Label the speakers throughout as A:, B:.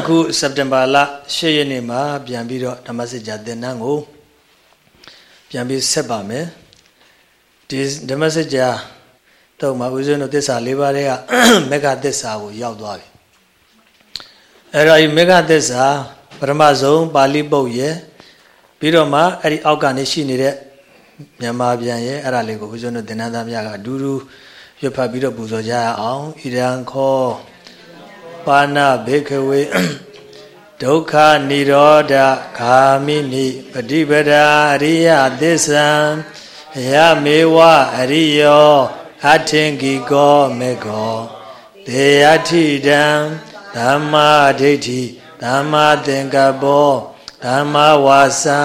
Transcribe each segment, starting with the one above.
A: အခုစက်တင်ဘာလ၈ရက်နေ့မှာ ပြန်ပြီးတော့ဓမ္မစစ်ကြာသင်တန်းကိုပြန်ပြီးဆက်ပါမယ်ဒီဓမ္မစစ်ကြာတော့မှာဦးဇင်းတို့သစ္စာ၄ပါးတဲ့ကမေဃသစ္စာကိုရောက်သွားပြီအဲ့တော့ဒီမေဃသစ္စာပထမဆုံးပါဠိပုဒ်ရဲ့ပြီးတော့မှအဲ့ဒီအောက်ကနေရှိနေတဲ့မြန်မာပြန်ရဲ့အဲ့ဒါလေးကိုဦးဇင်းတို့သင်တန်းသားများကအတူတူရွတ်ဖတ်ပြီးတော့ပူဇော်ကြရအောင်ဣဒံခော ပါဏဘေခဝေဒုက္ခនិရောဓဂာမိနိပฏิပဒာအရိယသစ္ဆံယမေဝအရိယောအထင်ကိကောမေကောတေယထိတံဓမ္မာဒိဋ္ဌိဓမ္မာသင်္ကပ္ပောဓမ္မာဝါစာ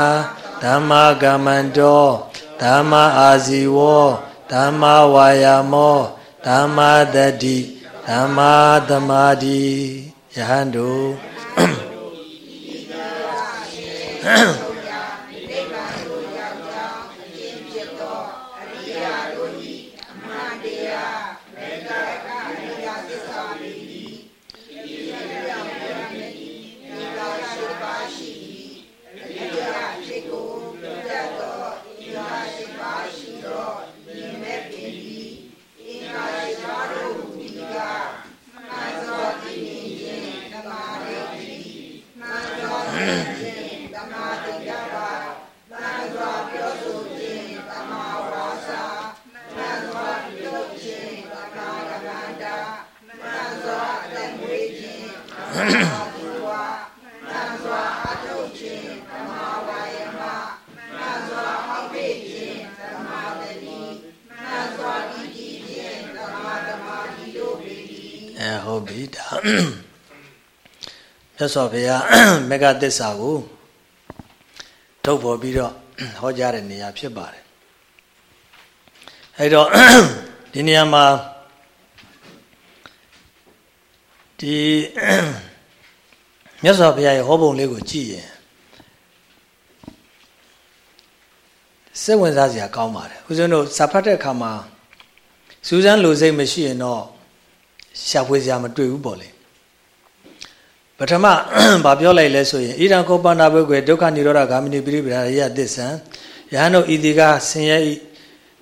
A: ဓမ္မာကမ္မန္တောဓမ္မာအာဇီဝောဓမ္မာဝါယာမောဓမ္မာတတိ ဓမ္မာသမာဓိယဟန်တို့ မြတ်စွာဘုရားမေဃသစ္စာကိုထုတ်ဖော်ပြီးတော့ဟောကြားတဲ့နေရာဖြစ်ပါတယ်အဲတော့ဒီနေရာမှာဒီမြတ်စွာဘုရားရဲ့ဟောပုံလေးကိုကြည့်ရင်စိတ်ဝင်စားစရာကောင်းပါတယ်ဦးဇင်းတို့စာဖတ်တဲ့အခါမှာစူးစမ်းလိုစိတ်မရှိရင်တော့ ရှာဖွေစရာမတွေ့ဘူးပေါ့လေပထမဘာပြောလိုက်လဲဆိုရင်ဣရံကောပနာဘုကွယ်ဒုက္ခនិရောဓဂ ामिनी ပိရိပရာယသစ္ဆံယဟန်တို့ဤဒီကဆင်းရဲဤ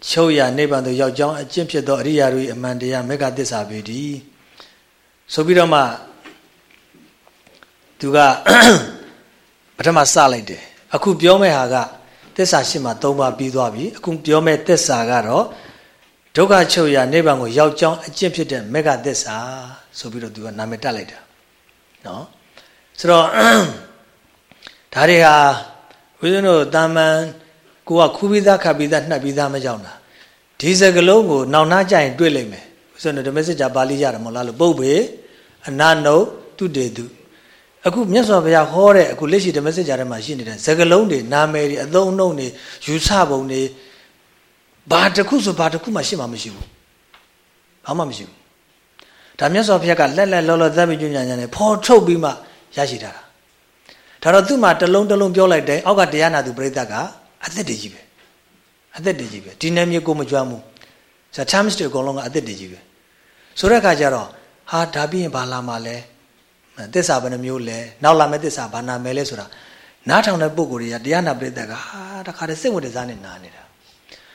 A: ချုပ်ရနိဗ္ဗာန်သို့ရောက်ကြောင်းအကျင့်ဖြစ်သောအရိယာတို့၏အမှန်တရားမေဃသစ္စာပေတည်းဆိုပြီးတော့မှသူကပထမစလိုက်တယ်အခုပြောမဲ့ဟာကသစ္စာရှင်းမှာ၃ပါးပြီးသွားပြီအခုပြောမဲ့သစ္စာကတော့ ဒုက္ခချုပ်ရနိဗ္ဗာန်ကိုရောက်ကြောင်းအကျင့်ဖြစ်တဲ့မေဃသစ္စာဆိုပြီးတော့သူကနာမည်တက်လိုက်တာနော်ဆိုတော့ဒါတွေဟာဦးဇင်းတို့တာမန်ကိုကခူးပြီးသားခတ်ပြီးသားနှက်ပြီးသားမကြောက်တာဒီစကလုံးကိုနောင်နှကြရင်တွေ့လိမ့်မယ်ဦးဇင်းတို့ဓမ္မစစ်ကြာပါဠိရတယ်မဟုတ်လားလို့ပုပ်ပေအနနုတုတေတုအခုမြတ်စွာဘုရားဟောတဲ့အခုလက်ရှိဓမ္မစစ်ကြာထဲမှာရှိနေတဲ့စကလုံးတွေနာမည်တွေအသုံးအနှုန်းတွေယူဆပုံတွေ ဘာတစ်ခုဆိုဘာတစ်ခုမှရှိမှမရှိဘူးဘာမှမရှိဘူးဒါမြတ်စွာဘုရားကလက်လက်လောလောသဗ္ဗညညာညာနဲ့ဖော်ထုတ်ပြီးမှရရှိတာဒါတော့သူ့မှာတလုံးတလုံးပြောလိုက်တယ်အောက်ကတရားနာသူပြိဿကအသက်တည်ကြီးပဲအသက်တည်ကြီးပဲဒီနယ်မြေကိုမကြွမ်းဘူးဆိုတော့ terms တွေအကုန်လုံးကအသက်တည်ကြီးပဲဆိုတဲ့အခါကျတော့ဟာဒါပြီးရင်ဘာလာမှလဲသစ္စာဘယ်နှမျိုးလဲနောက်လာမယ့်သစ္စာဘာနာမယ်လဲဆိုတာနားထောင်တဲ့ပုဂ္ဂိုလ်တွေကတရားနာပြိဿကဟာတခါတည်းစိတ်ဝင်စားနေနားနေတာ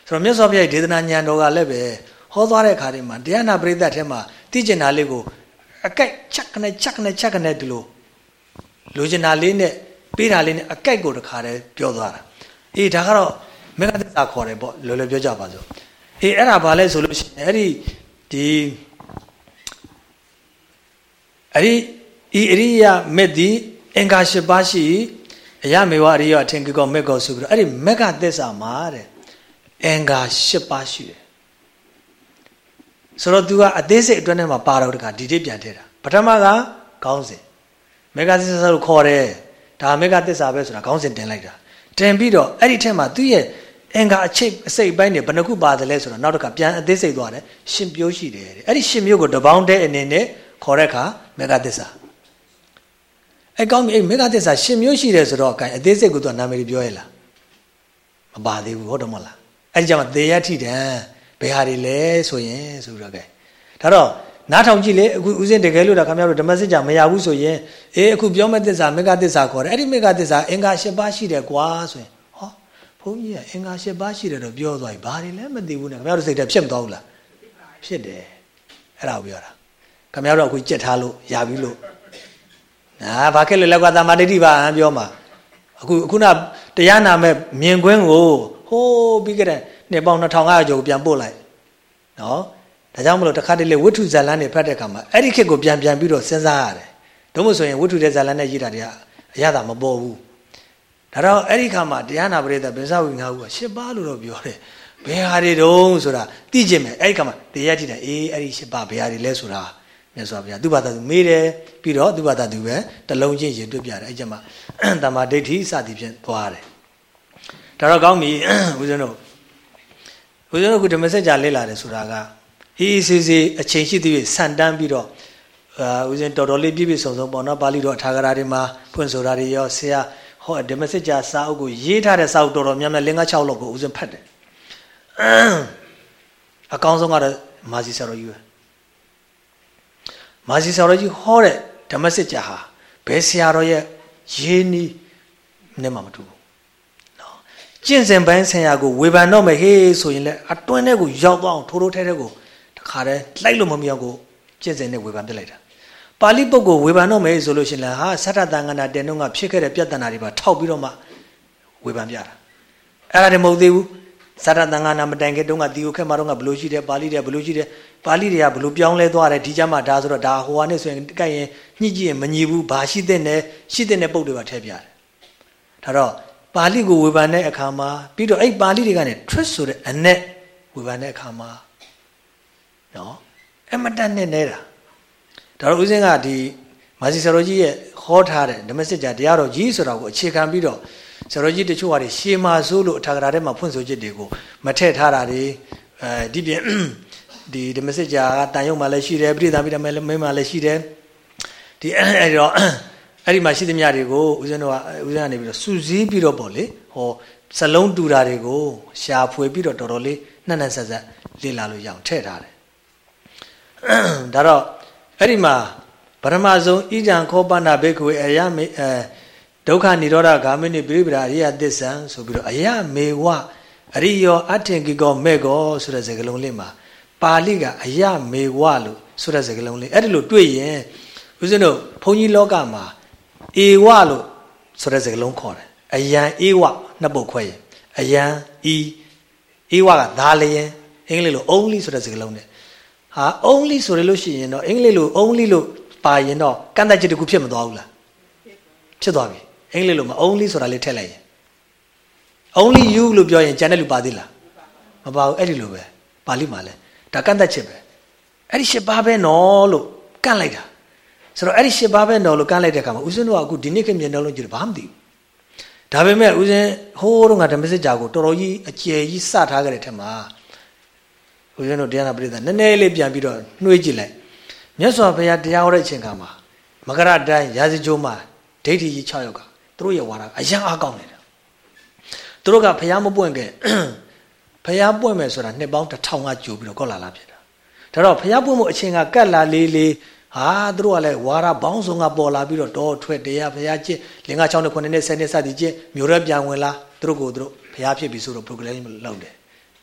A: ဆိုတော့မြတ်စွာဘုရားဒေသနာဉာဏ်တော်ကလည်းပဲဟောသွားတဲ့အခါတွေမှာတရားနာပရိသတ်ထဲမှာသိကျင်တာလေးကိုအကြိုက်ချက်ခနဲ့ချက်ခနဲ့ချက်ခနဲ့ဒီလိုလိုချင်တာလေးနဲ့ပေးတာလေးနဲ့အကြိုက်ကိုတခါတည်းပြောသွားတာအေးဒါကတော့မေဃသစ္စာခေါ်တယ်ပေါ့လောလောပြောကြပါစို့အေးအဲ့ဒါဘာလဲဆိုလို့ရှိရင်အဲ့ဒီဒီအဲ့ဒီဤအရိယမေတ္တိအင်္ဂါ၈ပါးရှိအယမေဝအရိယအထင်ကောမေကောဆိုပြီးတော့အဲ့ဒီမေဃသစ္စာမှာတဲ့ အင်္ဂါ၈ပါးရှိတယ်ဆိုတော့ तू ကအသေးစိတ်အတွင်းထဲမှာပါတော့တခါဒီတိပြန်ထည့်တာပထမကခေါင်းစဉ်မေဃသစ္စာလို့ခေါ်တယ်ဒါမေဃသစ္စာပဲဆိုတာခေါင်းစဉ်တင်လိုက်တာတင်ပြီးတော့အဲ့ဒီထက်မှာသူ့ရဲ့အင်္ဂါအချိတ်အစိတ်ပိုင်းတွေဘယ်နှခုပါတယ်လဲဆိုတော့နောက်တစ်ခါပြန်အသေးစိတ်သွားတယ်ရှင်ပြိုးရှိတယ်တဲ့အဲ့ဒီရှင်မျိုးကိုတပေါင်းတဲ့အနေနဲ့ခေါ်တဲ့အခါမေဃသစ္စာအဲ့ကောင်းပြီအဲ့မေဃသစ္စာရှင်မျိုးရှိတယ်ဆိုတော့အကင်အသေးစိတ်ကိုသူကနာမည်ပြောရလားမပါသေးဘူးဟုတ်တယ်မဟုတ်လား အဲ့ဒီကြောင့်သေယထိတံဘယ်ဟာတွေလဲဆိုရင်ဆိုတော့ကဲဒါတော့နားထောင်ကြည့်လေအခုဦးစင်းတကယ်လို့ဒါခင်ဗျားတို့ဓမ္မစစ်ကြမရဘူးဆိုရင်အေးအခုပြောမဲ့သစ္စာမေဃသစ္စာခေါ်တယ်အဲ့ဒီမေဃသစ္စာအင်္ဂါ၈ပါးရှိတယ်ကွာဆိုရင်ဟောဘုန်းကြီးကအင်္ဂါ၈ပါးရှိတယ်တော့ပြောသွားပြီဘာတွေလဲမသိဘူးနဲ့ခင်ဗျားတို့စိတ်ထဲဖြစ်မသွားဘူးလားဖြစ်တယ်အဲ့ဒါကိုပြောတာခင်ဗျားတို့အခုကြက်ထားလို့ရပြီလို့အာဘာခဲ့လို့လက်ကသမာဓိတိပါဟန်ပြောမှာအခုခုနတရားနာမဲ့မြင်ကွင်းကို ဟိုးပြီးကြတဲ့နှစ်ပေါင်း2500ကျော်ပြန်ပို့လိုက်နော်ဒါကြောင့်မလို့တခါတလေဝိထုဇာလန်းတွေဖတ်တဲ့အခါမှာအဲ့ဒီခေတ်ကိုပြန်ပြန်ပြီးတော့စဉ်းစားရတယ်။တို့မို့ဆိုရင်ဝိထုတဲ့ဇာလန်းနဲ့ရေးတာတွေကအရသာမပေါ်ဘူး။ဒါတော့အဲ့ဒီခါမှာတရားနာပရိသတ်ဗင်္ဇဝိငါဟုကရှစ်ပါးလို့တော့ပြောတယ်။ဘယ်ဟာတွေတုံးဆိုတာသိကျင်မယ်။အဲ့ဒီခါမှာတရားကြည့်တယ်အေးအဲ့ဒီရှစ်ပါးဘယ်ဟာတွေလဲဆိုတာမြတ်စွာဘုရားသူ့ဘာသာသူမေးတယ်ပြီးတော့သူ့ဘာသာသူပဲတလုံးချင်းရင်တွေ့ပြတယ်အဲ့ကျမှတမ္မာဒိဋ္ဌိစသည်ဖြင့်သွားတယ်။ ဒါတော့ကောင်းပြီဦးဇင်းတို့ဦးဇင်းတို့ကဓမ္မစကြာလေ့လာတယ်ဆိုတာကဟီးစီစီအချိန်ရှိသေးဆန်တန်းပြီးတော့အာဦးဇင်းတော်တော်လေးပြည့်ပြည့်စုံစုံပေါ့နော်ပါဠိတော်အထာဂရာတွေမှာဖွင့်ဆိုတာတွေရောဆရာဟောဓမ္မစစ်ကြာစာအုပ်ကိုရေးထားတဲ့စာအုပ်တော်တော်များများ၅6လောက်ကိုဦးဇင်းဖတ်တယ်အကောင်းဆုံးကတော့မာစီဆရာတော်ကြီးပဲမာစီဆရာတော်ကြီးဟောတဲ့ဓမ္မစစ်ကြာဟာဘယ်ဆရာတော်ရဲ့ရေးနီးနဲ့မှမတူဘူးနော် ကျင့်စဉ်ပိုင်းဆရာကိုဝေဖန်တော့မယ်ဟေးဆိုရင်လည်းအတွင်းထဲကိုရောက်သွားအောင်ထိုးထိုးထဲထဲကိုခါတည်းလိုက်လို့မမြောက်ကိုကျင့်စဉ်နဲ့ဝေဖန်ပြလိုက်တာပါဠိပုဂ္ဂိုလ်ဝေဖန်တော့မယ်ဆိုလို့ရှိရင်ဟာသတ္တတန်ခန္ဓာတင်တော့ကဖြစ်ခဲ့တဲ့ပြဿနာတွေပါထောက်ပြီးတော့မှဝေဖန်ပြတာအဲ့ဒါတည်းမဟုတ်သေးဘူးသတ္တတန်ခါနာမတိုင်ခင်တုန်းကတီယိုခက်မှာတော့ကဘလို့ရှိတယ်ပါဠိတွေကဘလို့ရှိတယ်ပါဠိတွေကဘလို့ပြောင်းလဲသွားတယ်ဒီကြမှာဒါဆိုတော့ဒါဟိုဟာနဲ့ဆိုရင်ကြိုက်ရင်ညှိကြည့်ရင်မညီဘူးဘာရှိတဲ့နဲ့ရှိတဲ့နဲ့ပုတ်တွေပါထည့်ပြတယ်ဒါတော့ ပါဠိကိုဝေဖန်တဲ့အခါမှာပြီးတော့အဲ့ပါဠိတွေကနေ twist ဆိုတဲ့အ내ဝေဖန်တဲ့အခါမှာနော်အမတန်နဲ့နေတာဒါတော့ဦးစင်းကဒီမာစီဆရာတော်ကြီးရဲ့ဟောထားတဲ့ဓမ္မစစ်ကြာတရားတော်ကြီးဆိုတာကိုအခြေခံပြီးတော့ဆရာတော်ကြီးတချို့ဟာတွေရှေးမာဆိုးလို့အထာဂရာထဲမှာဖွင့်ဆိုချက်တွေကိုမထည့်ထားတာတွေအဲဒီပြင်ဒီဓမ္မစစ်ကြာကတန်ရုံမှလည်းရှိတယ်ပြိဿာပိဓမ္မလည်းမိမလည်းရှိတယ်ဒီအဲဒီတော့ အဲ့ဒီမှာရှိသမျှတွေကိုဦးဇင်းတို့ကဦးဇင်းကနေပြီးတော့စူးစီးပြီးတော့ပေါ့လေဟောစလုံးတူတာတွေကိုရှာဖွေပြီးတော့တော်တော်လေးနှက်နှက်ဆက်ဆက်လေ့လာလို့ရအောင်ထည့်ထားတယ်ဒါတော့အဲ့ဒီမှာပရမဇုံဣဇံခောပနာဘေကဝေအယမေအဲဒုက္ခនិရောဓဂာမိနိပိရိပရာအရိယသစ္ဆံဆိုပြီးတော့အယမေဝအရိယောအထင်ကိကောမေကောဆိုတဲ့စကားလုံးလေးမှာပါဠိကအယမေဝလို့ဆိုတဲ့စကားလုံးလေးအဲ့ဒီလိုတွေ့ရင်ဦးဇင်းတို့ဘုန်းကြီးလောကမှာ ဧဝလို့ဆိုတဲ့စကားလုံးခေါ်တယ်အယံဧဝနှစ်ပုတ်ခွဲရင်အယံဤဧဝကဒါလျင်အင်္ဂလိပ်လို only ဆိုတဲ့စကားလုံးနဲ့ဟာ only ဆိုရလို့ရှိရင်တော့အင်္ဂလိပ်လို only လို့ပါရင်တော့ကန့်သက်ချက်တခုဖြစ်မသွားဘူးလားဖြစ်သွားပြီအင်္ဂလိပ်လိုမ only ဆိုတာလေးထည့်လိုက်ရင် only you လို့ပြောရင်ကျန်တဲ့လူပါသေးလားမပါဘူးအဲ့ဒီလိုပဲပါဠိမှာလဲဒါကန့်သက်ချက်ပဲအဲ့ဒီရှစ်ပါးပဲနော်လို့ကန့်လိုက်တာ ဆိုတော့အဲ့ဒီရှစ်ပါးပဲနော်လို့ကန့်လိုက်တဲ့အခါမှာဦးဇင်းတို့ကအခုဒီနေ့ခေတ်မြင်တော့လို့ကြည့်ဘာမှမသိဘူးဒါပေမဲ့ဦးဇင်းဟိုးတော့ငါဓမ္မစစ်ကြာကိုတော်တော်ကြီးအကျယ်ကြီးစထားခဲ့တဲ့ထက်မှာဦးဇင်းတို့တရားနာပရိသတ်နည်းနည်းလေးပြန်ပြီးတော့နှွေးကြည့်လိုက်မြတ်စွာဘုရားတရားဟောတဲ့အချိန်ခါမှာမကရတိုင်းရာဇဂျိုးမှာဒိဋ္ဌိကြီး6ယောက်ကသူတို့ရဲ့ဝါဒအယံအားကောင်းနေတာသူတို့ကဘုရားမပွင့်ခဲ့ဘုရားပွင့်မယ်ဆိုတာနှစ်ပေါင်းတစ်ထောင်ကကြိုပြီးတော့ကောလာလာဖြစ်တာဒါတော့ဘုရားပွင့်မှုအချိန်ကကတ်လာလေးလေး ဟာသူတို့ကလည်းဝါရဘောင်းစုံကပေါ်လာပြီးတော့တောထွက်တရားဘုရားကျင့်လင်္ကာ6နဲ့9နဲ့10နဲ့စသည်ကျင့်မြို့ရဲပြန်ဝင်လာသူတို့ကိုသူတို့ဘုရားဖြစ်ပြီဆိုတော့ program လုပ်တယ်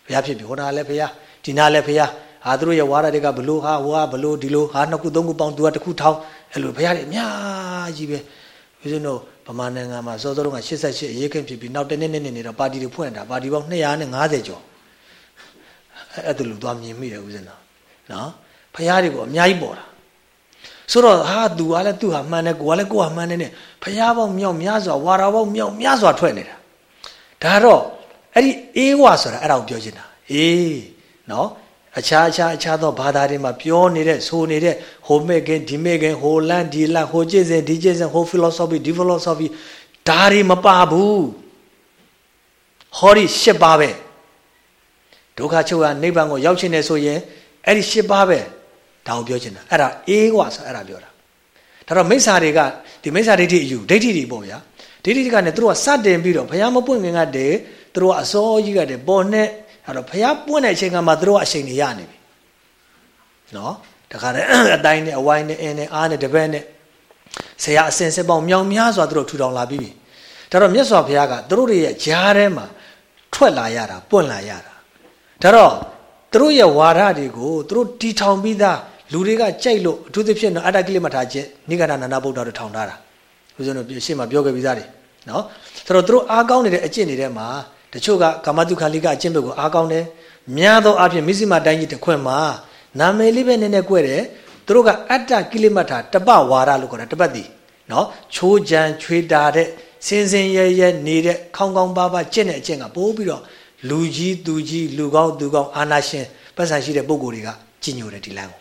A: ဘုရားဖြစ်ပြီဟောတာလည်းဘုရားဒီနာလည်းဖះဟာသူတို့ရဲ့ဝါရတွေကဘလို့ဟာဟိုကဘလို့ဒီလိုဟာနှစ်ခုသုံးခုပေါင်းသူကတစ်ခုထောင်းအဲ့လိုဖះတွေအများကြီးပဲဦးဇင်းတို့ဗမာနိုင်ငံမှာစောစောတုန်းက88အရေးခင်းဖြစ်ပြီးနောက်တနေ့နေ့နေတော့ပါတီတွေဖွင့်တာပါတီပေါင်း250ကျော်အဲ့ဒါလိုသွားမြင်မိတယ်ဦးဇင်းတော်နော်ဖះတွေကိုအများကြီးပေါ်တာ ဆိုတော့ဟာသူကလည်းသူ့ဟာမှန်တယ်ကိုကလည်းကိုကမှန်တယ်နဲ့ဖះပေါင်းမြောက်များစွာဝါရာပေါင်းမြောက်များစွာထွက်နေတာဒါတော့အဲ့ဒီအေးဝါဆိုတာအဲ့ဒါကိုပြောချင်တာအေးနော်အခြားအခြားအခြားသောဘာသာတွေမှာပြောနေတဲ့ဆိုနေတဲ့ဟိုမဲ့ခင်ဒီမဲ့ခင်ဟိုလန်ဒီလန်ဟိုကျင့်စဉ်ဒီကျင့်စဉ်ဟို philosophy ဒီ philosophy ဒါတွေမပါဘူးဟောဒီ၈ပါးပဲဒုက္ခချုပ်ရနိဗ္ဗာန်ကိုရောက်ချင်တယ်ဆိုရင်အဲ့ဒီ၈ပါးပဲ ဒါကိုပြောချင်တာအဲ့ဒါအေးกว่าဆိုအဲ့ဒါပြောတာဒါတော့မိစ္ဆာတွေကဒီမိစ္ဆာဒိဋ္ဌိအယူဒိဋ္ဌိတွေပေါ့ဗျာဒိဋ္ဌိတွေကလည်းသူတို့ကစတင်ပြီးတော့ဘုရားမပွင့်ခင်ကတည်းသူတို့ကအစောကြီးကတည်းပေါ်နဲ့အဲ့တော့ဘုရားပွင့်တဲ့အချိန်ကမှသူတို့ကအချိန်တွေရနေပြီနော် တခါတည်းအတိုင်းနဲ့အဝိုင်းနဲ့အင်းနဲ့အားနဲ့တပည့်နဲ့ဆရာအစင်စစ်ပေါင်းမြောင်များစွာသူတို့ထူထောင်လာပြီးပြီဒါတော့မြတ်စွာဘုရားကသူတို့ရဲ့ဂျားထဲမှာထွက်လာရတာပွင့်လာရတာဒါတော့ သူတို့ရဲ့ဝါဒတွေကိုသူတို့တီထောင်ပြီးသားလူတွေကကြိုက်လို့အထူးသဖြင့်တော့အတ္တကိလမထာချက်နိဂန္ဓနာနာဗုဒ္ဓတို့ထောင်ထားတာဦးဇင်းတို့ရှေ့မှာပြောခဲ့ပြီးသားတွေနော်ဆိုတော့သူတို့အားကောင်းနေတဲ့အကျင့်တွေထဲမှာတချို့ကကာမတုခလိကအကျင့်ဘက်ကိုအားကောင်းတယ်များသောအားဖြင့်မိစိမတိုင်းကြီးတစ်ခွင်မှာနာမည်လေးပဲနည်းနည်းကွဲတယ်သူတို့ကအတ္တကိလမထာတပဝါဒလို့ခေါ်တာတပတ်တီနော်ချိုးကြံချွေတာတဲ့စင်စင်ရဲရဲနေတဲ့ခေါင်းကောင်းပါးပါးကျင့်တဲ့အကျင့်ကပိုးပြီးတော့ လူကြီးသူကြီးလူကောင်းသူကောင်းအာနာရှင်ပတ်စံရှိတဲ့ပုံကိုယ်တွေကကြီးညိုတယ်ဒီလမ်းကို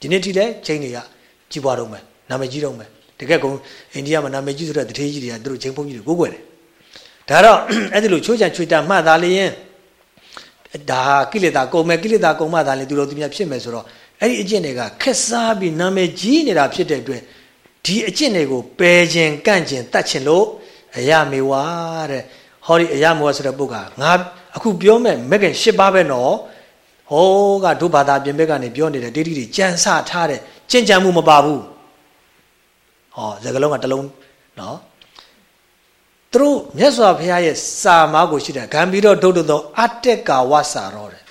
A: ဒီနေ့ထိလည်းချိန်တွေကကြီးပွားတော့မယ်နာမည်ကြီးတော့မယ်တကယ်ကုန်အိန္ဒိယမှာနာမည်ကြီးဆိုတဲ့တထေးကြီးတွေကသူတို့ချိန်ဖုံးကြီးတွေကိုကိုွယ်တယ်ဒါတော့အဲ့ဒီလိုချိုးချံချွေတာမှတ်သားလျင်ဒါကိလေသာကုန်မယ်ကိလေသာကုန်မှသာလေသူတို့သူများဖြစ်မယ်ဆိုတော့အဲ့ဒီအကျင့်တွေကခက်စားပြီးနာမည်ကြီးနေတာဖြစ်တဲ့အတွက်ဒီအကျင့်တွေကိုပယ်ခြင်းကန့်ခြင်းတတ်ခြင်းလို့အယမေဝါတဲ့ ဟောဒီအယမေဝါဆိုတဲ့ပုဂ္ဂိုလ်ငါအခုပြောမဲ့မက်ကင်၈ပါးပဲနော်ဟောကဒုဘာသာပြင်ဘက်ကနေပြောနေတဲ့ဒိဋ္ဌိတွေကြံစထားတဲ့ကျင့်ကြံမှုမပါဘူးဟောစကလုံးကတလုံးနော်သူတို့မြတ်စွာဘုရားရဲ့စာမားကိုရှိတယ်ဂံပြီးတော့ဒုဒ္ဒသောအတ္တကာဝစာရောတဲ့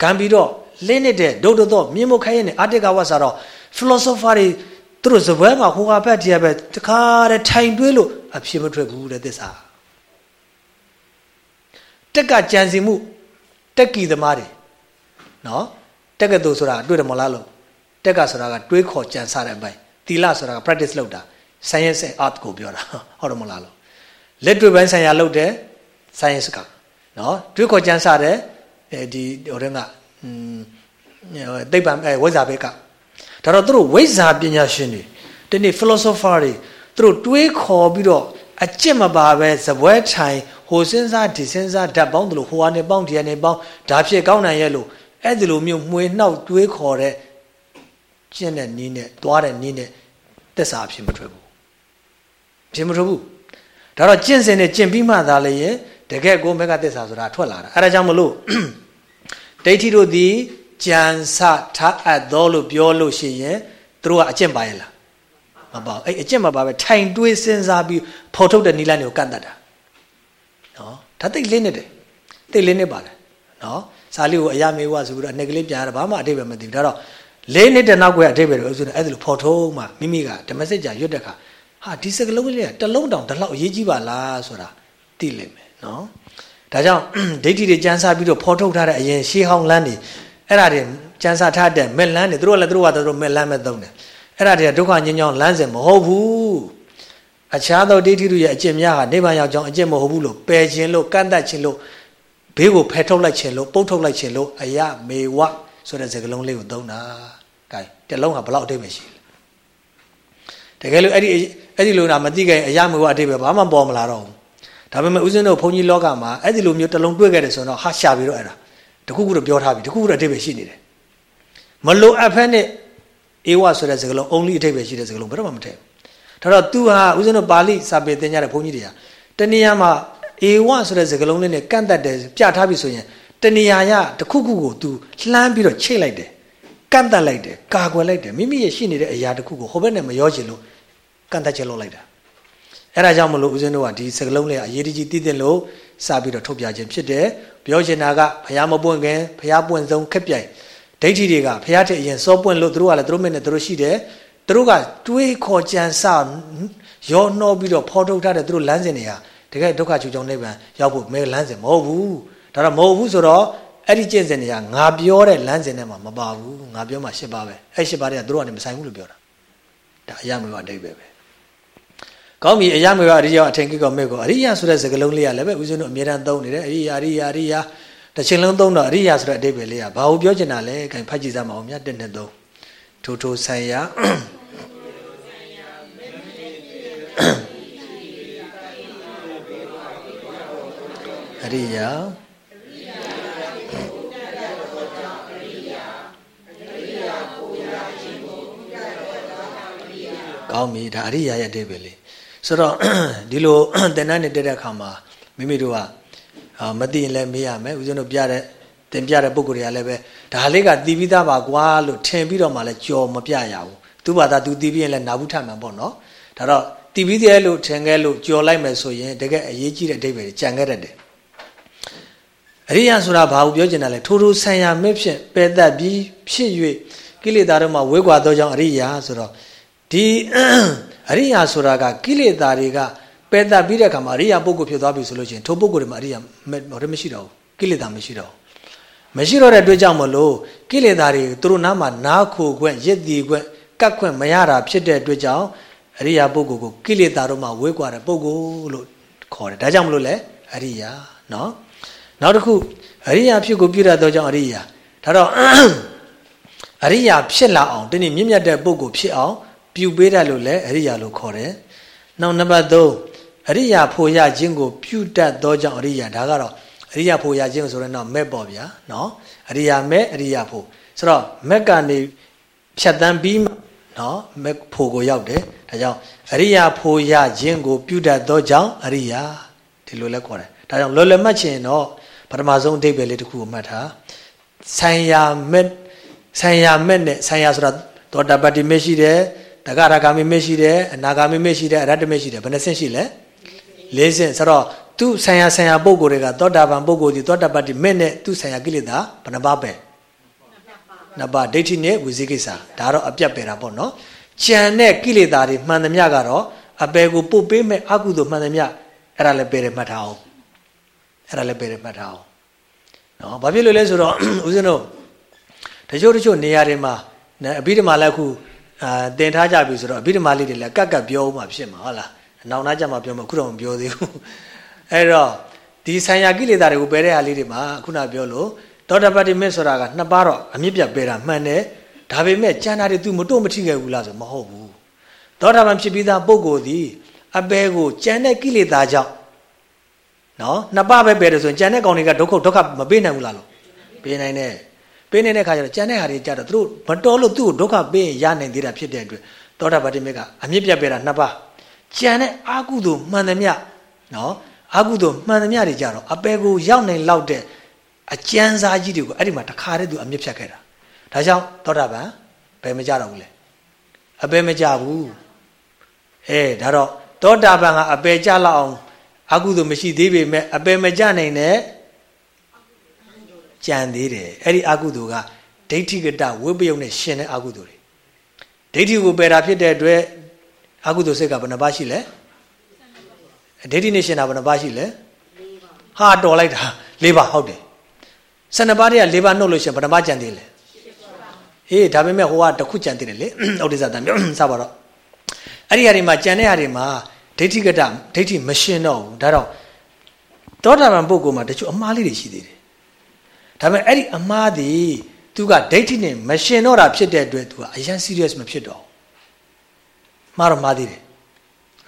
A: ဂံပြီးတော့လင်းနေတဲ့ဒုဒ္ဒသောမြင်မခိုင်းရဲ့အတ္တကာဝစာရော philosopher တွေသူတို့စပွဲမှာဟိုကဘက်တရားပဲတခါတည်းထိုင်တွေးလို့အဖြစ်မထွက်ဘူးတဲ့သစ္စာ တက်ကကြံစီမှုတက်ကီသမားတွေနော်တက်ကတူဆိုတာတွေ့တယ်မလားလို့တက်ကဆိုတာကတွေးခေါ်ကြံစားတဲ့အပိုင်းသီလဆိုတာက practice လုပ်တာ science and art ကိုပြောတာဟုတ်တယ်မလားလို့လက်တွေ့ပိုင်းဆိုင်ရာလုပ်တယ် science ကနော်တွေးခေါ်ကြံစားတယ်အဲဒီဟိုတည်းကอืมသိပ္ပံအဲဝိဇ္ဇာဘက်ကဒါတော့သူတို့ဝိဇ္ဇာပညာရှင်တွေဒီနေ့ philosopher တွေသူတို့တွေးခေါ်ပြီးတော့အကျင့်မပါပဲဇပွဲထိုင် ဟိုစဉ်းစားဒီစဉ်းစားဓာတ်ပေါင်းတယ်လို့ဟိုကနေပေါင်းဒီကနေပေါင်းဒါဖြစ်ကောင်းနိုင်ရဲ့လို့အဲ့ဒီလိုမျိုးမှွေနှောက်တွေးခေါ်တဲ့ကျင့်တဲ့နည်းနဲ့သွားတဲ့နည်းနဲ့သက်စာဖြစ်မထွက်ဘူးဖြစ်မထွက်ဘူးဒါတော့ကျင့်စဉ်နဲ့ကျင့်ပြီးမှသာလေရင်တကယ်ကိုမက်ကသက်စာဆိုတာထွက်လာတာအဲ့ဒါကြောင့်မလို့ဒိဋ္ဌိတို့သည်ကြံစထားအပ်သောလို့ပြောလို့ရှိရင်သူတို့ကအကျင့်ပါရဲ့လားမပါဘူးအဲ့အကျင့်မပါပဲထိုင်တွေးစဉ်းစားပြီးဖော်ထုတ်တဲ့နိလန်းတွေကိုကန့်တတ်တာ နော်ဒါသိလင်းနေတယ်သိလင်းနေပါတယ်နော်စာလေးကိုအရာမေဝဆိုပြီးတော့အနေကလေးပြန်ရတာဘာမှအတိတ်ပဲမသိဘူးဒါတော့လေးနှစ်တနောက်ကွယ်အတိတ်ပဲလို့ဆိုတော့အဲ့ဒါလိုဖော်ထုတ်မှမိမိကဓမ္မစစ်ကြာရွတ်တဲ့ခါဟာဒီစကလုံးလေးကတလုံးတောင်တလောက်အရေးကြီးပါလားဆိုတာသိလိမ့်မယ်နော်ဒါကြောင့်ဒိဋ္ဌိတွေကြံစားပြီးတော့ဖော်ထုတ်ထားတဲ့အရင်ရှေးဟောင်းလမ်းတွေအဲ့ဒါတွေကြံစားထားတဲ့မဲ့လန်းတွေသူတို့လည်းသူတို့ကသူတို့မဲ့လန်းမဲ့သုံးတယ်အဲ့ဒါတွေကဒုက္ခညင်ညောင်းလမ်းစဉ်မဟုတ်ဘူး အခြားသောဒိဋ္ဌိတို့ရဲ့အကျင့်များဟာနိဗ္ဗာန်ရောက်ကြောင်းအကျင့်မဟုတ်ဘူးလို့ပယ်ခြင်းလို့ကန့်တတ်ခြင်းလို့ဘေးကိုဖယ်ထုတ်လိုက်ခြင်းလို့ပုတ်ထုတ်လိုက်ခြင်းလို့အယမေဝဆိုတဲ့စကားလုံးလေးကိုသုံးတာ။ကဲတလုံးကဘလောက်အတိတ်ပဲရှိလဲ။တကယ်လို့အဲ့ဒီအဲ့ဒီလိုနာမသိခဲ့အယမေဝအတိတ်ပဲဘာမှပေါ်မလာတော့ဘူး။ဒါပေမဲ့ဦးဇင်းတို့ဘုန်းကြီးလောကမှာအဲ့ဒီလိုမျိုးတလုံးတွေ့ခဲ့တယ်ဆိုတော့ဟာရှာပြီးတော့အဲ့ဒါတခုခုတော့ပြောထားပြီတခုခုတော့အတိတ်ပဲရှိနေတယ်။မလိုအပ်ဖက်နဲ့ဧဝဆိုတဲ့စကားလုံး only အတိတ်ပဲရှိတဲ့စကားလုံးဘယ်တော့မှမထည့်ဘူး။ ဒါတော့ तू ဟာဦးဇင်းတို့ပါဠိစာပေသင်ကြတဲ့ဘုန်းကြီးတွေကတနည်းအားမှာဧဝဆိုတဲ့စကားလုံးလေးနဲ့ကန့်တတ်တယ်ပြထားပြီဆိုရင်တဏှာရတခုခုကို तू လှမ်းပြီးတော့ချိတ်လိုက်တယ်ကန့်တတ်လိုက်တယ်ကာကွယ်လိုက်တယ်မိမိရဲ့ရှိနေတဲ့အရာတခုကိုဟိုဘက်နဲ့မရောချင်လို့ကန့်တတ်ချက်လုပ်လိုက်တာအဲ့ဒါကြောင့်မလို့ဦးဇင်းတို့ကဒီစကားလုံးလေးအရေးတကြီးတည်တင်လို့စပြီးတော့ထုတ်ပြခြင်းဖြစ်တယ်ပြောချင်တာကဘုရားမပွင့်ခင်ဘုရားပွင့်ဆုံးခက်ပြိုင်ဒိဋ္ဌိတွေကဘုရားထက်အရင်စောပွင့်လို့သူတို့ကလည်းသူတို့မဲ့နဲ့သူတို့ရှိတယ် သူတို့ကတွေးခေါ်ကြံစရောနှောပြီးတော့ဖော်ထုတ်ထားတဲ့သူတို့လမ်းစဉ်တွေဟာတကယ်ဒုက္ခချုပ်ကြောင်းနိဗ္ဗာန်ရောက်ဖို့မဲလမ်းစဉ်မဟုတ်ဘူးဒါတော့မဟုတ်ဘူးဆိုတော့အဲ့ဒီကျင့်စဉ်တွေကငါပြောတဲ့လမ်းစဉ်ထဲမှာမပါဘူးငါပြောမှ၈ပါးပဲအဲ့၈ပါးတွေကသူတို့ကနေမဆိုင်ဘူးလို့ပြောတာဒါအယမေဝအတိတ်ပဲပဲကောင်းပြီအယမေဝအရိယအထင်ကြီးကောမဲ့ကိုအရိယဆိုတဲ့စကားလုံးလေးကလည်းပဲဦးဇင်းတို့အမြဲတမ်းသုံးနေတယ်အရိယအရိယအရိယတစ်ချိန်လုံးသုံးတော့အရိယဆိုတဲ့အတိတ်ပဲလေးကဘာလို့ပြောချင်တာလဲခင်ဖတ်ကြည့်စမ်းမအောင်မြတ်တက်နဲ့သုံး ထိုထိုဆိုင်ရာအရိယာကောင်းပြီဒါအရိယာရဲ့အတိပဲလေဆိုတော့ဒီလိုသင်္ဍာနဲ့တက်တဲ့အခါမှာမိမိတို့ကမသိရင်လည်းမေးရမယ်ဦးဇင်းတို့ပြတဲ့ တင်ပြတဲ့ပုံကိုယ်တွေကလည်းပဲဒါလေးကတီးပြီးသားပါကွာလို့ထင်ပြီးတော့မှလည်းကြော်မပြရဘူးသူ့ဘာသာသူတီးပြီးရင်လည်းနာဘူးထမှန်ပေါ့နော်ဒါတော့တီးပြီးသေးလို့ထင်ခဲ့လို့ကြော်လိုက်မယ်ဆိုရင်တကယ်အရေးကြီးတဲ့အဓိပ္ပာယ်ကြံခဲ့တတ်တယ်အရိယာဆိုတာဘာကိုပြောချင်တာလဲထိုးထိုးဆံရမဲ့ဖြင့်ပယ်တတ်ပြီးဖြစ်၍ကိလေသာတို့မှဝေကွာသောကြောင့်အရိယာဆိုတော့ဒီအရိယာဆိုတာကကိလေသာတွေကပယ်တတ်ပြီးတဲ့အခါမှာအရိယာပုဂ္ဂိုလ်ဖြစ်သွားပြီဆိုလို့ရှိရင်ထိုပုဂ္ဂိုလ်တွေမှာအရိယာဟောတယ်မရှိတော့ဘူးကိလေသာမရှိတော့ဘူး မရှိတော့တဲ့အတွက်ကြောင့်မလို့ကိလေသာတွေသူတို့နားမှာနားခိုခွင့်ရစ်တည်ခွင့်ကတ်ခွင့်မရတာဖြစ်တဲ့အတွက်ကြောင့်အရိယာပုဂ္ဂိုလ်ကိုကိလေသာတို့မှာဝေကွာတဲ့ပုဂ္ဂိုလ်လို့ခေါ်တယ်ဒါကြောင့်မလို့လဲအရိယာနော်နောက်တစ်ခုအရိယာဖြစ်ကိုပြုရသောကြောင့်အရိယာဒါတော့အရိယာဖြစ်လာအောင်ဒီနေ့မြင့်မြတ်တဲ့ပုဂ္ဂိုလ်ဖြစ်အောင်ပြုပေးတယ်လို့လည်းအရိယာလို့ခေါ်တယ်။နောက်နံပါတ်3အရိယာဖို့ရခြင်းကိုပြုတတ်သောကြောင့်အရိယာဒါကတော့ အရိယာဖို့ရခြင်းဆိုရင်တော့မက်ပေါ့ဗျာနော်အရိယာမက်အရိယာဖို့ဆိုတော့မက်ကနေဖြတ်တန်းပြီးနော်မက်ဖို့ကိုရောက်တယ်ဒါကြောင့်အရိယာဖို့ရခြင်းကို ပြုတတ်သောကြောင့်အရိယာဒီလိုလဲခေါ်တယ်ဒါကြောင့်လော်လမှတ်ချင်တော့ပထမဆုံးအဓိပ္ပာယ်လေးတစ်ခုကိုမှတ်ထားဆိုင်ယာမက်ဆိုင်ယာမက်နဲ့ဆိုင်ယာဆိုတာသောတာပတ္တိမက်ရှိတယ်တဂရဂါမိမက်ရှိတယ်အနာဂါမိမက်ရှိတယ်အရတ္တမက်ရှိတယ်ဘယ်နှဆင့်ရှိလဲလေးဆင့်ဆိုတော့ သူဆိုင်ရာဆိုင်ရာပုဂ္ဂိုလ်တွေကသောတာပန်ပုဂ္ဂိုလ်ဒီသောတာပတ္တိမက်နဲ့သူဆိုင်ရာကိလေသာဘယ်နှပါးပဲနှစ်ပါးဒိဋ္ဌိနဲ့ဝိသိကိစ္စဒါတော့အပြတ်ပယ်တာပေါ့နော်ကြံတဲ့ကိလေသာတွေမှန်သမျှကတော့အပေကိုပုတ်ပေးမဲ့အကုသို့မှန်သမျှအဲ့ဒါလည်းပယ်ရမှတ်ထားအောင်အဲ့ဒါလည်းပယ်ရမှတ်ထားအောင်နော်ဘာဖြစ်လို့လဲဆိုတော့ဦးဇင်းတို့တချို့တချို့နေရာတွေမှာအဘိဓမ္မာလည်းခုအာတင်ထားကြပြီဆိုတော့အဘိဓမ္မာလေးတွေလည်းကက်ကက်ပြောဦးမှာဖြစ်မှာဟုတ်လားနောက်နာကြမှာပြောမှာခုတော့မပြောသေးဘူး အဲ့တော့ဒီဆိုင်ရာကိလေသာတွေကိုပယ်တဲ့ဟာလေးတွေမှာခုနပြောလို့သောတာပတ္တိမေဆိုတာကနှစ်ပါးတော့အမြင့်ပြတ်ပယ်တာမှန်တယ်ဒါပေမဲ့ကျန်တာတွေ तू မတို့မထိခဲ့ဘူးလားဆိုမဟုတ်ဘူးသောတာပန်ဖြစ်ပြီးသားပုဂ္ဂိုလ်သည်အပေကိုကြံတဲ့ကိလေသာကြောင့်နော်နှစ်ပါးပဲပယ်တယ်ဆိုရင်ကြံတဲ့ကောင်တွေကဒုက္ခဒုက္ခမပေးနိုင်ဘူးလားလို့ပေးနိုင်တယ်ပေးနေတဲ့ခါကျတော့ကြံတဲ့ဟာတွေကြတော့သူတို့မတော်လို့သူ့ကိုဒုက္ခပေးရင်ရနိုင်သေးတာဖြစ်တဲ့အတွက်သောတာပတ္တိမေကအမြင့်ပြတ်ပယ်တာနှစ်ပါးကြံတဲ့အာကုသို့မှန်သမျှနော် အာကုသို့မှန်သမျှတွေကြတော့အပေကိုရောက်နိုင်လောက်တဲ့အကျဉ်းစားကြီးတွေကိုအဲ့ဒီမှာတခါတည်းသူအမြင့်ဖြတ်ခဲ့တာဒါကြောင့်သောတာပန်ဘယ်မကြတော့ဘူးလဲအပေမကြဘူးအဲဒါတော့သောတာပန်ကအပေကြလောက်အောင်အာကုသို့မရှိသေးပေမဲ့အပေမကြနိုင်တဲ့ကြံသေးတယ်အဲ့ဒီအာကုသို့ကဒိဋ္ဌိကတဝိပယုတ်နဲ့ရှင်တဲ့အာကုသို့တွေဒိဋ္ဌိကိုပယ်တာဖြစ်တဲ့အတွက်အာကုသို့စိတ်ကဘယ်နှပါရှိလဲ ဒိဋ္ဌိနဲ့ရှင်တာဘယ်နှပါရှိလဲဟာတော်လိုက်တာ၄ပါဟုတ်တယ်၁၂ပါးတည်းက၄ပါးနှုတ်လို့ရှင်ဘယ်နှပါကြံသေးလဲအေးဒါပေမဲ့ဟိုကတစ်ခုကြံသေးတယ်လေဥဒိစ္စတန်ပြောစပါတော့အဲ့ဒီဟာတွေမှာကြံတဲ့ဟာတွေမှာဒိဋ္ဌိကတဒိဋ္ဌိမရှင်တော့ဘူးဒါတော့သောတာပန်ပုဂ္ဂိုလ်မှာတချို့အမှားလေးတွေရှိသေးတယ်ဒါပေမဲ့အဲ့ဒီအမှားသည်သူကဒိဋ္ဌိနဲ့မရှင်တော့တာဖြစ်တဲ့အတွက်သူကအရန် serious မဖြစ်တော့မှားတော့မှားသေးတယ်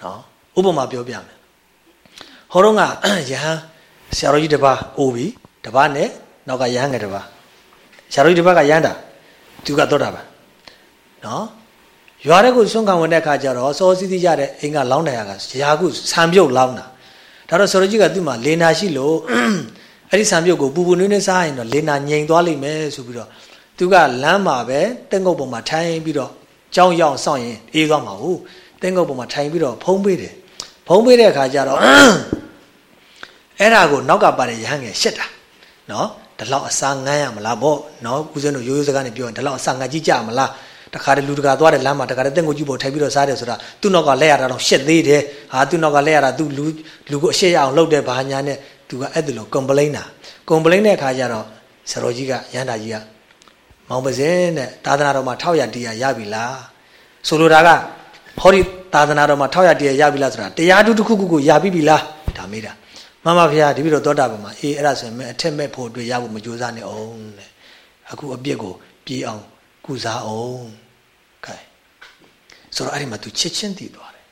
A: နော်ဥပမာပြောပြမယ် ဟောတော့ကယဟန်ဆရာတော်ကြီးတစ်ပါးအိုပြီတစ်ပါးနဲ့နောက်ကယဟန်ငယ်တစ်ပါးဆရာတော်ကြီးတစ်ပါးကယဟန်တာသူကတော့တာပါနော်ရွာတဲ့ကိုဆွန့်ခံဝင်တဲ့အခါကျတော့စောစီးစီးရတဲ့အိမ်ကလောင်းတယ်ဟာကရာခုဆံပြုတ်လောင်းတာဒါတော့ဆရာတော်ကြီးကသူ့မှာလေနာရှိလို့အဲ့ဒီဆံပြုတ်ကိုပူပူနွေးနွေးစားရင်တော့လေနာငြိမ်သွားလိမ့်မယ်ဆိုပြီးတော့သူကလမ်းမှာပဲတက်ငုတ်ပေါ်မှာထိုင်ပြီးတော့ကြောင်းရောက်ဆောင်ရင်အေးသွားမှာဟုတ်တက်ငုတ်ပေါ်မှာထိုင်ပြီးတော့ဖုံးပေးတယ်ဖုံးပေးတဲ့အခါကျတော့ အဲ့ဒါကိုနောက်ကပါတဲ့ရဟန်းငယ်ရှက်တာနော်ဒီလောက်အစာငန်းရမလားပေါ့နော်ဦးဇင်းတို့ရိုးရိုးစကားနဲ့ပြောရင်ဒီလောက်အစာငန်းကြီးကြမလားတခါတည်းလူတကာသွားတယ်လမ်းမှာတခါတည်းတက်ငုတ်ကြီးပေါ်ထိုင်ပြီးတော့စားတယ်ဆိုတာသူ့နောက်ကလက်ရတာတော့ရှက်သေးတယ်ဟာသူ့နောက်ကလက်ရတာသူလူလူကိုအရှက်ရအောင်လုပ်တယ်ဘာညာနဲ့သူကအဲ့ဒါလို complain တာ complain တဲ့အခါကျတော့ဆရာတော်ကြီးကရန်တာကြီးကမောင်ပစင်းတဲ့သာသနာတော်မှာ600တရားရပြီလားဆိုလိုတာကဟောဒီသာသနာတော်မှာ600တရားရပြီလားဆိုတာတရားတူတစ်ခုခုကိုရပြီပြီလားဒါမေးတာ မမဖေတပည့်တော်သောတာပန်မှာအေးအဲ့ဒါဆိုရင်အထက်မဲ့ဖို့အတွက်ရဖို့မကြိုးစားနဲ့အောင်တဲ့အခုအပြစ်ကိုပြေးအောင်ကုစားအောင်ခိုင်ဆိုတော့အဲ့ဒီမှာ तू ချစ်ချင်းတည်သွားတယ်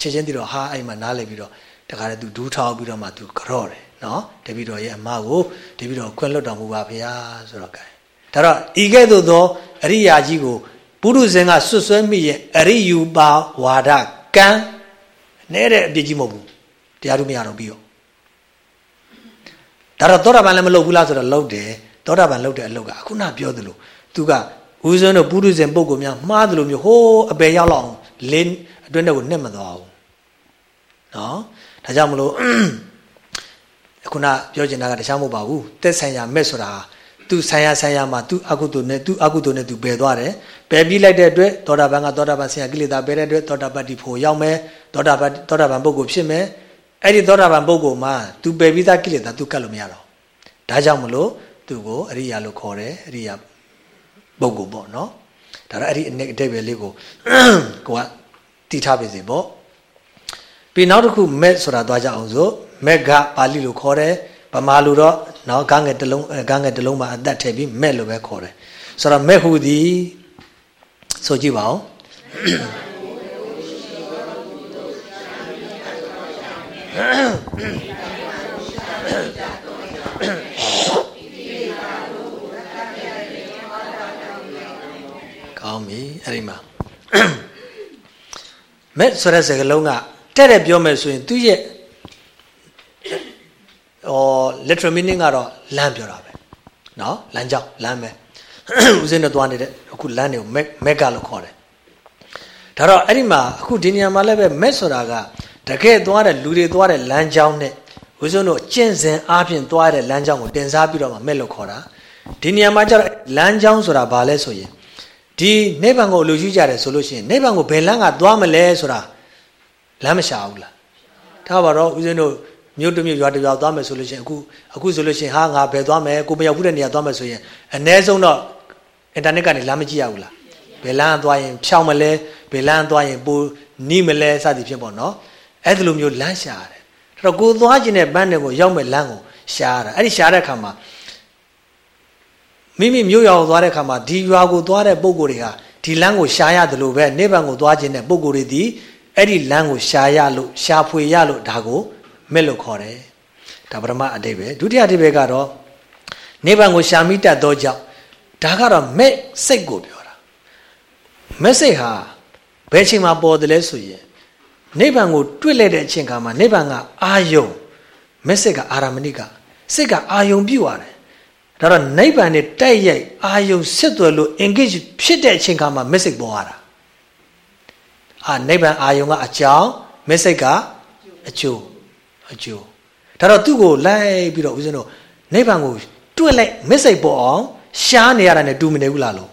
A: ချစ်ချင်းတည်တော့ဟာအဲ့ဒီမှာနားလည်ပြီးတော့တခါတည်း तू ဒူးထောက်ပြီးတော့မှ तू ကြော့တယ်နော်တပည့်တော်ရဲ့အမကိုတပည့်တော်ခွင့်လွတ်တော်မူပါဗျာဆိုတော့ခိုင်ဒါတော့ဤကဲ့သို့သောအရိယာကြီးကိုပုရုဇဉ်ကဆွတ်ဆွဲမိရဲ့အရိယူပါဝါဒကံနဲ့တဲ့အပြစ်ကြီးမဟုတ်ဘူးတရားသူမရတော့ပြီးတော့ ဒါတော့သောတာပန်လည်းမလုပ်ဘူးလားဆိုတော့လုပ်တယ်သောသောတာပန်လုပ်တဲ့အလုပ်ကအခုနပြောသလိုသူကဦးဇင်းတို့ပုရိသေပုဂ္ဂိုလ်များမှားသလိုမျိုးဟိုးအပေရောက်လောက်အောင်လင်းအတွင်းထဲကိုနှက်မသွားဘူးနော်ဒါကြောင့်မလို့ခုနပြောချင်တာကတခြားမဟုတ်ပါဘူးတက်ဆိုင်ရာမဲ့ဆိုတာသူဆိုင်ရာဆိုင်ရာမှာသူအကုသိုလ်နဲ့သူအကုသိုလ်နဲ့သူပယ်သွားတယ်ပယ်ပြီးလိုက်တဲ့အတွက်သောတာပန်ကသောတာပန်ဆရာကိလေသာပယ်တဲ့အတွက်သောတာပတ္တိဖို့ရောက်မယ်သောတာပန်သောတာပန်ပုဂ္ဂိုလ်ဖြစ်မယ် အဲ့ဒီသောတာပန်ပုဂ္ဂိုလ်မှာသူပယ်ပြီးသားကိလေသာသူကတ်လို့မရတော့ဒါကြောင့်မလို့သူကိုအရိယာလို့ခေါ်တယ်အရိယာပုဂ္ဂိုလ်ပေါ့နော်ဒါတော့အဲ့ဒီအနိအတိတ်ပဲလေးကိုကိုကတည်ထားပါစေပေါ့ပြီးနောက်တစ်ခုမက်ဆိုတာသွားကြအောင်ဆိုမက်ကပါဠိလိုခေါ်တယ်ဗမာလိုတော့နော်ဂန်းငယ်တစ်လုံးဂန်းငယ်တစ်လုံးမှာအသက်ထည့်ပြီးမက်လို့ပဲခေါ်တယ်ဆိုတော့မက်ဟူသည်ဆိုကြည့်ပါဦး ကောင်းပြီအဲ့ဒီမှာမက်ဆိုတဲ့စကားလုံးကတဲ့တဲ့ပြောမယ်ဆိုရင်သူ့ရဲ့ဟော literal meaning ကတော့လမ်းပြောတာပဲเนาะလမ်းကြောင်းလမ်းပဲဦးစင်းနဲ့သွားနေတဲ့အခုလမ်းတွေကိုမက်မက်ကလို့ခေါ်တယ်ဒါတော့အဲ့ဒီမှာအခုဒီနေရာမှာလည်းပဲမက်ဆိုတာက တကယ်သွားတဲ့လူတွေသွားတဲ့လမ်းကြောင်းနဲ့ဦးစင်းတို့ကျင့်စဉ်အားဖြင့်သွားတဲ့လမ်းကြောင်းကိုတင်စားပြီးတော့မှမက်လို့ခေါ်တာဒီနေရာမှာကျတော့လမ်းကြောင်းဆိုတာဘာလဲဆိုရင်ဒီနိဗ္ဗာန်ကိုလူရှိကြတယ်ဆိုလို့ရှိရင်နိဗ္ဗာန်ကိုဘယ်လမ်းကသွားမလဲဆိုတာလမ်းမရှာဘူးလားထားပါတော့ဦးဇင်းတို့မြို့တစ်မြို့ရွာတစ်ရွာသွားမယ်ဆိုလို့ရှိရင်အခုအခုဆိုလို့ရှိရင်ဟာငါဘယ်သွားမယ်ကိုမရောက်ဘူးတဲ့နေရာသွားမယ်ဆိုရင်အ ਨੇ ဆုံးတော့အင်တာနက်ကနေလမ်းမကြည့်ရဘူးလားဘယ်လမ်းသွားရင်ဖြောင်းမလဲဘယ်လမ်းသွားရင်ပိုနီးမလဲစသည်ဖြင့်ပေါ့နော် အဲ့ဒီလိုမျိုးလမ်းရှာရတယ်အဲ့တော့ကိုသွားခြင်းတဲ့ဘန်းတွေကိုရောက်မဲ့လမ်းကိုရှာရတာအဲ့ဒီရှာတဲ့အခါမှာမိမိမြို့ရွာကိုသွားတဲ့အခါမှာဒီရွာကိုသွားတဲ့ပုံကိုယ်တွေဟာဒီလမ်းကိုရှာရတယ်လို့ပဲနိဗ္ဗာန်ကိုသွားခြင်းတဲ့ပုံကိုယ်တွေဒီအဲ့ဒီလမ်းကိုရှာရလို့ရှာဖွေရလို့ဒါကိုမဲ့လို့ခေါ်တယ်ဒါပရမအတိတ်ပဲဒုတိယအတိတ်ပဲကတော့နိဗ္ဗာန်ကိုရှာမိတတ်သောကြောင့်ဒါကတော့မဲ့စိတ်ကိုပြောတာမဲ့စိတ်ဟာဘယ်ချိန်မှာပေါ်တယ်လဲဆိုရင် နိဗ္ဗာန်ကိုတွေ့လိုက်တဲ့အချိန်ခါမှာနိဗ္ဗာန်ကအာယုံမဲ့စိတ်ကအာရမဏိကစိတ်ကအာယုံပြုတ်ရတယ်ဒါတော့နိဗ္ဗာန်နဲ့တိုက်ရိုက်အာယုံစစ်သွယ်လို့ engage ဖြစ်တဲ့အချိန်ခါမှာမဲ့စိတ်ပေါ်ရတာအာနိဗ္ဗာန်အာယုံကအကြောင်းမဲ့စိတ်ကအကျိုးအကျိုးဒါတော့သူ့ကိုလိုက်ပြီးတော့ဦးဇင်းတို့နိဗ္ဗာန်ကိုတွေ့လိုက်မစ်စိတ်ပေါ်အောင်ရှားနေရတာ ਨੇ တူမနေဘူးလားလို့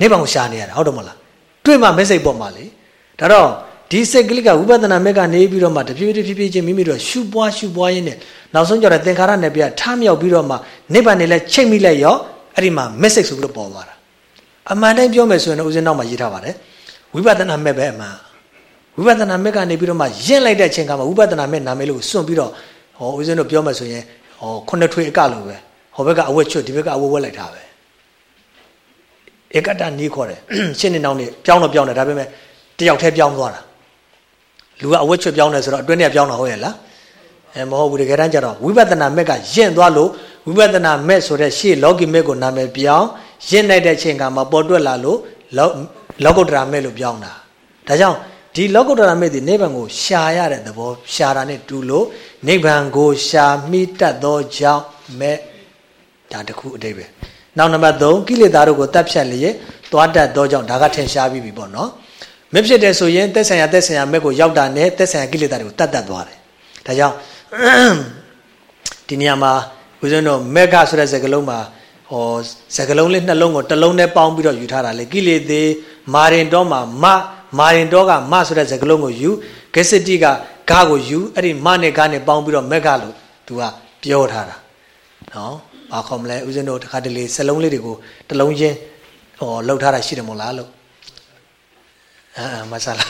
A: နိဗ္ဗာန်ကိုရှားနေရတာဟုတ်တယ်မလားတွေ့မှမစ်စိတ်ပေါ်မှာလေ ဒါတော့ဒီစိတ်ကလေးကဝိပဿနာမဲ့ကနေပြီးတော့မှတဖြည်းဖြည်းဖြည်းဖြည်းချင်းမိမိတို့ရှုပွားရှုပွားရင်းနဲ့နောက်ဆုံးကြတော့သင်္ခါရနယ်ပြထားမြောက်ပြီးတော့မှနိဗ္ဗာန်နဲ့လည်းချိတ်မိလိုက်ရောအဲ့ဒီမှာမက်ဆေ့ဆိုပြီးတော့ပေါ်သွားတာအမှန်တိုင်းပြောမယ်ဆိုရင်ဦးဇင်းနောက်မှာရေးထားပါတယ်ဝိပဿနာမဲ့ပဲအမှန်ဝိပဿနာမဲ့ကနေပြီးတော့မှရင့်လိုက်တဲ့အချိန်ကမှဝိပဿနာမဲ့နာမည်လို့စွန့်ပြီးတော့ဟောဦးဇင်းတို့ပြောမှဆိုရင်ဟောခုနှစ်ထွေအကလို့ပဲဟောဘက်ကအဝတ်ချွတ်ဒီဘက်ကအဝတ်ဝတ်လိုက်တာပဲဧကတနီးခေါ်တယ်ရှင်းနေနောက်နေပြောင်းတော့ပြောင်းတယ်ဒါပေမဲ့ တယောက်တည်းပြောင်းသွားတာလူကအဝတ်ချွတ်ပြောင်းတယ်ဆိုတော့အတွင်းထဲပြောင်းတာဟုတ်ရဲ့လားအဲမဟုတ်ဘူးတကယ်တမ်းကျတော့ဝိပဿနာမဲ့ကရင့်သွားလို့ဝိပဿနာမဲ့ဆိုတဲ့ရှေ့လောကီမဲ့ကိုနာမည်ပြောင်းရင့်လိုက်တဲ့အချိန်ကမှပေါ်တွက်လာလို့လောကုတ္တရာမဲ့လို့ပြောင်းတာဒါကြောင့်ဒီလောကုတ္တရာမေတိနိဗ္ဗာန်ကိုရှာရတဲ့သဘောရှာတာနဲ့တူလို့နိဗ္ဗာန်ကိုရှာမိတတ်သောကြောင့်မဲ့ဒါတခုအတိတ်ပဲနောက်နံပါတ်3ကိလေသာတို့ကိုတတ်ဖြတ်လျက်သွားတတ်သောကြောင့်ဒါကထင်ရှားပြီးပြီပေါ့နော် မဖြစ်တယ်ဆိုရင်သက်ဆိုင်ရာသက်ဆိုင်ရာမဲ့ကိုရောက်တာနဲ့သက်ဆိုင်ရာကိလေသာတွေကိုတတ်တတ်သွားတယ်ဒါကြောင့်ဒီနေရာမှာဦးဇင်းတို့မက်ကဆိုတဲ့စကားလုံးမှာဟောစကားလုံးလေးနှလုံးကိုတစ်လုံးနဲ့ပေါင်းပြီးတော့ယူထားတာလေကိလေသေမာရင်တော့မှာမမာရင်တော့ကမဆိုတဲ့စကားလုံးကိုယူဂက်စတိကဂါကိုယူအဲ့ဒီမနဲ့ဂါနဲ့ပေါင်းပြီးတော့မက်ကလို့သူကပြောထားတာနော်ဘာခေါ်မလဲဦးဇင်းတို့တခါတလေစလုံးလေးတွေကိုတလုံးချင်းဟောလှုပ်ထားတာရှိတယ်မို့လားလို့ အာမဆလာ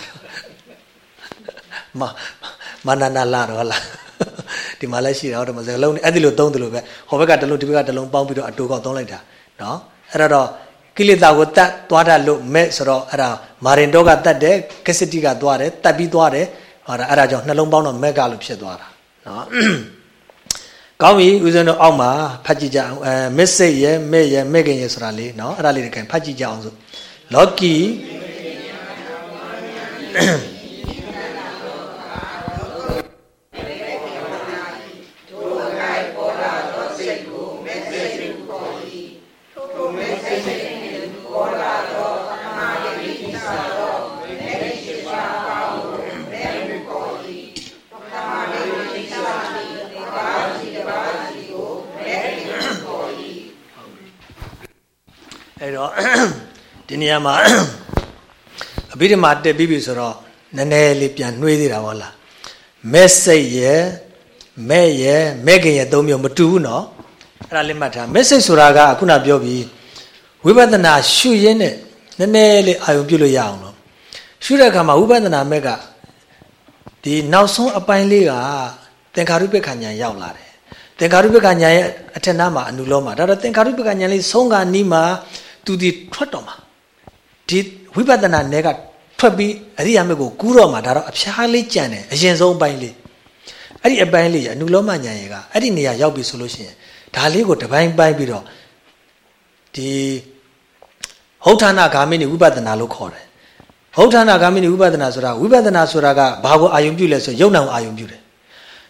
A: မမနနာလာတော့လားဒီမှာလည်းရှိတယ်ဟုတ်တယ်မစလုံးအဲ့ဒီလိုသုံးတယ်လို့ပဲဟောဘက်ကတလုံးဒီဘက်ကတလုံးပေါင်းပြီးတော့အတူကောက်သုံးလိုက်တာနော်အဲ့တော့ကိလေသာကိုတတ်သွားတတ်လို့မဲ့ဆိုတော့အဲ့ဒါမာရင်တော့ကတတ်တယ်ကစတိကသွားတယ်တတ်ပြီးသွားတယ်ဟောဒါအဲ့ဒါကြောင့်နှလုံးပေါင်းတော့မက်ကလို့ဖြစ်သွားတာနော်ကောင်းပြီဦးဇင်းတို့အောက်မှာဖတ်ကြည့်ကြအောင်အဲမစ်စိတ်ရဲ့မဲ့ရဲ့မဲ့ခင်ရဲ့ဆိုတာလေးနော်အဲ့ဒါလေးတကယ်ဖတ်ကြည့်ကြအောင်ဆိုလောကီ det er meget အဘိဓမ္မာတက်ပြီးပြီဆိုတော့နည်းနည်းလေးပြန်နှွေးသေးတာဟုတ်လားမက်စိတ်ရဲ့မဲ့ရဲ့မဲ့ခင်ရဲ့သုံးမျိုးမတူဘူးနော်အဲ့ဒါလေးမှတ်ထားမက်စိတ်ဆိုတာကခုနပြောပြီးဝိပဿနာရှုရင်းနဲ့နည်းနည်းလေးအာရုံပြုလို့ရအောင်နော်ရှုတဲ့အခါမှာဝိပဿနာမဲ့ကဒီနောက်ဆုံးအပိုင်းလေးကသင်္ခါရုပ္ပခဏ်ညာရောက်လာတယ်သင်္ခါရုပ္ပခဏ်ညာရဲ့အထက်နားမှာအနုလောမှာဒါတော့သင်္ခါရုပ္ပခဏ်ညာလေးဆုံးကနီးမှာသူဒီထွက်တော့မှာဒီ ဝိပဿနာနယ်ကထွက်ပြီးအရိယာမေကိုကူးတော့မှာဒါတော့အဖျားလေးကြံတယ်အရင်ဆုံးအပိုင်းလေးအဲ့ဒီအပိုင်းလေးအနုလောမညာရေကအဲ့ဒီနေရာရောက်ပြီဆိုလို့ရှိရင်ဒါလေးကိုတပိုင်းပိုင်းပြီးတော့ဒီဟုတ်ဌာနဂါမိနိဝိပဿနာလို့ခေါ်တယ်ဟုတ်ဌာနဂါမိနိဝိပဿနာဆိုတာဝိပဿနာဆိုတာကဘာကိုအာယုံပြုလဲဆိုယုံနာကိုအာယုံပြုတယ်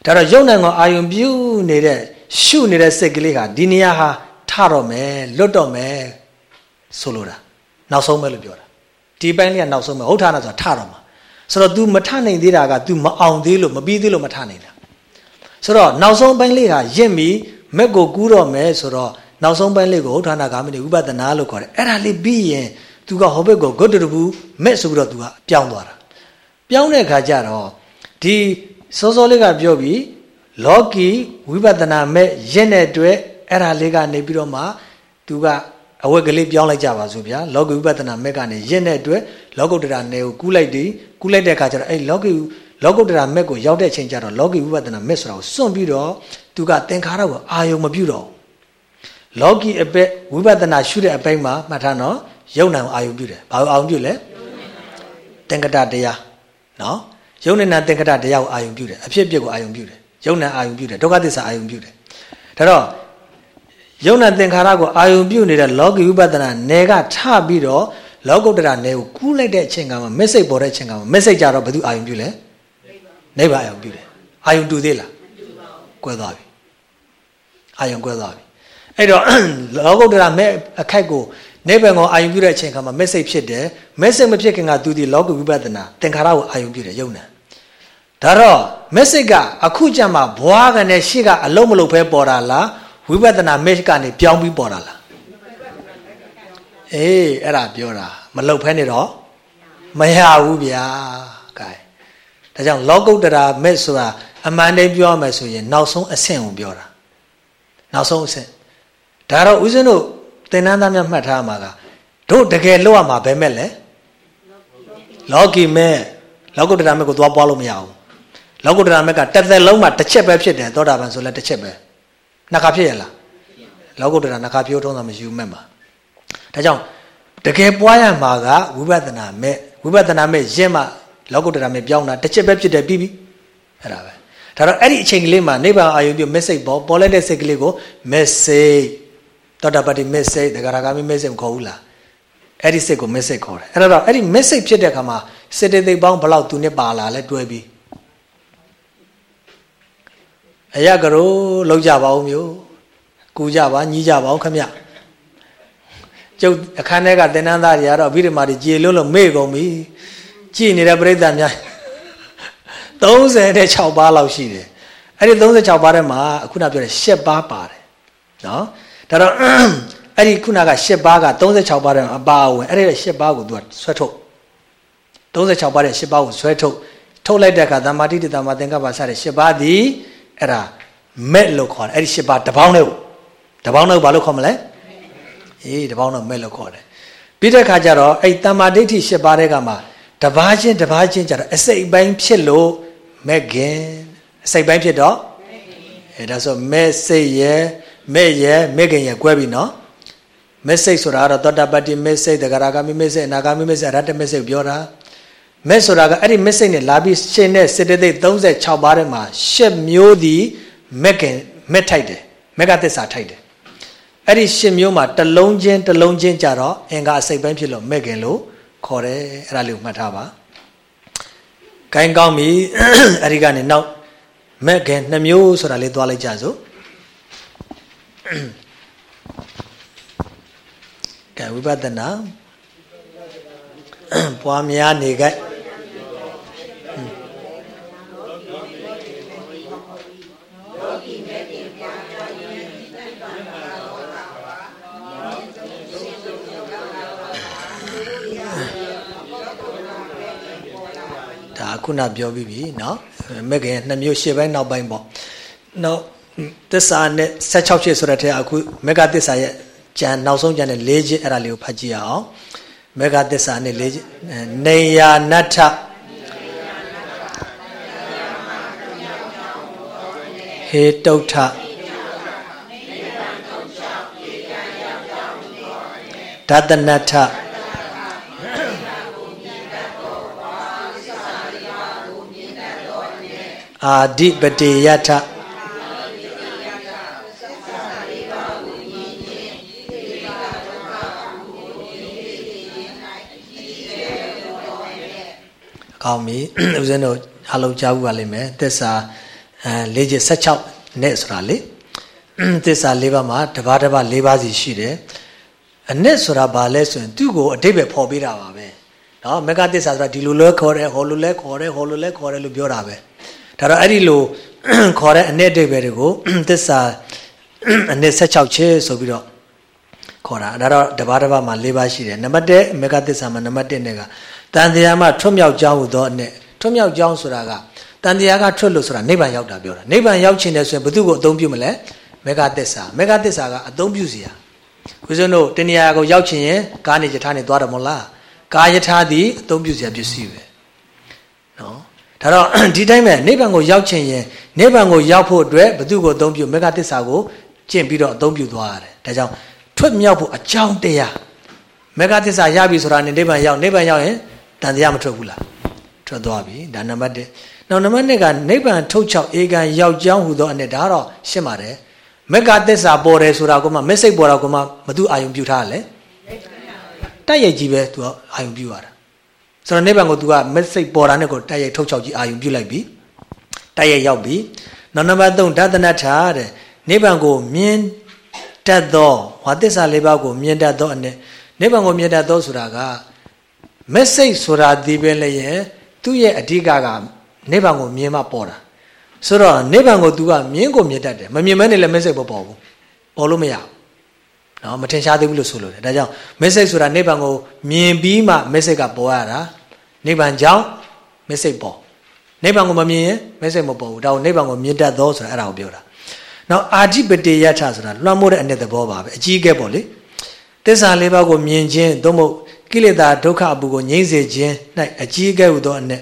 A: ဒါတော့ယုံနာကိုအာယုံပြုနေတဲ့ရှုနေတဲ့စိတ်ကလေးဟာဒီနေရာဟာထတော့မယ်လွတ်တော့မယ်ဆိုလိုတာနောက်ဆုံးပဲလို့ပြောတာ ဒီပိုင်းလေးကနောက်ဆုံးပဲဟုတ်ထာနာဆိုတာထတော့မှာဆိုတော့ तू မထနိုင်သေးတာက तू မအောင်သေးလို့မပြီးသေးလို့မထနိုင်တာဆိုတော့နောက်ဆုံးပိုင်းလေးကရင့်ပြီးမက်ကိုကူးတော့မယ်ဆိုတော့နောက်ဆုံးပိုင်းလေးကိုဟုတ်ထာနာဂါမိနေဥပဒနာလို့ခေါ်တယ်အဲ့ဒါလေးပြီးရင်သူကဟောဘက်ကိုဂုတ်တဘူမက်ဆိုပြီးတော့သူကပြောင်းသွားတာပြောင်းတဲ့အခါကျတော့ဒီစောစောလေးကပြောပြီးလောကီဝိပဿနာမဲ့ရင့်တဲ့အတွက်အဲ့ဒါလေးကနေပြီးတော့မှသူက အဝက်ကလေးပြောင်းလိုက်ကြပါစို့ဗျာလောကီဝိပဿနာမဲ့ကနေရင့်တဲ့အတွက်လောကုတ္တရာနယ်ကိုကူးလိုက်တယ်ကူးလိုက်တဲ့အခါကျတော့အဲ့လောကီလောကုတ္တရာမဲ့ကိုရောက်တဲ့အချိန်ကျတော့လောကီဝိပဿနာမဲ့ဆိုတာကိုစွန့်ပြီးတော့သူကသင်္ခါရကိုအာယုံမပြုတော့လောကီအပက်ဝိပဿနာရှုတဲ့အပိုင်းမှာမှတ်ထားနော်ယုံနာကိုအာယုံပြုတယ်ဘာကိုအာယုံပြုလဲသင်္ကတတရားနော်ယုံနာသင်္ကတတရားကိုအာယုံပြုတယ်အဖြစ်အပျက်ကိုအာယုံပြုတယ်ယုံနာအာယုံပြုတယ်ဒုက္ခသစ္စာအာယုံပြုတယ်ဒါတော့ ယုံနာသင်္ခါရကိုအာယုံပြုနေတဲ့လောကီဝိပဿနာနယ်ကထပြီးတော့လောကုတ္တရာနယ်ကိုကူးလိုက်တဲ့အချိန်ကမှမက်ဆေ့ပေါ်တဲ့အချိန်ကမှမက်ဆေ့ကြတော့ဘယ်သူအာယုံပြုလဲနိဗ္ဗာန်အာယုံပြုတယ်အာယုံတူသေးလားကွဲသွားပြီအာယုံကွဲသွားပြီအဲ့တော့လောကုတ္တရာမဲ့အခိုက်ကိုနိဗ္ဗာန်ကိုအာယုံပြုတဲ့အချိန်ကမှမက်ဆေ့ဖြစ်တယ်မက်ဆေ့မဖြစ်ခင်ကသူဒီလောကဝိပဿနာသင်္ခါရကိုအာယုံပြုတယ်ယုံနာဒါတော့မက်ဆေ့ကအခုကြမှာဘွားကနေရှေ့ကအလုံးမလုံးဖဲပေါ်တာလား ဝိပဿနာမက်ကနေပြောင်းပြီးပေါ်တာလားအေးအဲ့ဒါပြောတာမလုတ်ဖဲနေတော့မရဘူးဗျာကဲဒါကြောင့်လောကုတ္တရာမက်ဆိုတာအမှန်တည်းပြောရမယ်ဆိုရင်နောက်ဆုံးအဆင့်ကိုပြောတာနောက်ဆုံးအဆင့်ဒါတော့ဦးဇင်းတို့သင်္นานသားများမှတ်ထားမှာကတို့တကယ်လောက်ရမှာဘယ်မဲ့လဲလောကီမဲ့လောကုတ္တရာမက်ကိုသွားပွားလို့မရဘူးလောကုတ္တရာမက်ကတစ်သက်လုံးမှာတစ်ချက်ပဲဖြစ်တယ်သောတာပန်ဆိုလဲတစ်ချက်ပဲ နှစ်ခါဖြစ်ရလားလောကုတ္တရာနှစ်ခါပြောထုံးတာမရှိဘူးမဲ့မှာဒါကြောင့်တကယ်ပွားရမှာကဝိပဿနာမဲ့ဝိပဿနာမဲ့ရင့်မှလောကုတ္တရာမဲ့ပြောင်းတာတစ်ချက်ပဲဖြစ်တယ်ပြီးပြီအဲ့ဒါပဲဒါတော့အဲ့ဒီအချိန်ကလေးမှာနိဗ္ဗာန်အာယုံပြုမက်ဆေ့ပေါ်ပေါ်လိုက်တဲ့စိတ်ကလေးကိုမက်ဆေ့တောတာပတိမက်ဆေ့ဒဂရဂါမီမက်ဆေ့မခေါ်ဘူးလားအဲ့ဒီစိတ်ကိုမက်ဆေ့ခေါ်တယ်အဲ့တော့အဲ့ဒီမက်ဆေ့ဖြစ်တဲ့အခါမှာစေတသိက်ပေါင်းဘလောက်သူနဲ့ပါလာလဲတွဲပြီး အရကရိုးလောက်ကြပါအောင်မျိုးကူကြပါညီးကြပါအောင်ခမကျုပ်အခန်းထဲကတင်နန်းသားတွေကတော့ဗိဓမာတွေကြေလွန်းလို့မေ့ကုန်ပြီကြည်နေတဲ့ပြိဿများ36ပါးလောက်ရှိတယ်အဲ့ဒီ36ပါးထဲမှာအခုနပြောတဲ့7ပါးပါတယ်နော်ဒါတော့အဲ့ဒီခုနက7ပါးက36ပါးထဲမှာအပါဝင်အဲ့ဒီ7ပါးကို तू ကဆွဲထုတ်36ပါးတဲ့7ပါးကိုဆွဲထုတ်ထုတ်လိုက်တဲ့အခါသမ္မာတိတ္တသမ္မာသင်္ကပ္ပစတဲ့7ပါးသည် အဲ့ဒါမဲ့လို့ခေါ်တယ်အဲ့ဒီ10ပါးတပေါင်းနဲ့တပေါင်းနဲ့ဘာလို့ခေါ်မလဲအေးတပေါင်းတော့မဲ့လို့ခေါ်တယ်ပြီးတဲ့အခါကျတော့အဲ့တမ္မာဒိဋ္ဌိ၈ပါးတဲ့ကမှာတပါးချင်းတပါးချင်းကျတော့အစိတ်ပိုင်းဖြစ်လို့မဲ့ခင်အစိတ်ပိုင်းဖြစ်တော့အဲဒါဆိုမဲ့စိတ်ရဲ့မဲ့ရဲ့မဲ့ခင်ရဲ့ကွဲပြီနော်မဲ့စိတ်ဆိုတာကတော့သောတာပတ္တိမဲ့စိတ်တဂရဂါမိမဲ့စိတ်အနာဂါမိမဲ့စိတ်အရဟတမဲ့စိတ်ပြောတာ မဲ့ဆိုတာကအဲ့ဒီမဲ့စိတ်နဲ့လာပြီးရှင်းတဲ့စေတသိက်36ပါးထဲမှာရှစ်မျိုးဒီမဲ့ခင်မဲ့ထိုက်တယ်မဲ့ကသစ္စာထိုက်တယ်အဲ့ဒီရှစ်မျိုးမှာတစ်လုံးချင်းတစ်လုံးချင်းကြတော့အင်္ဂါအစိတ်ပိုင်းဖြစ်လို့မဲ့ခင်လို့ခေါ်တယ်အဲ့ဒါလေးကိုမှတ်ထားပါ။ဂိုင်းကောင်းပြီအဲ့ဒီကနေနောက်မဲ့ခင်နှမျိုးဆိုတာလေးသွားလိုက်ကြစို့။ကဲဝိပဿနာပွားများနေကြ ဒါ ခုနပြောပြီးပြီနော်မဂ္ဂင်နှစ်မျိုးရှေ့ပိုင်းနောက်ပိုင်းပေါ့နောက်သစ္စာနဲ့16ချက်ဆိုတဲ့ထဲအခုမဂ္ဂသစ္စာရဲ့ကြံနောက်ဆုံးကြံတဲ့၄ချက်အဲ့ဒါလေးကိုဖတ်ကြည့်အောင်မေဃသစ္စာနဲ့၄ချက်နေယာနတ္ထဟေတုဋ္ဌဒသနတ္ထ အာဓိပတိယထကောင်းပြီဦးဇင်းတို့အားလုံးကြားဘူးပါလိမ့်မယ်သစ္စာအဲ၄ချက်16နဲ့ဆိုတာလေသစ္စာ၄ပါးမှာတပါးတပါး၄ပါးစီရှိတယ်အနစ်ဆိုတာဘာလဲဆိုရင်သူ့ကိုအတိတ်ပဲဖော်ပေးတာပါပဲနော်မကသစ္စာဆိုတာဒီလိုလဲခေါ်တယ်ဟောလိုလဲခေါ်တယ်ဟောလိုလဲခေါ်တယ်လို့ပြောတာပဲ ဒါတော့အဲ့ဒီလိုခေါ်တဲ့အနစ်အတိတ်ပဲတွေကိုသစ္စာအနစ်16ချက်ဆိုပြီးတော့ခေါ်တာဒါတော့တပါးတပါးမှာ၄ပါးရှိတယ်နံပါတ်1မေဃသစ္စာမှာနံပါတ်1နဲ့ကတန်တရားမှာထွတ်မြောက်ကြောင်းဟူသောအနစ်ထွတ်မြောက်ကြောင်းဆိုတာကတန်တရားကထွတ်လို့ဆိုတာနိဗ္ဗာန်ရောက်တာပြောတာနိဗ္ဗာန်ရောက်ခြင်းနဲ့ဆိုရင်ဘု து ကိုအသုံးပြုမလဲမေဃသစ္စာမေဃသစ္စာကအသုံးပြုစရာဦးဇင်းတို့တဏှာကိုရောက်ချင်ရင်ကားနေယထာနေသွားတယ်မဟုတ်လားကာယထာသည်အသုံးပြုစရာပစ္စည်းပဲနော် ဒါတော့ဒီတိုင်းပဲနိဗ္ဗာန်ကိုရောက်ချင်ရင်နိဗ္ဗာန်ကိုရောက်ဖို့အတွက်ဘု து ကိုအသုံးပြုမေဃသစ္စာကိုကျင့်ပြီးတော့အသုံးပြုသွားရတယ်ဒါကြောင့်ထွတ်မြောက်ဖို့အကြောင်းတရားမေဃသစ္စာရပြီဆိုတာနဲ့နိဗ္ဗာန်ရောက်နိဗ္ဗာန်ရောက်ရင်တန်တရားမထွက်ဘူးလားထွက်သွားပြီဒါနံပါတ်1နောက်နံပါတ်2ကနိဗ္ဗာန်ထုတ်ချောက်ဧကံရောက်ကြောင်းဟူသောအနေဒါတော့ရှင်းပါတယ်မက်ကသစ္စာပေါ်တယ်ဆိုတာကမှမက်စိတ်ပေါ်တာကမှမသူအာယုံပြုထားတယ်တိုက်ရိုက်ကြီးပဲသူကအာယုံပြုရတာ ဆိုတော့နိဗ္ဗာန်ကိုသူကမက်စိတ်ပေါ်တာနဲ့ကိုတိုက်ရိုက်ထုတ်ချောက်ကြီးအာယုံပြုလိုက်ပြီတိုက်ရိုက်ရောက်ပြီနောက်နံပါတ်3ဒသနထာတဲ့နိဗ္ဗာန်ကိုမြင်တတ်သောဝါသစ္စာလေးပါးကိုမြင်တတ်သောအနေနိဗ္ဗာန်ကိုမြင်တတ်သောဆိုတာကမက်စိတ်ဆိုတာဒီပဲလည်းရဲ့သူ့ရဲ့အဓိကကနိဗ္ဗာန်ကိုမြင်မှပေါ်တာဆိုတော့နိဗ္ဗာန်ကို तू ကမြင်ကိုမြင်တတ်တယ်မမြင်မဲနဲ့လည်းမက်စိတ်ပေါ်ပေါ်ဘူးပေါ်လို့မရဘူး နော်မထင်ရှားသေးဘူးလို့ဆိုလို့တယ်ဒါကြောင့်မက်စိတ်ဆိုတာနိဗ္ဗာန်ကိုမြင်ပြီးမှမက်စိတ်ကပေါ်ရတာနိဗ္ဗာန်ကြောင့်မက်စိတ်ပေါ်နိဗ္ဗာန်ကိုမမြင်ရင်မက်စိတ်မပေါ်ဘူးဒါကိုနိဗ္ဗာန်ကိုမြင်တတ်သောဆိုတာအဲ့ဒါကိုပြောတာနောက်အာဓိပတိယထဆိုတာလွှမ်းမိုးတဲ့အနှစ်သဘောပါပဲအကြီးအကဲပေါ့လေသစ္စာလေးပါးကိုမြင်ခြင်းသို့မဟုတ်ကိလေသာဒုက္ခအပူကိုငြိမ့်စေခြင်း၌အကြီးအကဲဟူသောအနှစ်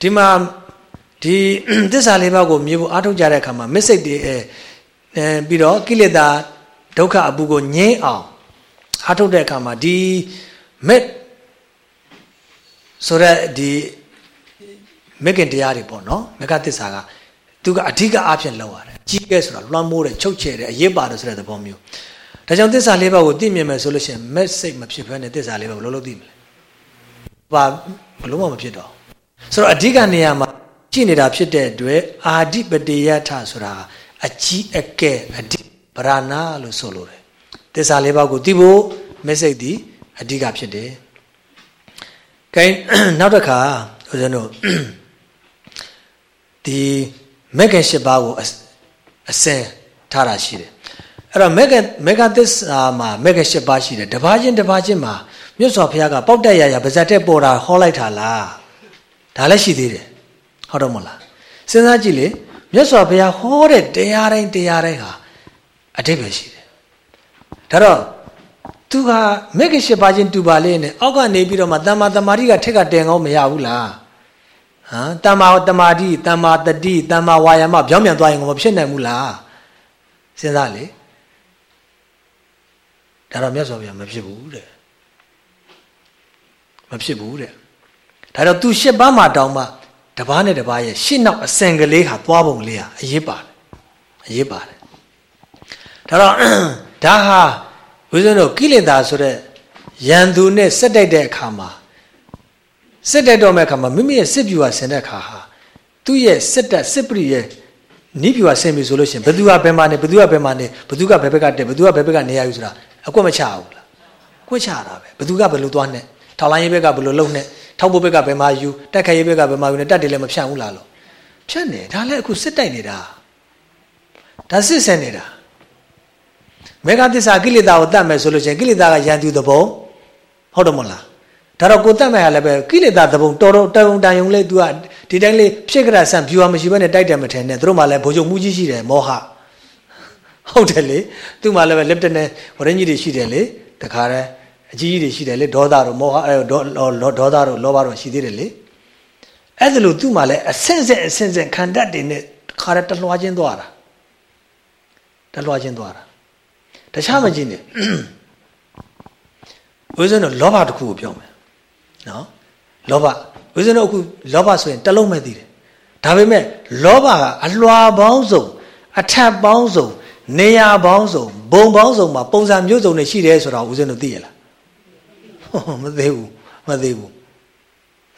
A: ဒီမှာဒီသစ္စာလေးပါးကိုမြင်ဖို့အားထုတ်ကြတဲ့အခါမှာမစ္စိတ်တွေအဲပြီးတော့ကိလေသာ ဒုက္ခအပူကိုငြိမ်းအောင်အားထုတ်တဲ့အခါမှာဒီမက်ဆိုရက်ဒီမက်ကင်တရားတွေပေါ့နော်မကသစ္စာကသူကအဓိကအားဖြင့်လောက်ရတယ်ကြီးကဲဆိုတာလွှမ်းမိုးတယ်ချုပ်ချယ်တယ်အရေးပါတယ်ဆိုတဲ့သဘောမျိုးဒါကြောင့်သစ္စာလေးပါးကိုသိမြင်မယ်ဆိုလို့ရှိရင်မက်စိတ်မဖြစ်ဘဲနဲ့သစ္စာလေးပါးကိုလုံးလုံးသိမလဲဘာဘလို့မှမဖြစ်တော့ဆိုတော့အဓိကနေရာမှာကြည့်နေတာဖြစ်တဲ့အတွက်အာဓိပတိယထဆိုတာအကြီးအကဲအဓိ ပရဏလို့ဆိုလိုတယ်သစ္စာလေးပါးကိုသိဖို့မက်စိတ်ဒီအဓိကဖြစ်တယ်။ကဲနောက်တစ်ခါဦးဇင်းတို့ဒီမက်ကင်၈ပါးကိုအစင်ထားတာရှိတယ်။အဲ့တော့မက်ကမက်ကသစ္စာမှာမက်ကင်၈ပါးရှိတယ်။တပါးချင်းတပါးချင်းမှာမြတ်စွာဘုရားကပေါက်တက်ရရပါဇက်တက်ပေါ်တာဟောလိုက်တာလား။ဒါလည်းရှိသေးတယ်။ဟုတ်တော့မလား။စဉ်းစားကြည့်လေမြတ်စွာဘုရားဟောတဲ့တရားတိုင်းတရားတိုင်းဟာ အတိတ်ပဲရှိတယ်။ဒါတော့သူကမက်ကင်၈ပါးချင်းတူပါလေနဲ့အောက်ကနေပြီးတော့မှတမ္မာတမာတိကထက်ကတင်ကောင်းမရဘူးလား။ဟမ်တမ္မာတမာတိတမ္မာတတိတမ္မာဝါယာမပြောင်းပြန်သွားရင်မဖြစ်နိုင်ဘူးလားစဉ်းစားလေဒါတော့မြတ်စွာဘုရားမဖြစ်ဘူးတဲ့မဖြစ်ဘူးတဲ့ဒါတော့သူရှစ်ပါးမှာတောင်းမှတပားနဲ့တပားရဲ့ရှစ်နောက်အစင်ကလေးဟာသွားပုံလေးဟာအရေးပါတယ်အရေးပါတယ် ဒါတော့ဒါဟာဝိဇ္ဇနတို့ကိလေသာဆိုတဲ့ယံသူနဲ့စက်တိုက်တဲ့အခါမှာစစ်တက်တော့မဲ့အခါမှာမိမိရဲ့စစ်ပြူဟာဆင်တဲ့အခါဟာသူ့ရဲ့စစ်တက်စစ်ပရိရဲ့နိပြူဟာဆင်ပြီဆိုလို့ရှိရင်ဘသူကဘယ်မှာနေဘသူကဘယ်မှာနေဘသူကဘယ်ဘက်ကတက်ဘသူကဘယ်ဘက်ကနေရယူဆိုတာအကွက်မချဘူးလားကွက်ချတာပဲဘသူကဘယ်လိုသွားနဲ့ထောက်လိုင်းရေးဘက်ကဘယ်လိုလုံနဲ့ထောက်ဖို့ဘက်ကဘယ်မှာယူတက်ခရေးဘက်ကဘယ်မှာယူနဲ့တက်တယ်လည်းမဖြန့်ဘူးလားလို့ဖြန့်တယ်ဒါလည်းအခုစစ်တိုက်နေတာဒါစစ်ဆင်နေတာ မေဃသစ္စာကိလေသာကိုတတ်မယ်ဆိုလို့ရှိရင်ကိလေသာကယံသူသဘောဟုတ်တယ်မဟုတ်လားဒါတော့ကိုတတ်မဲ့ဟာလည်းပဲကိလေသာသဘုံတော်တော်တယုံတယုံလေး तू ကဒီတိုင်းလေးဖြစ်ကြတာဆန်ဖြူအောင်မရှိဘဲနဲ့တိုက်တယ်မထင်နဲ့သူတို့မှလည်းဘိုးချုပ်မှုကြီးရှိတယ်မောဟဟုတ်တယ်လေသူ့မှာလည်းပဲလက်တက်နဲ့ဝရင်းကြီးတွေရှိတယ်လေတခါတည်းအကြီးကြီးတွေရှိတယ်လေဒေါသတို့မောဟအဲဒေါဒေါသတို့လောဘတို့ရှိသေးတယ်လေအဲ့ဒါလို့သူ့မှာလည်းအဆင့်ဆင့်အဆင့်ဆင့်ခံတတ်တယ်နဲ့တခါတည်းတလွှားချင်းသွားတာတလွှားချင်းသွားတာ တခြားမကြည့်နဲ့ဝိဇ္ဇနလောဘတစ်ခုကိုပြောမယ်နော်လောဘဝိဇ္ဇနအခုလောဘဆိုရင်တလုံးမဲ့သိတယ်ဒါပေမဲ့လောဘကအလွှာပေါင်းစုံအထက်ပေါင်းစုံနေရာပေါင်းစုံဘုံပေါင်းစုံမှာပုံစံမျိုးစုံတွေရှိတယ်ဆိုတော့ဦးဇင်းတို့သိရလားမသိဘူးမသိဘူး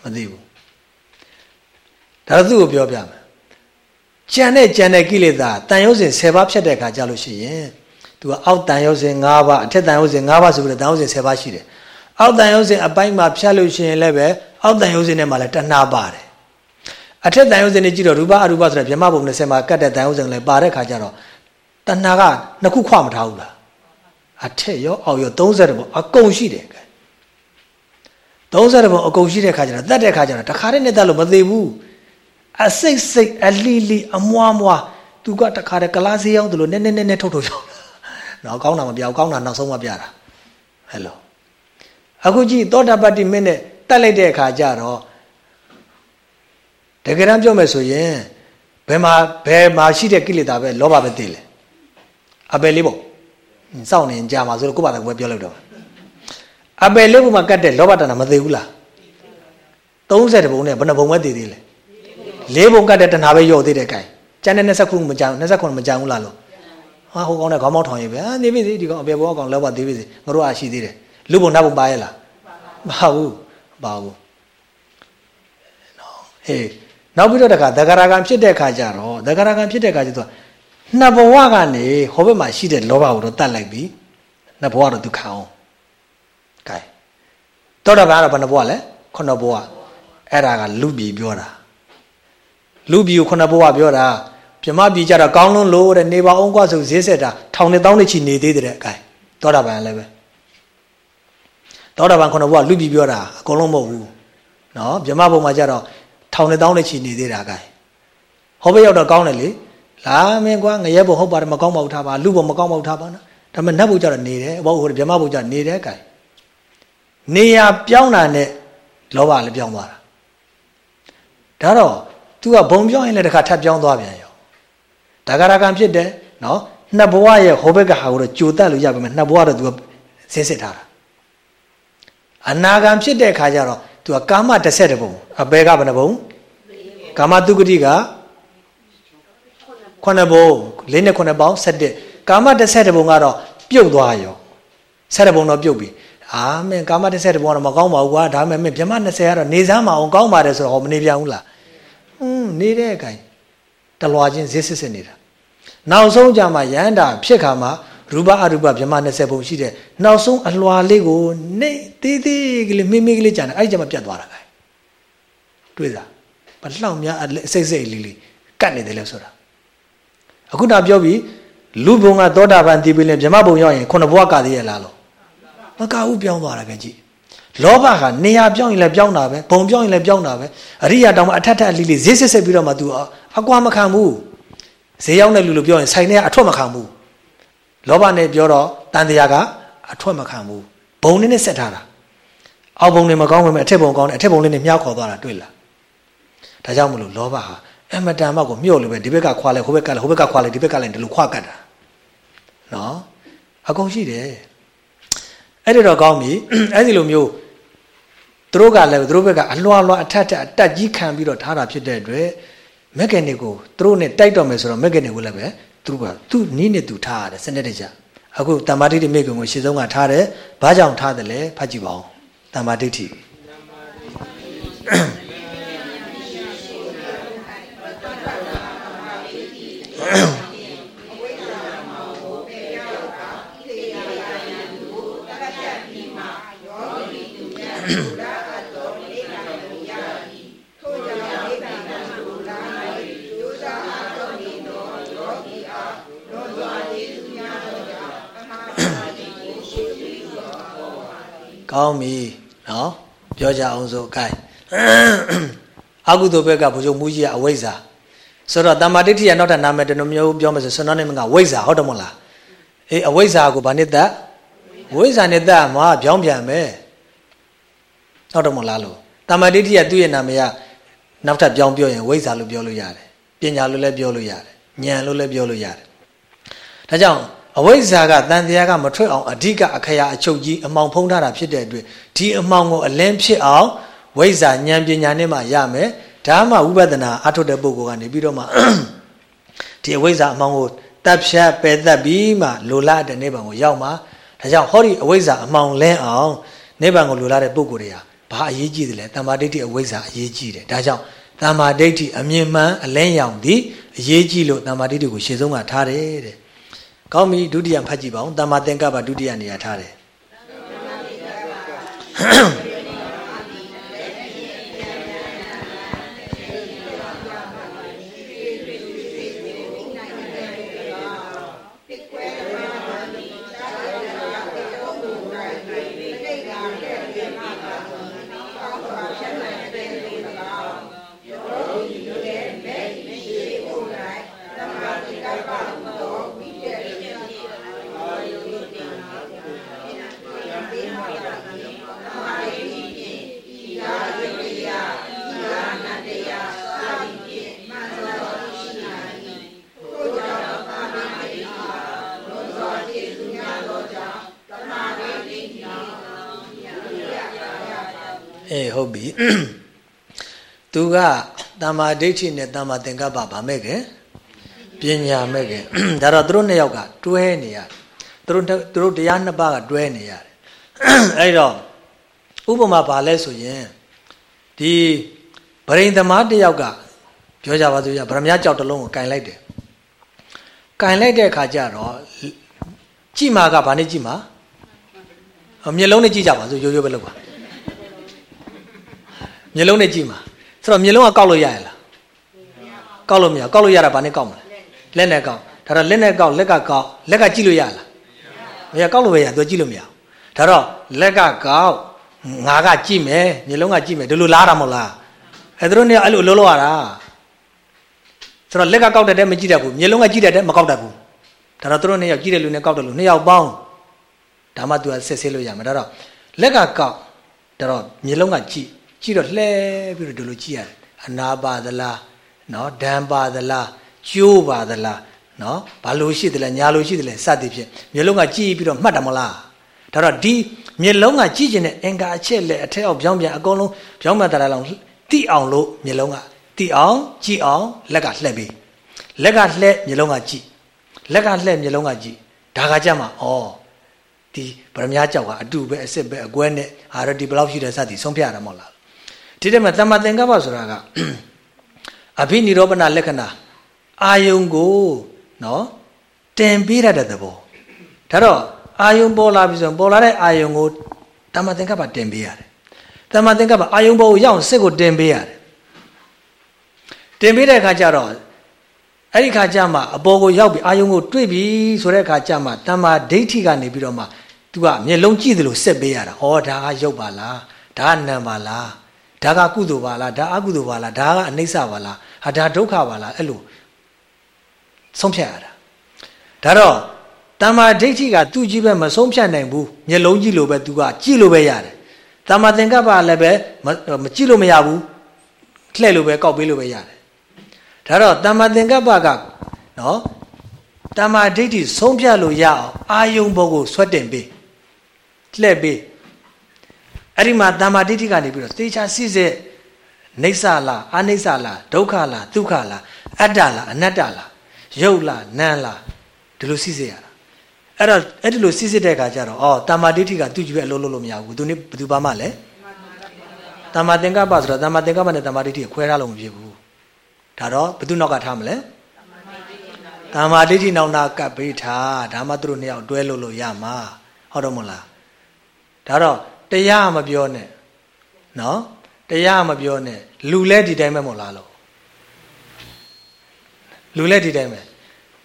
A: မသိဘူးဒါသူ့ကိုပြောပြမယ်ကြံတဲ့ကြံတဲ့ကိလေသာတန်ရုပ်စဉ်10ပါးဖြတ်တဲ့အခါကြာလို့ရှိရင် သူကအောက်တန်ရုပ်စဉ်5ပါးအထက်တန်ရုပ်စဉ်5ပါးဆိုပြီးတော့တန်ရုပ်စဉ်10ပါးရှိတယ်အောက်တန်ရုပ်စဉ်အပိုင်းမှာဖြတ်လို့ရှိရင်လည်းပဲအောက်တန်ရုပ်စဉ်ထဲမှာလည်းတဏှာပါတယ်အထက်တန်ရုပ်စဉ်နဲ့ကြည့်တော့ရူပအရူပဆိုတဲ့ဗြဟ္မဘုံ20မှာကတ်တဲ့တန်ရုပ်စဉ်လည်းပါတဲ့ခါကျတော့တဏှာကနှစ်ခုခွမထားဘူးလားအထက်ရောအောက်ရော30ဘောအကုန်ရှိတယ်ကဲ30ဘောအကုန်ရှိတဲ့ခါကျတော့တတ်တဲ့ခါကျတော့တခါတည်းနဲ့တတ်လို့မသေးဘူးအစိတ်စိတ်အလီလီအမွားမွားသူကတခါတည်းကလားစေးအောင်တလို့နည်းနည်းနည်းနည်းထုတ်ထုတ်ရောက် တော့ကောင်းတာမပြောကောင်းတာနောက်ဆုံးမှပြတာဟဲ့လို့အခုကြည့်သောတာပတ္တိမင်းနဲ့တက်လိုက်တဲ့အခါကျတော့တကယ်တမ်းပြောမယ်ဆိုရင်ဘယ်မှာဘယ်မှာရှိတဲ့ကိလေသာပဲလောဘပဲသိလေအပယ်လေးပေါ့စောင့်နေကြမှာဆိုတော့ကိုယ့်ဘာသာကိုယ်ပြောလိုက်တော့အပယ်လေးဘုံမှာကတ်တဲ့လောဘတဏ္ဍမသိဘူးလား30ဘုံနဲ့ဘယ်နှဘုံပဲသိသေးလဲလေးဘုံကတ်တဲ့တဏ္ဍပဲရော့သေးတယ်ကဲကျန်တဲ့20ခုမကြံ29မကြံဘူးလားလို့ ဟာဟိုကောင်းတဲ့ခေါင်းမောက်ထောင်ရေးပဲအာနေပြီစီဒီကောင်အပယ်ဘောကောင်လောဘသေးပြီစီငါတို့အားရှိသေးတယ်လူဘုံနတ်ဘုံပါရဲ့လားမပါဘူးမပါဘူးနော်ဟေးနောက်ပြီးတော့တခါသဂရကံဖြစ်တဲ့ခါကျတော့သဂရကံဖြစ်တဲ့ခါကျတော့နှစ်ဘဝကနေဟိုဘက်မှာရှိတဲ့လောဘကိုတော့တတ်လိုက်ပြီနှစ်ဘဝတော့သူခံအောင်ကဲတောတာပန်ကတော့ဘယ်နှဘဝလဲခုနှစ်ဘဝအဲ့ဒါကလူပြည်ပြောတာလူပြည်ကိုခုနှစ်ဘဝပြောတာ ပြမပြည်ကြတော့ကောင်းလွန်းလို့တဲ့နေပါအောင်ကွာဆိုဈေးဆက်တာထောင်နဲ့တောင်းနဲ့ချီနေသေးတယ်ကဲတောတာပန်လည်းပဲတောတာပန်ခုနှစ်ဘဝလူပြည်ပြောတာအကုန်လုံးမဟုတ်ဘူးနော်ပြမဘုံမှာကြတော့ထောင်နဲ့တောင်းနဲ့ချီနေသေးတာကဲဟောဘက်ရောက်တော့ကောင်းတယ်လေလာမင်းကွာငရဲဘုံဟုတ်ပါတယ်မကောင်းပါဘူးထားပါလူဘုံမကောင်းပါဘူးထားပါနော်ဒါပေမဲ့နတ်ဘုံကြတော့နေတယ်ဘောဟိုဗြဟ္မဘုံကြနေတယ်ကဲနေရပြောင်းတာနဲ့လောဘလည်းပြောင်းသွားတာဒါတော့ तू ကဘုံပြောင်းရင်လည်းတစ်ခါထပ်ပြောင်းသွားပြန်ရော ဒါကရကံဖြစ်တယ်နော်နှစ်ဘဝရဲ့ဟိုဘက်ကဟာကိုတော့ကြိုတက်လို့ရပါမယ်နှစ်ဘဝတော့ तू ကဆင်းစစ်ထားတာအနာဂံဖြစ်တဲ့ခါကျတော့ तू ကကာမတစ်ဆက်တဘုံအပေကဘယ်နှဘုံကာမတုဂတိကခုနှစ်ဘုံ၄နဲ့ခုနှစ်ပေါင်း7ကာမတစ်ဆက်တဘုံကတော့ပြုတ်သွားရောဆက်တဘုံတော့ပြုတ်ပြီအာမင်းကာမတစ်ဆက်တဘုံကတော့မကောင်းပါဘူးကွာဒါပေမဲ့ဗြဟ္မ20ကတော့နေစမ်းမအောင်ကောင်းပါတယ်ဆိုတော့ဟောမနေပြန်ဘူးလားဟွန်းနေတဲ့အကိုင် တလွာချင်းဈေးစစ်စစ်နေတာနောက်ဆုံးကြမှာရဟန္တာဖြစ်ခါမှာရူပအရူပဗြဟ္မ20ဘုံရှိတယ်နောက်ဆုံးအလွာလေးကိုနေသေးသေးကလေးမိမိကလေးကြံတယ်အဲ့ဒီကြမှာပြတ်သွားတာခိုင်တွေ့လားဘလောက်များအစိတ်စိတ်လေးလေးကတ်နေတယ်လဲဆိုတာအခုတော့ပြောပြီလူဘုံကသောတာပန်တည်ပြီးရင်ဗြဟ္မဘုံရောက်ရင်ခုနဘဝကသေးရဲ့လားလို့မကဘူးပြောင်းသွားတာကကြည့်လောဘကနေရာပြောင်းရင်လည်းပြောင်းတာပဲဘုံပြောင်းရင်လည်းပြောင်းတာပဲအရိယာတောင်မှအထက်ထက်အလိလိဈေးစစ်စစ်ပြီးတော့မှ तू အကွာမခံဘူးဈေးရောက်တဲ့လူလို့ပြောရင်ဆိုင်ထဲကအထွက်မခံဘူးလောဘနဲ့ပြောတော့တန်တရားကအထွက်မခံဘူးဘုံနဲ့နဲ့ဆက်ထားတာအောက်ဘုံနဲ့မကောင်းဘူးမဲ့အထက်ဘုံကောင်းတယ်အထက်ဘုံလေးနဲ့မြှောက်ခေါ်သွားတာတွေ့လားဒါကြောင့်မလို့လောဘဟာအမတန်မှကိုမြုပ်လို့ပဲဒီဘက်ကခွာလိုက်ဟိုဘက်ကလည်းဟိုဘက်ကခွာလိုက်ဒီဘက်ကလည်းဒီလိုခွာကတ်တာနော်အကုန်ရှိတယ်အဲ့ဒီတော့ကောင်းပြီအဲ့ဒီလိုမျိုးသူတို့ကလည်းသူတို့ဘက်ကအလွှာလွှာအထက်ထက်အတက်ကြီးခံပြီးတော့ထားတာဖြစ်တဲ့အတွက် မက်ကနစ်ကိုသူတို့နဲ့တိုက်တော့မယ်ဆိုတော့မက်ကနစ်ကိုလည်းပဲသူတို့ကသူ့နီးနဲ့သူထားရတယ်စနစ်တကျအခုတမ္မာဒိဋ္ဌိမေကုံကိုရှေ့ဆုံးကထားတယ်ဘာကြောင့်ထားတယ်လဲဖတ်ကြည့်ပါဦးတမ္မာဒိဋ္ဌိ ကောင်းပြီနော်ပြောကြအောင်ဆို gain အကုသိုလ်ဘက်ကဘုဇုံမူကြီးကအဝိဇ္ဇာဆိုတော့တမ္မာဒိဋ္ဌိကနောက်ထပ်နာမည်တစ်မျိုးပြောမယ်ဆိုဆွမ်းနေမကဝိဇ္ဇာဟုတ်တယ်မဟုတ်လားအေးအဝိဇ္ဇာကိုဗာနှစ်သက်ဝိဇ္ဇာနဲ့သက်မှာပြောင်းပြန်မယ်ဟုတ်တယ်မဟုတ်လားလို့တမ္မာဒိဋ္ဌိကသူ့ရဲ့နာမည်ကနောက်ထပ်ပြောင်းပြောရင်ဝိဇ္ဇာလို့ပြောလို့ရတယ်ပညာလို့လည်းပြောလို့ရတယ်ဉာဏ်လို့လည်းပြောလို့ရတယ်ဒါကြောင့် အဝိဇ္ဇာကတန်တရားကမထွက်အောင်အဓိကအခရာအချုပ်ကြီးအမောင်ဖုံးထားတာဖြစ်တဲ့အတွက်ဒီအမောင်ကိုအလင်းဖြစ်အောင်ဝိဇ္ဇာဉာဏ်ပညာနဲ့မှရမယ်ဒါမှဝိပဿနာအထုတ်တဲ့ပုဂ္ဂိုလ်ကနေပြီးတော့မှဒီအဝိဇ္ဇာအမောင်ကိုတပ်ဖြတ်ပယ်တတ်ပြီးမှလိုလားတဲ့နိဗ္ဗာန်ကိုရောက်မှာဒါကြောင့်ဟောဒီအဝိဇ္ဇာအမောင်လင်းအောင်နိဗ္ဗာန်ကိုလိုလားတဲ့ပုဂ္ဂိုလ်တွေဟာဘာအရေးကြီးတယ်လဲတမ္မာဒိဋ္ဌိအဝိဇ္ဇာအရေးကြီးတယ်ဒါကြောင့်တမ္မာဒိဋ္ဌိအမြင်မှန်အလင်းရောင်ဒီအရေးကြီးလို့တမ္မာဒိဋ္ဌိကိုရှေ့ဆုံးကထားတယ်တဲ့ ကောင်းပြီဒုတိယဖတ်ကြည့်ပါဦးတမ္မာသင်္ကပ္ပဒုတိယနေရာထားတယ် ကတမ္မာဒိဋ္ဌိနဲ့တမ္မာသင်္ကပ္ပဗာမဲ့ခင်ပညာမဲ့ခင်ဒါတော့သူတို့နှစ်ယောက်ကတွဲနေရတယ်သူတို့သူတို့တရားနှစ်ပါးကတွဲနေရတယ်အဲ့တော့ဥပမာဘာလဲဆိုရင်ဒီဗရိန်သမားတစ်ယောက်ကပြောကြပါစို့ရဗရမ ्या ကြောက်တစ်လုံးကိုကင်လိုက်တယ်ကင်လိုက်တဲ့အခါကျတော့ကြည့်မှာကဘာနဲ့ကြည့်မှာမျက်လုံးနဲ့ကြည့်ကြပါစို့ရိုးရိုးပဲလုပ်ပါမျက်လုံးနဲ့ကြည့်မှာ ဆိုတော့မျက်လုံးကကောက်လို့ရရလားကောက်လို့မရကောက်လို့ရတာဘာနဲ့ကောက်မလဲလက်နဲ့ကောက်ဒါတော့လက်နဲ့ကောက်လက်ကကောက်လက်ကကြည့်လို့ရလားမရကောက်လို့ပဲရသူကြည့်လို့မရဒါတော့လက်ကကောက်ငါကကြည့်မယ်မျက်လုံးကကြည့်မယ်ဒီလိုလားတာမဟုတ်လားအဲသူတို့เนี่ยအဲ့လိုလုံးလို့ရတာဆိုတော့လက်ကကောက်တဲ့တဲ့မကြည့်တတ်ဘူးမျက်လုံးကကြည့်တဲ့တဲ့မကောက်တတ်ဘူးဒါတော့သူတို့เนี่ยကြည့်တဲ့လူနဲ့ကောက်တဲ့လူနှစ်ယောက်ပေါင်းဒါမှသူကဆက်ဆေးလို့ရမှာဒါတော့လက်ကကောက်ဒါတော့မျက်လုံးကကြည့် ကြည့်တော့လှဲပြီးတော့ဒီလိုကြည့်ရတယ်အနာပါသလားနော်ဒံပါသလားကျိုးပါသလားနော်ဘာလို့ရှိသလဲညာလို့ရှိသလဲစသည်ဖြင့်မျက်လုံးကကြည့်ပြီးတော့မှတ်တယ်မလားဒါတော့ဒီမျက်လုံးကကြည့်ခြင်းနဲ့အင်္ဂါအချက်လက်အထက်အောက်ပြောင်းပြန်အကုန်လုံးပြောင်းမှတရလောင်တိအောင်လို့မျက်လုံးကတိအောင်ကြည့်အောင်လက်ကလှက်ပြီးလက်ကလှက်မျက်လုံးကကြည့်လက်ကလှက်မျက်လုံးကကြည့်ဒါကကြမှာဩဒီဗရမ ्या ကြောက်ကအတူပဲအစ်စ်ပဲအကွဲနဲ့အာရဒီဘလောက်ရှိတဲ့စသည်ဆုံးဖြတ်ရမှာမဟုတ်လား ဒီတည်းမှာတမ္မာသင်္ကပ္ပဆိုတာကအဘိနိရောပဏလက္ခဏာအာယုံကိုနော်တင်ပေးရတဲ့သဘောဒါတော့အာယုံပေါ်လာပြီဆိုရင်ပေါ်လာတဲ့အာယုံကိုတမ္မာသင်္ကပ္ပတင်ပေးရတယ်တမ္မာသင်္ကပ္ပအာယုံပေါ်ကိုရောက်စစ်ကိုတင်ပေးရတယ်တင်ပေးတဲ့အခါကျတော့အဲ့ဒီခါကျမှအပေါ်ကိုရောက်ပြီအာယုံကိုတွေ့ပြီဆိုတဲ့အခါကျမှတမ္မာဒိဋ္ဌိကနေပြီးတော့မှ तू ကမျက်လုံးကြည့်သလိုဆက်ပေးရတာဩဒါကရုပ်ပါလားဒါကနာမ်ပါလား ဒါကကုသိုလ်ပါလားဒါအကုသိုလ်ပါလားဒါကအနိစ္စပါလားဟာဒါဒုက္ခပါလားအဲ့လိုဆုံးဖြတ်ရတာဒါတော့တမ္မာဒိဋ္ဌိကသူ့ကြီးပဲမဆုံးဖြတ်နိုင်ဘူးမျက်လုံးကြည့်လို့ပဲသူကကြည့်လို့ပဲရတယ်တမ္မာသင်္ကပ္ပလည်းပဲမကြည့်လို့မရဘူးလှည့်လို့ပဲကောက်ပေးလို့ပဲရတယ်ဒါတော့တမ္မာသင်္ကပ္ပကနော်တမ္မာဒိဋ္ဌိဆုံးဖြတ်လို့ရအောင်အာယုံဘောကိုဆွတ်တင်ပေးလှည့်ပေး အဲ့ဒီမှာတမ္မာဒိဋ္ဌိကနေပြီးတော့သေချာစစ်စစ်နေဆာလားအနိစ္စလားဒုက္ခလားဒုက္ခလားအတ္တလားအနတ္တလားရုပ်လားနာမ်လားဒီလိုစစ်စစ်ရတာအဲ့တော့အဲ့ဒီလိုစစ်စစ်တဲ့အခါကျတော့အော်တမ္မာဒိဋ္ဌိကသူ့ကြည့်ပဲအလုပ်လုပ်လို့မရဘူးသူနေဘယ်သူပါမှလဲတမ္မာသင်္ကပ္ပဆိုတော့တမ္မာသင်္ကပ္ပနဲ့တမ္မာဒိဋ္ဌိခွဲထားလို့မဖြစ်ဘူးဒါတော့ဘယ်သူနောက်ကထားမလဲတမ္မာဒိဋ္ဌိနောက်နာကပ်ပေးထားဒါမှသူတို့နှစ်ယောက်တွဲလို့လို့ရမှာဟုတ်တော့မလားဒါတော့ တရားမပြောနဲ့နော်တရားမပြောနဲ့လူလဲဒီတိုင်းပဲမဟုတ်လားလို့လူလဲဒီတိုင်းပဲ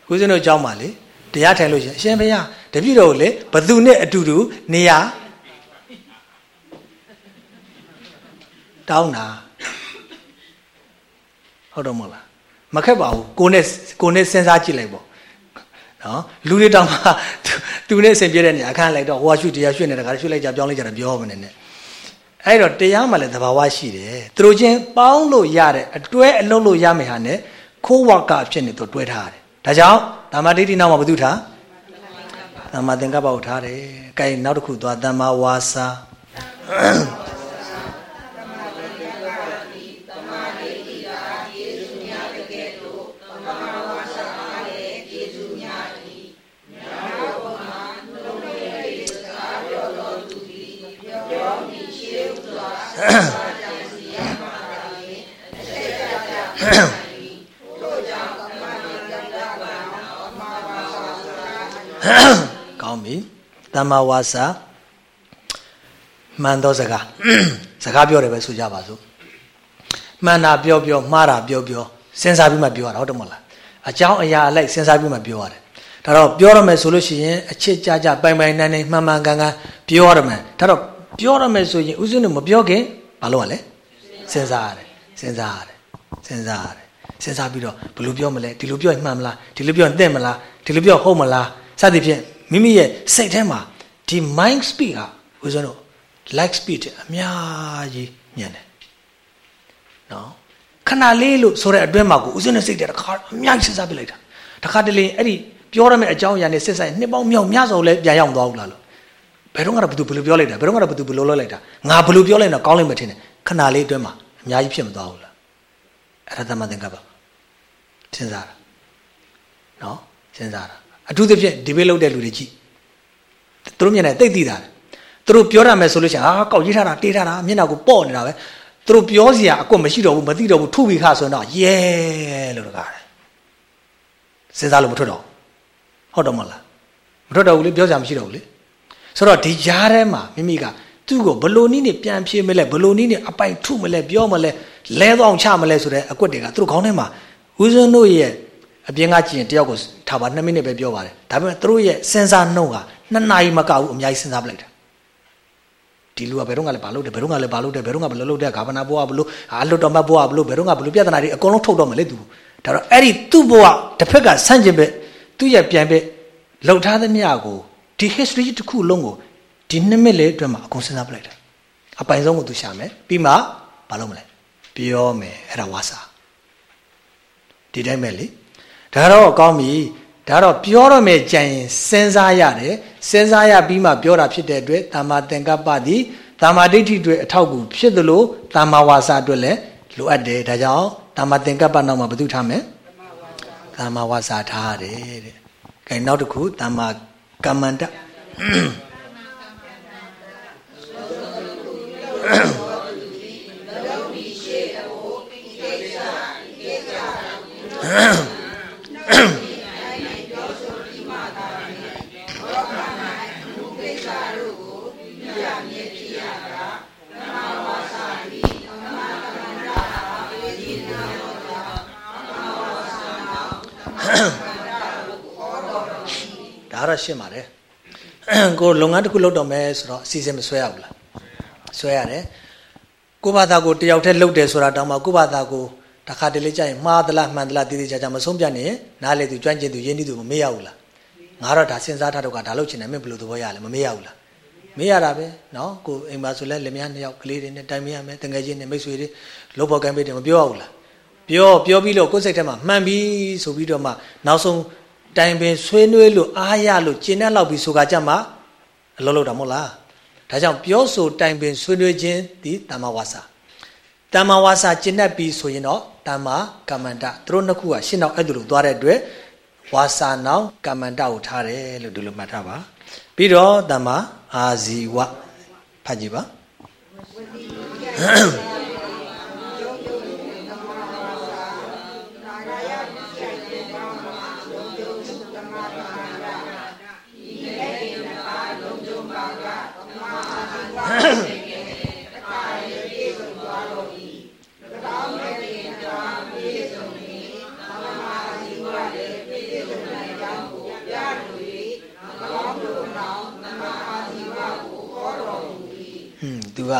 A: ဦးဇင်းတို့ကြောင်းပါလေတရားထိုင်လို့ရှင်အရှင်ဘုရားတပည့်တော်ကိုလေဘသူနဲ့အတူတူနေရတောင်းတာဟုတ်တော့မဟုတ်လားမခက်ပါဘူးကိုနဲ့ကိုနဲ့စဉ်းစားကြည့်လိုက်ပေါ့ နော်လူတွေတောင်မှသူနဲ့အဆင်ပြေတဲ့နေရာအခန်းလိုက်တော့ဟိုကရွှေ့တရားရွှေ့နေတာကရွှေ့လိုက်ကြပြောင်းလိုက်ကြတာပြောမနေနဲ့အဲ့တော့တရားမှလည်းသဘာဝရှိတယ်သူတို့ချင်းပေါင်းလို့ရတဲ့အတွဲအလုံးလို့ရမယ်ဟာနဲ့ခိုးဝါကအဖြစ်နေသူတွဲထားတယ်ဒါကြောင့်ဓမ္မဒိဋ္ဌိနောက်မှာဘာသူထားသမ္မာသင်္ကပ္ပကိုထားတယ်။ကဲနောက်တစ်ခုသွားသမ္မာဝါစာ ကောင်းပြီတမ္မာဝါစာမှန်သောစကားစကားပြောတယ်ပဲဆိုကြပါစို့မှန်တာပြောပြောမှားတာပြောပြောစဉ်းစားပြီးမှပြောရတာဟုတ်တယ်မဟုတ်လားအကြောင်းအရာအလိုက်စဉ်းစားပြီးမှပြောရတယ်ဒါတော့ပြောရမယ်ဆိုလို့ရှိရင်အချစ်ကြကြပိုင်ပိုင်နိုင်နိုင်မှန်မှန်ကန်ကန်ပြောရမယ်ဒါတော့ ပြောရမယ်ဆိုရင်ဥစဉ်တို့မပြောခင်ဘာလုပ်ရလဲစဉ်းစားရတယ်စဉ်းစားရတယ်စဉ်းစားရတယ်စဉ်းစားပြီးတော့ဘယ်လိုပြောမလဲဒီလိုပြောရင်မှန်မလားဒီလိုပြောရင်တဲ့မလားဒီလိုပြောဟုတ်မလားစသဖြင့်မိမိရဲ့စိတ်ထဲမှာဒီ mind speed ကဦးဇင်းတို့ like speed အများကြီးညံ့တယ်နော်ခဏလေးလို့ဆိုတဲ့အတွင်းမှာကိုဦးဇင်းရဲ့စိတ်ထဲတစ်ခါအများကြီးစဉ်းစားပြလိုက်တာတစ်ခါတလေအဲ့ဒီပြောရမယ့်အကြောင်းအရာနဲ့စစ်ဆိုင်နှစ်ပေါင်းမြောက်များစွာလဲပြန်ရောက်သွားဘူးလားလို့ဘ ယ်တော့မှဘယ်သူဘယ်လိုပြောလိုက်တာဘယ်တော့မှဘယ်သူဘယ်လိုလုပ်လိုက်တာငါဘယ်လိုပြောလိုက်တော့ကောင်းလိမ့်မယ်ထင်တယ်ခဏလေးအတွင်းမှာအများကြီးဖြစ်မသွားဘူးလားအဲ့ဒါသမသင်္ကပ္ပစဉ်းစားတာနော်စဉ်းစားတာအထူးသဖြင့်ဒီဘေးလုပ်တဲ့လူတွေကြည့်သူတို့မျက်နှာတိတ်သိတာသူတို့ပြောရမယ်ဆိုလို့ရှိရင်ဟာကောက်ရေးထားတာတေးထားတာမျက်နှာကိုပေါ့နေတာပဲသူတို့ပြောစရာအကွက်မရှိတော့ဘူးမသိတော့ဘူးထုပြီးခါဆိုတော့ရဲလို့တကားတယ်စဉ်းစားလို့မထွက်တော့ဟုတ်တော့မလားမထွက်တော့ဘူးလေပြောစရာမရှိတော့ဘူးလေ ဆိုတော့ဒီကြားထဲမှာမိမိကသူ့ကိုဘလို့နည်းနဲ့ပြန်ဖြေမလဲဘလို့နည်းနဲ့အပိုင်ထုမလဲပြောမလဲလဲတော့ချမလဲဆိုတဲ့အကွက်တွေကသူတို့ခေါင်းထဲမှာဦးဇင်းတို့ရဲ့အပြင်ကကြည့်ရင်တယောက်ကိုထားပါ2မိနစ်ပဲပြောပါတယ်ဒါပေမဲ့သူတို့ရဲ့စဉ်းစားနှုတ်ဟာ2နာရီမကဘူးအများကြီးစဉ်းစားပလိုက်တာဒီလူကဘယ်တော့မှလည်းဘာလုပ်တယ်ဘယ်တော့မှလည်းဘာလုပ်တယ်ဘယ်တော့မှဘယ်လိုလုပ်တယ်ဂါဗနာဘိုးကဘလို့အာလွတ်တော်မဘိုးကဘလို့ဘယ်တော့မှဘလို့ပြဿနာတွေအကုန်လုံးထုတ်တော့မယ်လေသူဒါတော့အဲ့ဒီသူ့ဘိုးကတစ်ဖက်ကဆန့်ကျင်ပဲသူ့ရဲ့ပြန်ပဲလှုပ်ထားသမျှကို ဒီ history တစ်ခုလုံးကိုဒီနှစ်မိနစ်လေးအတွက်မှာအကုန်စဉ်းစားပလိုက်တာအပိုင်ဆုံးကိုသူရှာမယ်ပြီးမှဘာလုပ်မလဲပြောမယ်အဲ့ဒါဝါစာဒီတိုင်းပဲလေဒါတော့ကောင်းပြီဒါတော့ပြောရမယ်ကြံရင်စဉ်းစားရတယ်စဉ်းစားရပြီးမှပြောတာဖြစ်တဲ့အတွက်တမ္မာသင်္ကပ္ပသည်တမ္မာဒိဋ္ဌိတွေအထောက်အကူဖြစ်သလိုတမ္မာဝါစာအတွက်လည်းလိုအပ်တယ်ဒါကြောင့်တမ္မာသင်္ကပ္ပနောက်မှာဘာလို့ထားမလဲတမ္မာဝါစာထားရတယ်တဲ့။အဲနောက်တစ်ခုတမ္မာကမ္မန္တဒါတော့ရှင်းပါတယ်ကိုလုပ်ငန်းတစ်ခုလုပ်တော့မယ်ဆိုတော့အစီအစဉ်မဆွဲရဘူးလားဆွဲရတယ်ကိုဘာသာကိုတယောက်တည်းလုပ်တယ်ဆိုတာတောင်မှကိုဘာသာကိုတခါတလေကြာရင်မှားသလားမှန်သလားတည်တည်ချာချာမဆုံးပြနေနားလေသူကျွမ်းကျင်သူရင်းနှီးသူမမေးရဘူးလားငါတော့ဒါစဉ်းစားထားတော့ကဒါလုပ်ချင်တယ်မင်းဘယ်လိုသဘောရလဲမမေးရဘူးလားမေးရတာပဲနော်ကိုအိမ်မှာဆိုလဲလင်မယားနှစ်ယောက်ကလေးတွေနဲ့တိုင်မရမယ်တငယ်ချင်းနဲ့မိတ်ဆွေတွေလုပ်ဖို့ကံပေးတယ်မပြောရဘူးလားပြောပြောပြီးလို့ကိုယ်စိတ်ထဲမှာမှန်ပြီဆိုပြီးတော့မှနောက်ဆုံး တိုင်ပင်ဆွေးနွေးလို့အားရလို့ကျင့်တဲ့လောက်ပြီးဆိုကြကြမှာအလုပ်လုပ်တာမဟုတ်လားဒါကြောင့်ပြောဆိုတိုင်ပင်ဆွေးနွေးခြင်းဒီတမ္မာဝါစာတမ္မာဝါစာကျင့်တတ်ပြီဆိုရင်တော့တမ္မာကမ္မန္တသူတို့နှစ်ခုကရှင်းတော့အဲ့လိုသွားတဲ့အတွက်ဝါစာနောင်ကမ္မန္တကိုထားတယ်လို့ဒီလိုမှတ်ထားပါပြီးတော့တမ္မာအာဇီဝဖတ်ကြည့်ပါ က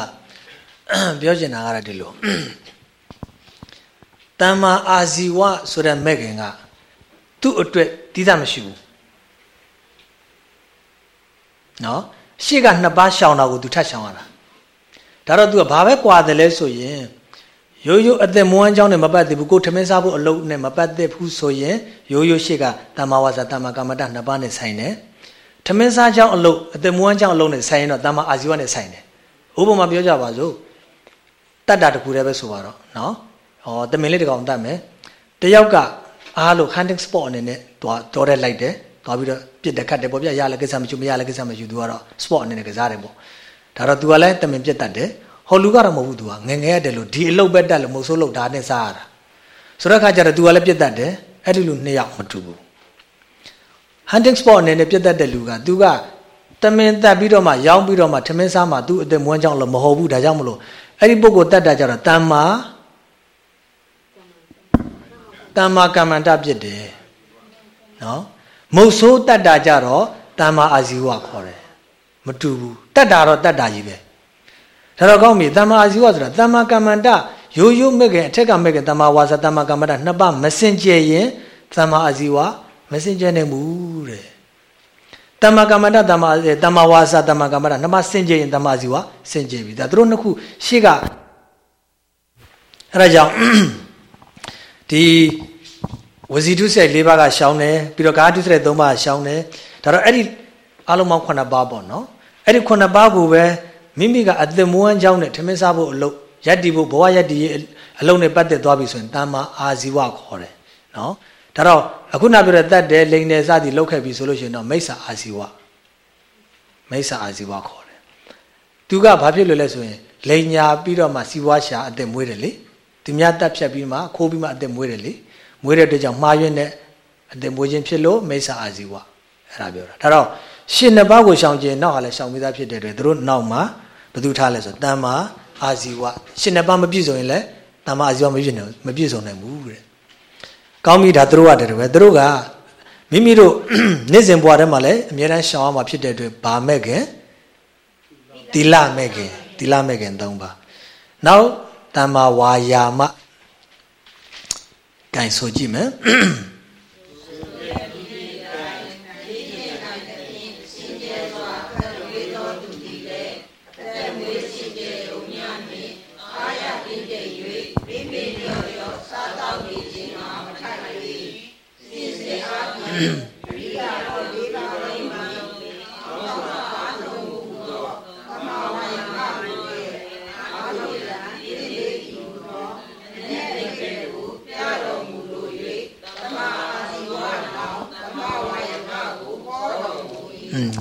A: ပြောချင်တာကတော့ဒီလိုတမ္မာအာဇီဝဆိုတဲ့မဲ့ခင်ကသူ့အတွက်တီးသားမရှိဘူးနော်ရှေ့ကနှစ်ပါးရှောင်တာကိုသူထပ်ရှောင်ရတာဒါတော့သူကဘာပဲကွာတယ်လဲဆိုရင်ရိုးရိုးအသက်မွမ်းကြောင်းနဲ့မပတ်သက်ဘူးကိုထမင်းစားဖို့အလုပ်နဲ့မပတ်သက်ဘူးဆိုရင်ရိုးရိုးရှေ့ကတမ္မာဝါစာတမ္မာကမ္မတနှစ်ပါးနဲ့ဆိုင်တယ်ထမင်းစားကြောင်းအလုပ်အသက်မွမ်းကြောင်းအလုပ်နဲ့ဆိုင်ရင်တော့တမ္မာအာဇီဝနဲ့ဆိုင်တယ် ဥပမာပြောကြပါစို့တတ်တာတခုတည်းပဲဆိုပါတော့နော်ဟောတမင်လေးတကောင်တတ်မယ်တယောက်ကအားလို့ hunting spot အနေနဲ့တွားတော်တဲ့လိုက်တယ်တွားပြီးတော့ပြစ်တယ်ခတ်တယ်ပေါ့ဗျရလည်းကိစ္စမရှိမရလည်းကိစ္စမရှိသူကတော့ spot အနေနဲ့ကစားတယ်ပေါ့ဒါတော့ तू ကလည်းတမင်ပြစ်တတ်တယ်ဟောလူကတော့မဟုတ်ဘူး तू ကငငယ်ရတယ်လို့ဒီအလုပ်ပဲတက်လို့မဟုတ်ဆိုးလို့ဒါနဲ့စားရတာဆိုတော့ခါကျတော့ तू ကလည်းပြစ်တတ်တယ်အဲ့ဒီလူနှစ်ယောက်မတူဘူး hunting spot အနေနဲ့ပြစ်တတ်တဲ့လူက तू က တမင်တက်ပြီးတော့မှရောင်းပြီးတော့မှထမင်းစားမှ तू အသက်မွန်းကြောင်းလို့မဟုတ်ဘူးဒါကြောင့်မလို့အဲ့ဒီပုဂ္ဂိုလ်တတ်တာကြတော့တမ္မာတမ္မာကမ္မန္တဖြစ်တယ်နော်မုတ်ဆိုးတတ်တာကြတော့တမ္မာအာဇီဝခေါ်တယ်မတူဘူးတတ်တာတော့တတ်တာကြီးပဲဒါတော့ကောင်းပြီတမ္မာအာဇီဝဆိုတာတမ္မာကမ္မန္တရိုးရိုးမဲ့ခင်အထက်ကမဲ့ခင်တမ္မာဝါစာတမ္မာကမ္မန္တနှစ်ပါးမစင်ကြယ်ရင်တမ္မာအာဇီဝမစင်ကြယ်နိုင်ဘူးတဲ့ တမ္မာကမ္မန္တတမ္မာတမ္မာဝါစာတမ္မာကမ္မန္တနှစ်ပါးစင်ကြယ်ရင်တမ္မာအာဇီဝစင်ကြယ်ပြီဒါတို့နှစ်ခုရှေ့ကအဲ့ဒါကြောင့်ဒီဝစီတုစိတ်၄ပါးကရှောင်းတယ်ပြီးတော့ကာတုစိတ်၃ပါးရှောင်းတယ်ဒါတော့အဲ့ဒီအလုံးပေါင်း9ပါးပေါ့နော်အဲ့ဒီ9ပါးကိုပဲမိမိကအသက်မွေးအကြောင်းနဲ့ထမင်းစားဖို့အလုပ်ယက်တီဖို့ဘဝယက်တီရဲ့အလုပ်နဲ့ပတ်သက်သွားပြီဆိုရင်တမ္မာအာဇီဝခေါ်တယ်နော် ဒါတော့အခုနပြောတဲ့တတ်တယ်လိန်တယ်စသည်လောက်ခဲ့ပြီဆိုလို့ရှိရင်တော့မိစ္ဆာအာဇီဝမိစ္ဆာအာဇီဝခေါ်တယ်သူကဘာဖြစ်လို့လဲဆိုရင်လိန်ညာပြီးတော့မှစီဝါရှာအသက်မွေးတယ်လေသူများတက်ဖြတ်ပြီးမှခိုးပြီးမှအသက်မွေးတယ်လေမွေးတဲ့အတွက်ကြောင့်မှားရွံ့တဲ့အသက်မွေးခြင်းဖြစ်လို့မိစ္ဆာအာဇီဝအဲ့ဒါပြောတာဒါတော့ရှင်နှစ်ပါးကိုရှောင်ကျင်နောက်ဟာလည်းရှောင်ပြီးသားဖြစ်တဲ့အတွက်သူတို့နောက်မှာဘယ်သူထားလဲဆိုတမ္မာအာဇီဝရှင်နှစ်ပါးမပြည့်စုံရင်လည်းတမ္မာအာဇီဝမပြည့်နိုင်မပြည့်စုံနိုင်ဘူးတဲ့ ကောင်းပြီဒါသူတို့ကတည်းကပဲသူတို့ကမိမိတို့နေ့စဉ်ဘဝထဲမှာလည်းအများတန်းရှောင်ရမှာဖြစ်တဲ့အတွက်ဗာမဲ့ခင်တိလမဲ့ခင်တိလမဲ့ခင်၃ပါးနောက်တမ္မာဝါယာမကင်ဆိုကြည့်မယ်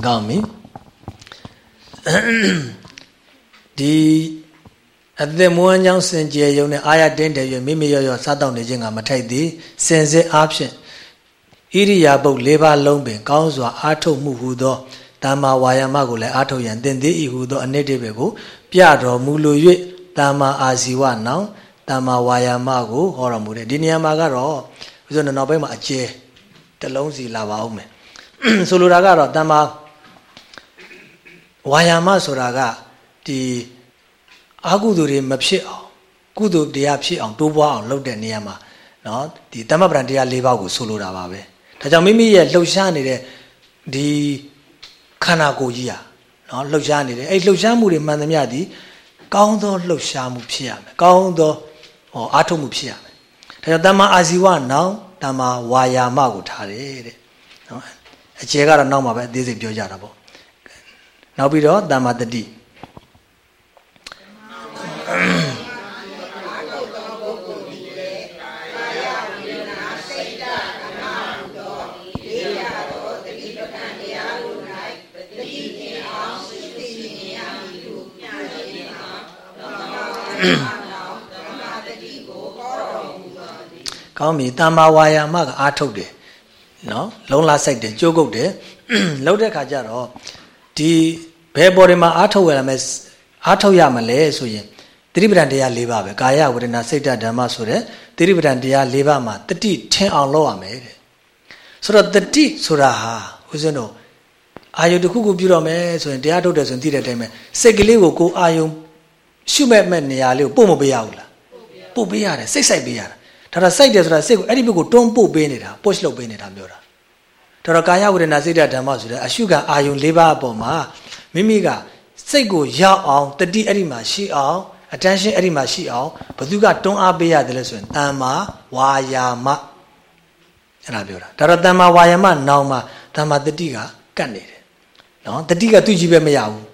A: ကောင်းပြီဒီအသက်မွန်းချောင်းစင်ကြယ်ယုံနဲ့အာရတင်းတယ်၍မိမိရောရောစားတော့နေခြင်းကမထိုက်သည်စင်စစ်အားဖြင့် ဣရိယာပုတ်၄ပါးလုံးပင်ကောင်းစွာအားထုတ်မှုဟုသောတမ္မာဝါယာမကိုလည်းအားထုတ်ရန်သင်သေး၏ဟုသောအနိဋ္ဌိဘေကို ပြတော်မူလို၍တမ္မာအာဇီဝနောင်တမ္မာဝါယာမကိုဟောတော်မူတယ်ဒီနေရာမှာကတော့ဥစ္စာနောက်ပိုင်းမှာအကျဲတလုံးစီလာပါအောင်မယ်ဆိုလိုတာကတော့တမ္မာဝါယာမဆိုတာကဒီအာကုသိုလ်တွေမဖြစ်အောင်ကုသိုလ်တရားဖြစ်အောင်တိုးပွားအောင်လုပ်တဲ့နေရာမှာเนาะဒီတမ္မပဒံတရား၄ပါးကိုဆိုလိုတာပါပဲ ဒါကြောင့်မိမိရဲ့လှုပ်ရှားနေတဲ့ဒီခန္ဓာကိုယ်ကြီးဟာနော်လှုပ်ရှားနေတယ်အဲ့လှုပ်ရှားမှုတွေမှန်သမျှသည်ကောင်းသောလှုပ်ရှားမှုဖြစ်ရမယ်ကောင်းသောဟောအားထုတ်မှုဖြစ်ရမယ်ဒါကြောင့်တမ္မာအာဇီဝနောင်တမ္မာဝါယာမကိုထားတယ်တဲ့နော်အကျယ်ကတော့နောက်မှာပဲအသေးစိတ်ပြောကြတာပေါ့နောက်ပြီးတော့တမ္မာတတိ Amen. ကောင်းပြီတမ္မာဝါယာမကအားထုတ်တယ်နော်လုံလာစိုက်တယ်ကြိုးကုတ်တယ်လှုပ်တဲ့ခါကျတော့ဒီဘယ်ပေါ်တွေမှာအားထုတ်ရမယ်အားထုတ်ရမလဲဆိုရင်သတိပဋ္ဌာန်တရား၄ပါးပဲကာယဝေဒနာစိတ်ဓာတ်ဓမ္မဆိုတဲ့သတိပဋ္ဌာန်တရား၄ပါးမှာတတိထင်အောင်လုပ်ရမယ်တဲ့ဆိုတော့တတိဆိုတာဟာဦးဇင်းတို့အာယုတစ်ခုခုပြုတော့မယ်ဆိုရင်တရားထုတ်တယ်ဆိုရင်သိတဲ့အတိုင်းပဲစိတ်ကလေးကိုကိုအာယု ရှုမဲ့မဲ့နေရာလေးကိုပို့မပေးရဘူးလားပို့ပေးရတယ်စိတ်ဆိုင်ပေးရတာဒါဒါတော့စိုက်တယ်ဆိုတာစိတ်ကိုအဲ့ဒီဘက်ကိုတွန်းပို့ပေးနေတာ push လုပ်ပေးနေတာပြောတာဒါတော့ကာယဝေဒနာစိတ်ဓာတ်ဓမ္မဆိုတဲ့အရှုခံအာယုံ၄ပါးအပေါ်မှာမိမိကစိတ်ကိုရောက်အောင်တတိအဲ့ဒီမှာရှိအောင် attention အဲ့ဒီမှာရှိအောင်ဘသူကတွန်းအားပေးရတယ်လဲဆိုရင်တမ္မာဝါယာမအဲ့ဒါပြောတာဒါတော့တမ္မာဝါယာမနောင်မှာတမ္မာတတိကကတ်နေတယ်နော်တတိကသူ့ကြီးပဲမရဘူး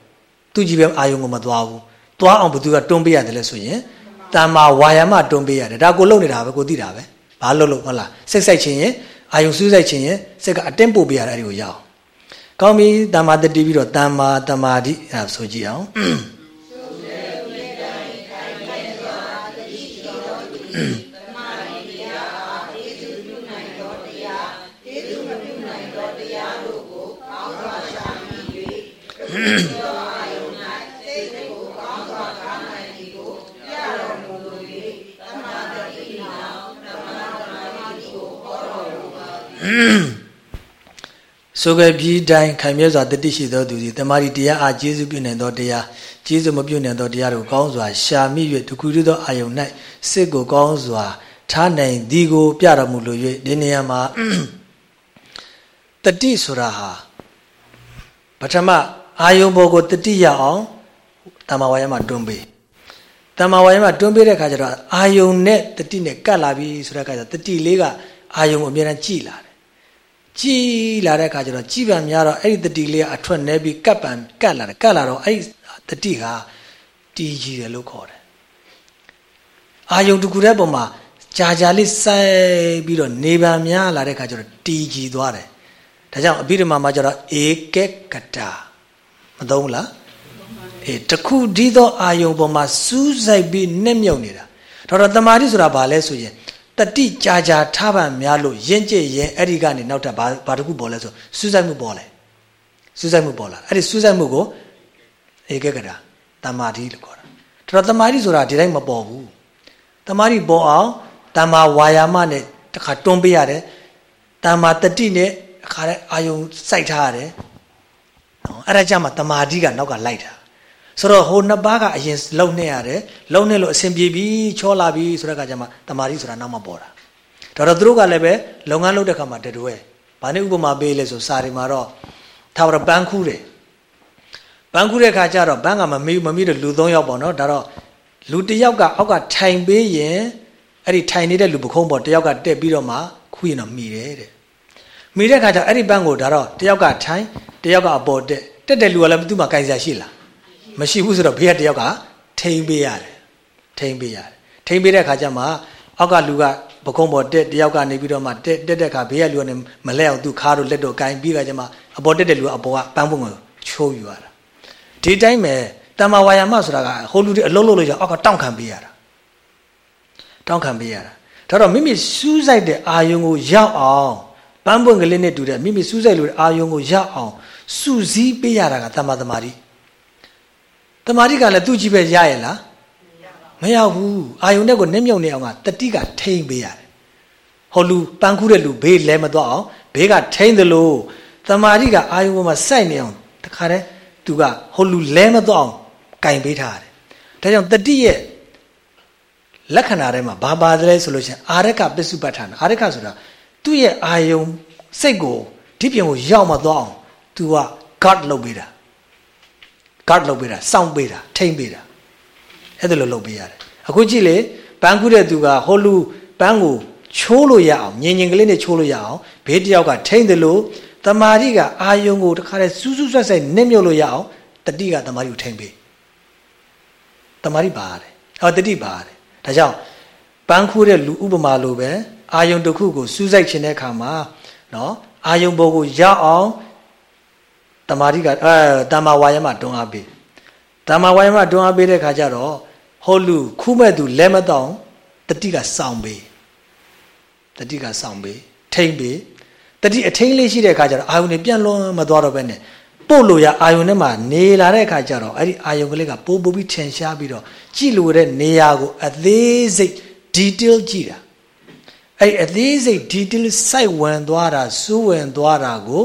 A: သူ့ကြီးပဲအာယုံကိုမသွားဘူး သွားအောင်ဘသူကတွန်းပေးရတယ်လဲဆိုရင်တမ္မာဝါယာမတွန်းပေးရတယ်ဒါကိုလုံနေတာပဲကိုသိတာပဲဘာလို့လို့ဟုတ်လားစိတ်ဆိုင်ခြင်းရင်အာယုံစူးစိုက်ခြင်းရင်စိတ်ကအတင်းပို့ပေးရတယ်အဲ့ဒီကိုရအောင်ကောင်းပြီတမ္မာတတိပြီးတော့တမ္မာတမာတိအဲ့ဒါဆိုကြည့်အောင် ဆိုကြပြီးတိုင်းခိုင်မြဲစွာတတိရှိသောသူသည်တမာရီတရားအားကျေးဇူးပြုနိုင်သောတရားကျေးဇူးမပြုနိုင်သောတရားတို့ကောင်းစွာရှာမိ၍တခုတည်းသောအာယုန်၌စိတ်ကိုကောင်းစွာထားနိုင်သည်ကို ပြတော်မူလို၍ဒီနေရာမှာတတိဆိုတာဟာပထမအာယုံဘောကိုတတိရအောင်တမ္မာဝါယမတွန်းပေးတမ္မာဝါယမတွန်းပေးတဲ့ခါကျတော့အာယုံနဲ့တတိနဲ့ကတ်လာပြီဆိုတဲ့ခါကျတတိလေးကအာယုံကိုအများနဲ့ကြည်လာတယ် ကြည်လာတဲ့ခါကျတော့ကြည်ပံများတော့အဲ့ဒီတတိလေးကအထွက်နေပြီးကတ်ပံကတ်လာတယ်ကတ်လာတော့အဲ့ဒီတတိကတီးကြီးတယ်လို့ခေါ်တယ်အာယုံတခုတဲ့ပုံမှာကြာကြာလေးစိုက်ပြီးတော့နေပံများလာတဲ့ခါကျတော့တီးကြီးသွားတယ်ဒါကြောင့်အဘိဓမ္မာမှာကျတော့ဧကကတာမသုံးလားအေးတခုဒီသောအာယုံပေါ်မှာစူးစိုက်ပြီးနဲ့မြုပ်နေတာတော့တော့တမာတိဆိုတာဘာလဲဆိုရင် တတိကြာကြာထားပါများလို့ရင့်ကျက်ရင်အဲ့ဒီကနေနောက်ထပ်ဘာဘာတခုပေါ်လဲဆိုစူးစိုက်မှုပေါ်လဲစူးစိုက်မှုပေါ်လာအဲ့ဒီစူးစိုက်မှုကိုဧကကတာတမာတိလို့ခေါ်တာတော့တမာတိဆိုတာဒီတိုင်းမပေါ်ဘူးတမာတိပေါ်အောင်တမာဝါယာမနဲ့တခါတွန်းပေးရတယ်တမာတတိနဲ့အခါတဲ့အာယုံစိုက်ထားရတယ်နော်အဲ့ဒါကြမှာတမာတိကနောက်ကလိုက်တာ ဆိုတော့ဟိုနှစ်ပါးကအရင်လုံနေရတယ်လုံနေလို့အဆင်ပြေပြီချောလာပြီဆိုတဲ့အခါကျမှတမာတိဆိုတာနောက်မှပေါ်တာဒါတော့သူတို့ကလည်းပဲလုပ်ငန်းလုပ်တဲ့ခါမှာတတွဲဘာနဲ့ဥပမာပေးလဲဆိုစာရီမှာတော့ထားတော့ပန်းခူးတယ်ပန်းခူးတဲ့ခါကျတော့ဘန်းကမမေးမမေးတော့လူ၃ယောက်ပေါ့နော်ဒါတော့လူတစ်ယောက်ကအောက်ကထိုင်ပေးရင်အဲ့ဒီထိုင်နေတဲ့လူပခုံးပေါ်တစ်ယောက်ကတက်ပြီးတော့မှခူးရင်တော့မိတယ်တဲ့မိတဲ့ခါကျအဲ့ဒီပန်းကိုဒါတော့တယောက်ကထိုင်တယောက်ကအပေါ်တက်တက်တဲ့လူကလည်းသူ့မှာကြိုင်စရာရှိလား မရှိဘူးဆိုတော့ဘေးကတယောက်ကထိန်ပေးရတယ်ထိန်ပေးရတယ်ထိန်ပေးတဲ့ခါကျမှအောက်ကလူကပကုံးပေါ်တက်တယောက်ကနေပြီးတော့မှတက်တက်တဲ့ခါဘေးကလူကနေမလဲအောင်သူခါတို့လက်တို့ကင်ပြီးခါကျမှအပေါ်တက်တဲ့လူကအပေါ်ကပန်းပုံကိုချိုးယူရတာဒီတိုင်းပဲတမ္မာဝါယာမဆိုတာကဟိုလူတွေအလုံးလုံးလို့ရအောက်ကတောင့်ခံပေးရတာတောင့်ခံပေးရတာဒါတော့မိမိစူးစိုက်တဲ့အာယုံကိုရောက်အောင်ပန်းပွင့်ကလေးနဲ့တူတဲ့မိမိစူးစိုက်လို့အာယုံကိုရအောင်စူးစီးပေးရတာကတမ္မာသမารိ တမာတိကလည်းသူ့ကြည့်ပဲရရဲ့လားမရဘူးအာယုန်တဲ့ကိုနင်းမြုံနေအောင်ကတတိကထိမ့်ပေးရတယ်ဟောလူပန်းကူးတဲ့လူဘေးလဲမတော့အောင်ဘေးကထိမ့်သလိုတမာတိကအာယုန်ပေါ်မှာစိုက်နေအောင်တခါတည်းသူကဟောလူလဲမတော့အောင်ကင်ပေးထားတယ်ဒါကြောင့်တတိရဲ့လက္ခဏာထဲမှာဘာပါသလဲဆိုလို့ရှိရင်အာရကပစ္စုပ္ပထာအာရကဆိုတာသူ့ရဲ့အာယုံစိတ်ကိုဒီပြင်ကိုရောက်မသွားအောင် तू က guard လုပ်ပေးတာ guard လုပ်ပေးတာစောင့်ပေးတာထိမ့်ပေးတာအဲ့ဒါလိုလုပ်ပေးရတယ်အခုကြည့်လေဘန်းကူးတဲ့သူကဟိုလူဘန်းကိုချိုးလို့ရအောင်ညင်ညင်ကလေးနဲ့ချိုးလို့ရအောင်ဘေးတယောက်ကထိမ့်တယ်လို့တမာတိကအာယုံကိုတခါတည်းစူးစူးဆွတ်ဆွတ်နစ်မြုပ်လို့ရအောင်တတိကတမာတိကိုထိမ့်ပေးတမာတိပါရတယ်ဟောတတိပါရတယ်ဒါကြောင့်ပန်းခိုးတဲ့လူဥပမာလိုပဲအာယုံတစ်ခုကိုစူးစိုက်ခြင်းတဲ့အခါမှာနော်အာယုံဘောကိုရအောင် တမာတိကအဲတမ္မာဝါယမတွန်းအားပေးတမ္မာဝါယမတွန်းအားပေးတဲ့ခါကျတော့ဟောလူခုမဲ့သူလဲမတော့တတိကစောင့်ပေးတတိကစောင့်ပေးထိမ့်ပေးတတိအထိန်လေးရှိတဲ့အခါကျတော့အာယုန်တွေပြန့်လွန်မသွားတော့ဘဲနဲ့ပို့လို့ရအာယုန်ထဲမှာနေလာတဲ့အခါကျတော့အဲ့ဒီအာယုန်ကလေးကပိုးပိုးပြီးထင်ရှားပြီးတော့ကြည့်လို့တဲ့နေရာကိုအသေးစိတ် detail ကြည့်တာအဲ့အသေးစိတ် detail စိုက်ဝင်သွားတာစူးဝင်သွားတာကို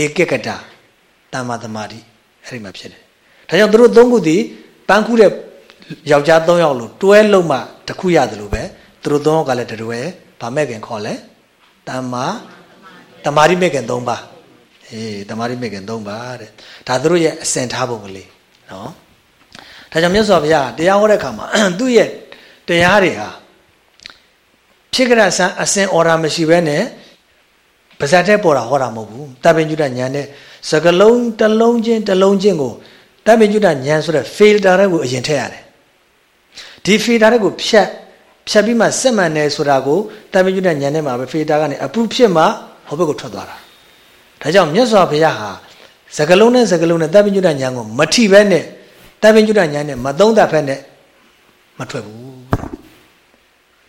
A: ဧကကတာ တမ္မာသမာဓိအဲ့ဒီမှာဖြစ်တယ်ဒါကြောင့်သူတို့သုံးခုဒီပန်းခုတဲ့ယောက်ျား၃ယောက်လို့တွဲလုံးမှတစ်ခုရတယ်လို့ပဲသူတို့သုံးယောက်ကလည်းတတွဲဗာမဲ့ခင်ခေါ်လဲတမ္မာတမာရိမဲ့ခင်၃ပါးအေးတမာရိမဲ့ခင်၃ပါးတဲ့ဒါသူတို့ရဲ့အစင်ထားပုံကလေးနော်ဒါကြောင့်မြတ်စွာဘုရားတရားဟောတဲ့အခါမှာသူ့ရဲ့တရားတွေဟာဖြစ်ကြဆန်းအစင်အော်ဒါမရှိဘဲနဲ့ပါဇတ်တဲ့ပေါ်တာဟောတာမဟုတ်ဘူးတပ်ပင်ကျွတ်ညာနဲ့ စကလုံးတစ်လုံးချင်းတစ်လုံးချင်းကိုတပ်ပင်ကျွတ်ညာဆိုတဲ့ filter တွေကိုအရင်ထည့်ရတယ်ဒီ filter တွေကိုဖြတ်ဖြတ်ပြီးမှစက်မှန်တယ်ဆိုတာကိုတပ်ပင်ကျွတ်ညာနဲ့မှာပဲ filter ကနေအပူဖြစ်မှဟောဘက်ကိုထွက်သွားတာဒါကြောင့်မြတ်စွာဘုရားဟာစကလုံးနဲ့စကလုံးနဲ့တပ်ပင်ကျွတ်ညာကိုမထိဘဲနဲ့တပ်ပင်ကျွတ်ညာနဲ့မသုံးတတ်ဖက်နဲ့မထွက်ဘူး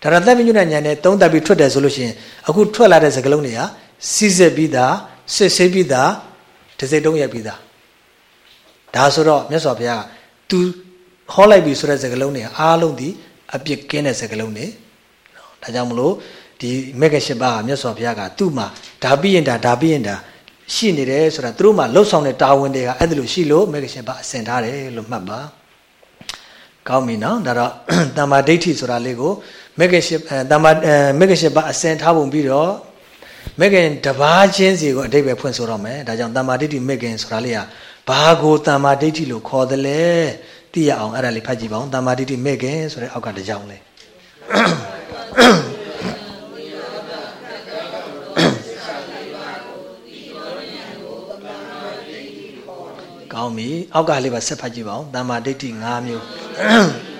A: ဒါရသက်ပညုဏညာနဲ့သုံးတပ်ပြီးထွက်တယ်ဆိုလို့ရှိရင်အခုထွက်လာတဲ့စကလုံးတွေကစီးစစ်ပြီးသားစစ်ဆေးပြီးသား တစ်စိတ်တုံးရိုက်ပြီးသားဒါဆိုတော့မြတ်စွာဘုရားက तू ဟောလိုက်ပြီဆိုတဲ့စကလုံးတွေအားလုံးဒီအပြစ်ကင်းတဲ့စကလုံးတွေနော်ဒါကြောင့်မလို့ဒီမေဃရှိပါကမြတ်စွာဘုရားကသူ့မှာဒါပြီးရင်ဒါဒါပြီးရင်ဒါရှိနေတယ်ဆိုတာသူတို့မှလှုပ်ဆောင်တဲ့တာဝန်တွေကအဲ့ဒါလို့ရှိလို့မေဃရှင်ပါအစင်ထားတယ်လို့မှတ်ပါကောင်းပြီနော်ဒါတော့တမ္မာဒိဋ္ဌိဆိုတာလေးကိုမေဃရှိတမ္မာမေဃရှိပါအစင်ထားပုံပြီးတော့ မေခင်တဘာချင်းစီကိုအတိတ်ပဲဖွင့်ဆိုတော့မယ်ဒါကြောင့်တမ္မာဒိဋ္ဌိမေခင်ဆိုတာလေးကဘာကိုတမ္မာဒိဋ္ဌိလို့ခေါ်တယ်လဲသိရအောင်အဲ့ဒါလေးဖတ်ကြည့်ပါဦးတမ္မာဒိဋ္ဌိမေခင်ဆိုတဲ့အောက်ကတစ်ကြောင်းလေးကောင်းပြီအောက်ကလေးပါဆက်ဖတ်ကြည့်ပါဦးတမ္မာဒိဋ္ဌိ၅မျိုး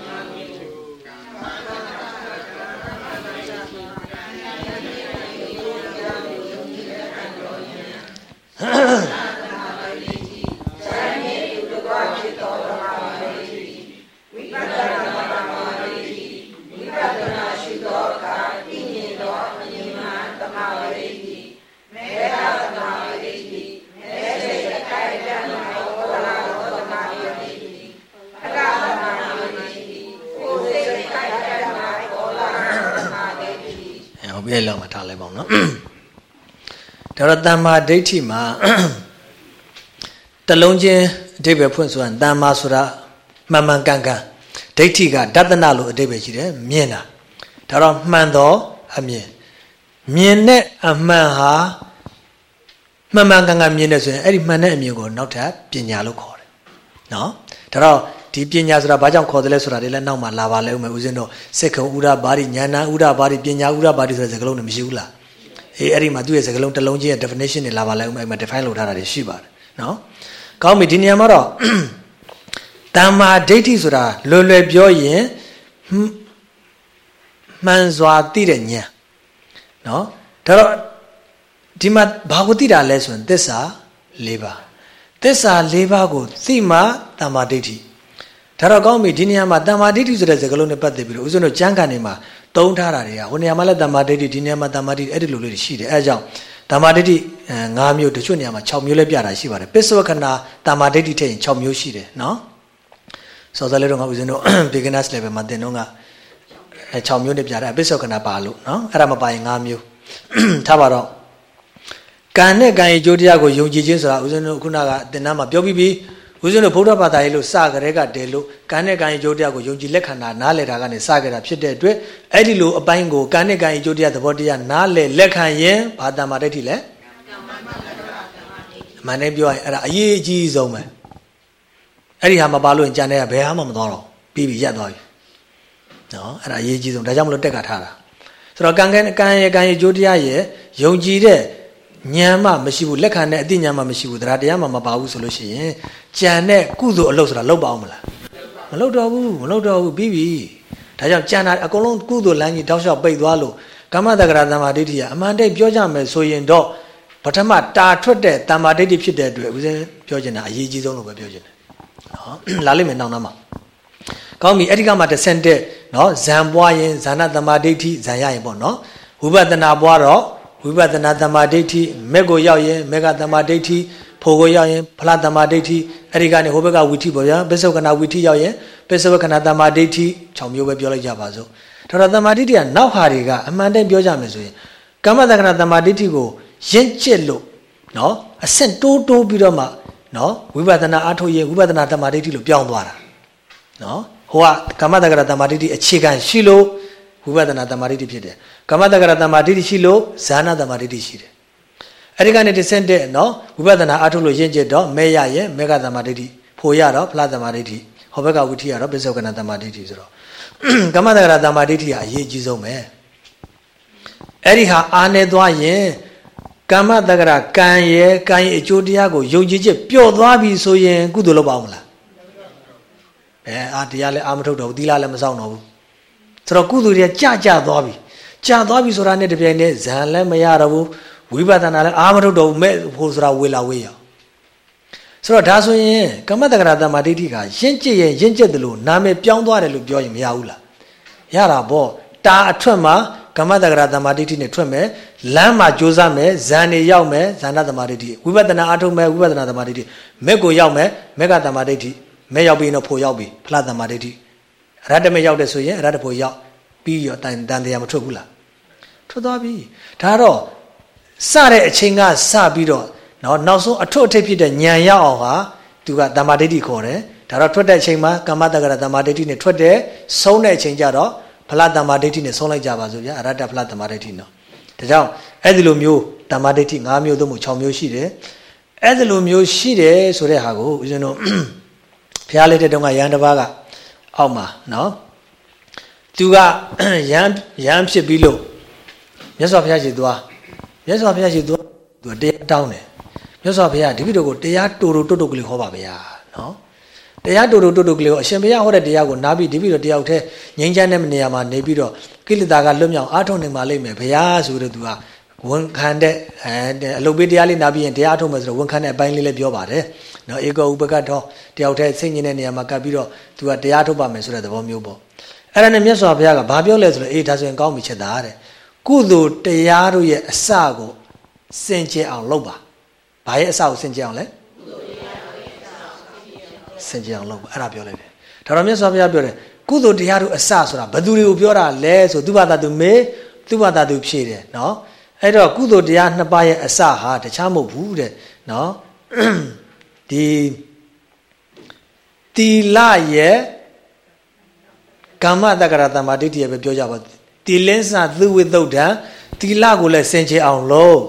A: လောက်မှာထားလိုက်ပါဦးနော် ဒါတော့တမ္မာဒိဋ္ဌိမှာတလုံးချင်းအဓိပ္ပာယ်ဖွင့်ဆိုရင်တမ္မာဆိုတာမှန်မှန်ကန်ကန်ဒိဋ္ဌိကဒသနလို့အဓိပ္ပာယ်ရှိတယ်မြင်တာဒါတော့မှန်သောအမြင်မြင်တဲ့အမှန်ဟာမှန်မှန်ကန်ကန်မြင်တယ်ဆိုရင်အဲ့ဒီမှန်တဲ့အမြင်ကိုနောက်ထပ်ပညာလို့ခေါ်တယ်နော်ဒါတော့ဒီပညာဆိုတာဘာကြောင့်ခေါ်တယ်လဲဆိုတာတွေလည်းနောက်မှလာပါလဲဦးမယ်ဦးဇင်းတို့စက္ကုံဥရပါရိညာနာဥရပါရိပညာဥရပါရိဆိုတဲ့စကားလုံးတွေမရှိဘူးလား အေးအဲ့ဒီမှာသူ့ရဲ့စကားလုံးတစ်လုံးချင်းရဲ့ definition တွေလာပါလဲဦးမယ်အဲ့မှာ define လုပ်ထားတာတွေရှိပါတယ်နော်ကောင်းပြီဒီနေရာမှာတော့တမ္မာဒိဋ္ဌိဆိုတာလွယ်လွယ်ပြောရင်မှန်စွာသိတဲ့ဉာဏ်နော်ဒါတော့ဒီမှာဘာကိုသိတာလဲဆိုရင်သစ္စာ၄ပါးသစ္စာ၄ပါးကိုသိမှတမ္မာဒိဋ္ဌိဒါတော့ကောင်းပြီဒီနေရာမှာတမ္မာဒိဋ္ဌိဆိုတဲ့စကားလုံးနဲ့ပတ်သက်ပြီးတော့ဦးဇင်းတို့ကျမ်းဂန်တွေမှာ သုံးထားတာတွေကဟိုနေရာမှာလည်းတမ္မာဒိဋ္ဌိဒီနေရာမှာတမ္မာဒိဋ္ဌိအဲ့ဒီလိုလေးတွေရှိတယ်အဲအကြောင်းတမ္မာဒိဋ္ဌိ၅မျိုးတချို့နေရာမှာ6မျိုးလည်းပြတာရှိပါတယ်ပစ္စဝကနာတမ္မာဒိဋ္ဌိထည့်ရင်6မျိုးရှိတယ်နော်စောစောလေးတော့ငါဦးဇင်းတို့ beginners level မှာသင်တော့က6မျိုးနဲ့ပြတာပစ္စဝကနာပါလို့နော်အဲ့ဒါမပါရင်၅မျိုးထားပါတော့ကံနဲ့ကံရဲ့ကြိုးတရားကိုယုံကြည်ခြင်းဆိုတာဦးဇင်းတို့ခုနကသင်တန်းမှာပြောပြီးပြီး ဦးဇင်းတို့ဗုဒ္ဓဘာသာရေးလို့စကြတဲ့ကတည်းလို့ကံနဲ့ကံရဲ့ကြိုးတရားကိုယုံကြည်လက်ခံတာနားလည်တာကနေစကြတာဖြစ်တဲ့အတွက်အဲ့ဒီလိုအပိုင်းကိုကံနဲ့ကံရဲ့ကြိုးတရားသဘောတရားနားလည်လက်ခံရင်ဘာတမ္မာဒိဋ္ဌိလဲအမှန်တည်းပြောရင်အဲ့ဒါအရေးအကြီးဆုံးပဲအဲ့ဒီဟာမပါလို့ရင်ကြံတဲ့ကဘယ်ဟာမှမသွားတော့ပြီးပြီရက်သွားပြီနော်အဲ့ဒါအရေးကြီးဆုံးဒါကြောင့်မလို့တက်ကထားတာဆိုတော့ကံကံကံရဲ့ကံရဲ့ကြိုးတရားရဲ့ယုံကြည်တဲ့ ဉာဏ်မှမရှိဘူးလက်ခံတဲ့အသိဉာဏ်မှမရှိဘူးတရားတရားမှမပါဘူးဆိုလို့ရှိရင်ကြံတဲ့ကုသိုလ်အလုပ်ဆိုတာလုပ်ပါအောင်မလားမလုပ်တော့ဘူးမလုပ်တော့ဘူးပြီးပြီဒါကြောင့်ကြံတာအကုန်လုံးကုသိုလ်လမ်းကြီးတောက်လျှောက်ပိတ်သွားလို့ကမ္မတက္ကရာတမ္မာဒိဋ္ဌိကအမှန်တည်းပြောကြမယ်ဆိုရင်တော့ပထမတာထွက်တဲ့တမ္မာဒိဋ္ဌိဖြစ်တဲ့အတွက်ဦးဇင်းပြောချင်တာအရေးကြီးဆုံးလို့ပဲပြောချင်တယ်နော်လာလိမ့်မယ်နောက်နောက်မှာကောင်းပြီအဲ့ဒီကမှတဆင့်တဲ့နော်ဇံပွားရင်ဇာနာတမ္မာဒိဋ္ဌိဇံရရင်ပေါ့နော်ဝိပဿနာပွားတော့ ဝိပဿနာတမ္မာဒိဋ္ဌိမက်ကိုရောက်ရင်မက်ကတမ္မာဒိဋ္ဌိဖို့ကိုရောက်ရင်ဖလားတမ္မာဒိဋ္ဌိအဲ့ဒီကနေဟိုဘက်ကဝိထိပေါ့ဗျာပစ္စုကနာဝိထိရောက်ရင်ပစ္စုကနာတမ္မာဒိဋ္ဌိ6မျိုးပဲပြောလိုက်ကြပါစို့ဒါတော့တမ္မာဒိဋ္ဌိကနောက်ဟာတွေကအမှန်တည်းပြောကြမယ်ဆိုရင်ကမ္မတက္ကနာတမ္မာဒိဋ္ဌိကိုရင့်ကျက်လို့နော်အဆင့်တိုးတိုးပြီးတော့မှနော်ဝိပဿနာအထုတ်ရင်ဝိပဿနာတမ္မာဒိဋ္ဌိလို့ပြောင်းသွားတာနော်ဟိုကကမ္မတက္ကနာတမ္မာဒိဋ္ဌိအခြေခံရှိလို့ ဝိပဿနာတမာဒိဋ္ဌိဖြစ်တယ်ကမ္မတက္ကရာတမာဒိဋ္ဌိရှိလို့ဇာနာတမာဒိဋ္ဌိရှိတယ်အဲ့ဒီကနေတဆင့်တဲ့နော်ဝိပဿနာအထုလို့ရင့်ကျက်တော့မဲရရဲ့မေဃတမာဒိဋ္ဌိဖို့ရတော့ဖလားတမာဒိဋ္ဌိဟောဘက်ကဝိထိရတော့ပစ္စောကနာတမာဒိဋ္ဌိဆိုတော့ကမ္မတက္ကရာတမာဒိဋ္ဌိကအရေးကြီးဆုံးပဲအဲ့ဒီဟာအာနေသွားရင်ကမ္မတက္ကရာကံရဲ့ကံရဲ့အကျိုးတရားကိုယုံကြည်ချက်ပျော့သွားပြီဆိုရင်ကုသိုလ်လုပ်ပါအောင်မလားအဲအာတရားလည်းအာမထုတ်တော့ဘူးသီလလည်းမစောင့်တော့ဘူး ဆိုတော့ကုသိုလ်တွေကကြကြသွားပြီကြာသွားပြီဆိုတာနဲ့တပြိုင်တည်းဇံလည်းမရတော့ဘူးဝိပဿနာလည်းအာမထုတ်တော့ဘူးမဲ့ဖို့ဆိုတာဝေလာဝေးရဆိုတော့ဒါဆိုရင်ကမ္မတက္ကရာတမ္မာဒိဋ္ဌိကရင့်ကျက်ရင်ရင့်ကျက်တယ်လို့နာမည်ပြောင်းသွားတယ်လို့ပြောရင်မရဘူးလားရတာပေါ့တာအထွက်မှာကမ္မတက္ကရာတမ္မာဒိဋ္ဌိနဲ့ထွက်မယ်လမ်းမှာကြိုးစားမယ်ဇန်နေရောက်မယ်ဇာနာတမ္မာဒိဋ္ဌိဝိပဿနာအထုတ်မယ်ဝိပဿနာတမ္မာဒိဋ္ဌိမက်ကိုရောက်မယ်မက်ကတမ္မာဒိဋ္ဌိမက်ရောက်ပြီးတော့ဖို့ရောက်ပြီဖလားတမ္မာဒိဋ္ဌိ ရတ္တမက်ရောက်တယ်ဆိုရင်ရတ္တဖို့ရောက်ပြီးရောတန်တန်တရားမထွက်ဘူးလားထွက်သွားပြီဒါတော့စတဲ့အချိန်ကစပြီးတော့နော်နောက်ဆုံးအထွတ်အထိပ်ဖြစ်တဲ့ဉာဏ်ရောက်အောင်ဟာသူကတမ္မာဒိဋ္ဌိခေါ်တယ်ဒါတော့ထွက်တဲ့အချိန်မှာကမ္မတက္ကရာတမ္မာဒိဋ္ဌိနဲ့ထွက်တယ်ဆုံးတဲ့အချိန်ကျတော့ဖလားတမ္မာဒိဋ္ဌိနဲ့ဆုံးလိုက်ကြပါစို့ဗျာအရတ္တဖလားတမ္မာဒိဋ္ဌိနော်ဒါကြောင့်အဲ့ဒီလိုမျိုးတမ္မာဒိဋ္ဌိ၅မျိုးသို့မဟုတ်6မျိုးရှိတယ်အဲ့ဒီလိုမျိုးရှိတယ်ဆိုတဲ့ဟာကိုဦးဇင်းတို့ဘုရားလေးတဲ့တုန်းကရဟန်းတစ်ပါးက အောက်မှာနော်သူကရဟန်းရဟန်းဖြစ်ပြီးလို့မြတ်စွာဘုရားရှိသွားမြတ်စွာဘုရားရှိသွားသူတရားတောင်းတယ်မြတ်စွာဘုရားဒီပိဋကကိုတရားတူတူတုတ်တုတ်ကလေးဟောပါဗျာနော်တရားတူတူတုတ်တုတ်ကလေးကိုအရှင်ဘုရားဟောတဲ့တရားကိုနားပြီးဒီပိဋကတယောက်တည်းငြိမ်းချမ်းတဲ့နေရာမှာနေပြီးတော့ကိလေသာကလွတ်မြောက်အားထုတ်နိုင်ပါလိမ့်မယ်ဘုရားဆိုတော့သူက ဝန်ခံတဲ့အလုပ်ပေးတရားလေးနားပြီးရင်တရားထုတ်မယ်ဆိုတော့ဝန်ခံတဲ့အပိုင်းလေးလည်းပြောပါတယ်နော်ဧကောဥပကတ်တော်တယောက်တည်းစိတ်ညစ်တဲ့နေရာမှာကပ်ပြီးတော့သူကတရားထုတ်ပါမယ်ဆိုတဲ့သဘောမျိုးပေါ့အဲ့ဒါနဲ့မြတ်စွာဘုရားကဘာပြောလဲဆိုတော့အေးဒါဆိုရင်ကောင်းပြီချက်သားတဲ့ကုသိုလ်တရားတို့ရဲ့အစကိုစင်ကြယ်အောင်လုပ်ပါဘာရဲ့အစကိုစင်ကြယ်အောင်လဲစင်ကြယ်အောင်လုပ်ပါအဲ့ဒါပြောလိုက်တယ်ဒါတော့မြတ်စွာဘုရားပြောတယ်ကုသိုလ်တရားတို့အစဆိုတာဘယ်သူတွေကိုပြောတာလဲဆိုသူဘာသာသူမေးသူဘာသာသူဖြေတယ်နော် အဲ့တော့ကုသိုလ်တရားနှစ်ပါးရဲ့အစဟာတခြားမဟုတ်ဘူးတဲ့နော်ဒီတီလရဲ့ကမ္မတက္ကရာတမ္မာဒိဋ္ဌိရဲ့ပဲပြောကြပါတီလင်းစာသူဝိသုဒ္ဓံတီလကိုလည်းစင်ကြယ်အောင်လို့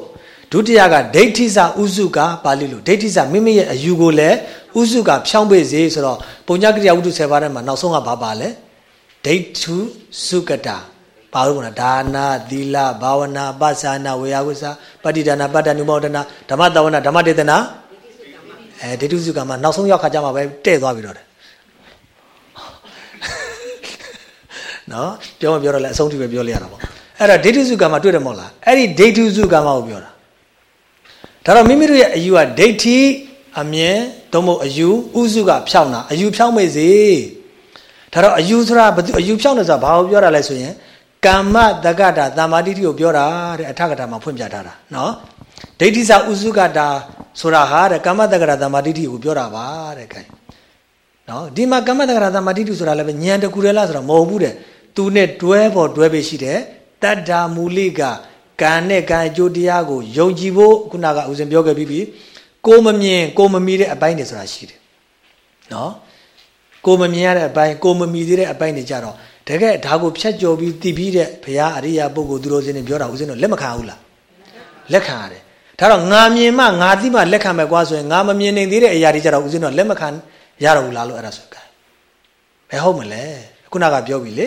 A: ဒုတိယကဒိဋ္ဌိစာဥစုကပါဠိလိုဒိဋ္ဌိစာမိမိရဲ့အယူကိုလည်းဥစုကဖြောင်းပေးစေဆိုတော့ပုံညကရိယာဝတ္ထု10ပါးထဲမှာနောက်ဆုံးကဘာပါလဲဒိဋ္ဌုစုကတာ ဘာလို့မလဲဒါနာသီလဘာဝနာပသနာဝေယဝိသပဋိဒါနာပတ္တနုမောဒနာဓမ္မတဝနာဓမ္မတေသနာအဲဒိဋ္ဌုစုကမှာနောက်ဆုံးရောက်ခါကြမှာပဲတဲ့သွားပြီတော့တယ်နော်ပြောမပြောတော့လဲအဆုံးထိပဲပြောလိုက်ရတာပေါ့အဲ့တော့ဒိဋ္ဌုစုကမှာတွေ့တယ်မဟုတ်လားအဲ့ဒီဒိဋ္ဌုစုကမှာကိုပြောတာဒါတော့မိမိတို့ရဲ့အယူကဒိဋ္ဌိအမြင်သို့မဟုတ်အယူဥစုကဖြောင်းတာအယူဖြောင်းမေစေဒါတော့အယူဆိုတာဘယ်သူအယူဖြောင်းတယ်ဆိုတာဘာကိုပြောတာလဲဆိုရင် ကမ္မတက္ကတာတမ္မာတိတိကိုပြောတာတဲ့အထကထာမှာဖွင့်ပြထားတာနော်ဒိဋ္ဌိစာဥစုကတာဆိုတာဟာတဲ့ကမ္မတက္ကတာတမ္မာတိတိကိုပြောတာပါတဲ့ခိုင်နော်ဒီမှာကမ္မတက္ကတာတမ္မာတိတိဆိုတာလည်းပဲဉာဏ်တကူရဲလားဆိုတာမဟုတ်ဘူးတဲ့သူနဲ့တွဲပေါ်တွဲပဲရှိတယ်တတ္တာမူလိကကံနဲ့ကံအကျိုးတရားကိုယုံကြည်ဖို့ခုနကဦးဇင်ပြောခဲ့ပြီးပြီကိုမမြင်ကိုမမီတဲ့အပိုင်းတွေဆိုတာရှိတယ်နော်ကိုမမြင်ရတဲ့အပိုင်းကိုမမီသေးတဲ့အပိုင်းတွေကြတော့ တကယ်ဒါကိုဖြတ်ကျော်ပြီးတည်ပြီးတဲ့ဘုရားအရိယာပုဂ္ဂိုလ်သူတော်စင်တွေပြောတာဦးဇင်းတို့လက်မခံဘူးလားလက်ခံရတယ်ဒါတော့ငါမြင်မှငါသိမှလက်ခံမယ်ကွာဆိုရင်ငါမမြင်နိုင်သေးတဲ့အရာတွေကြတော့ဦးဇင်းတို့လက်မခံရတော့ဘူးလားလို့အဲ့ဒါဆိုကဲဘယ်ဟုတ်မလဲခုနကပြောပြီလေ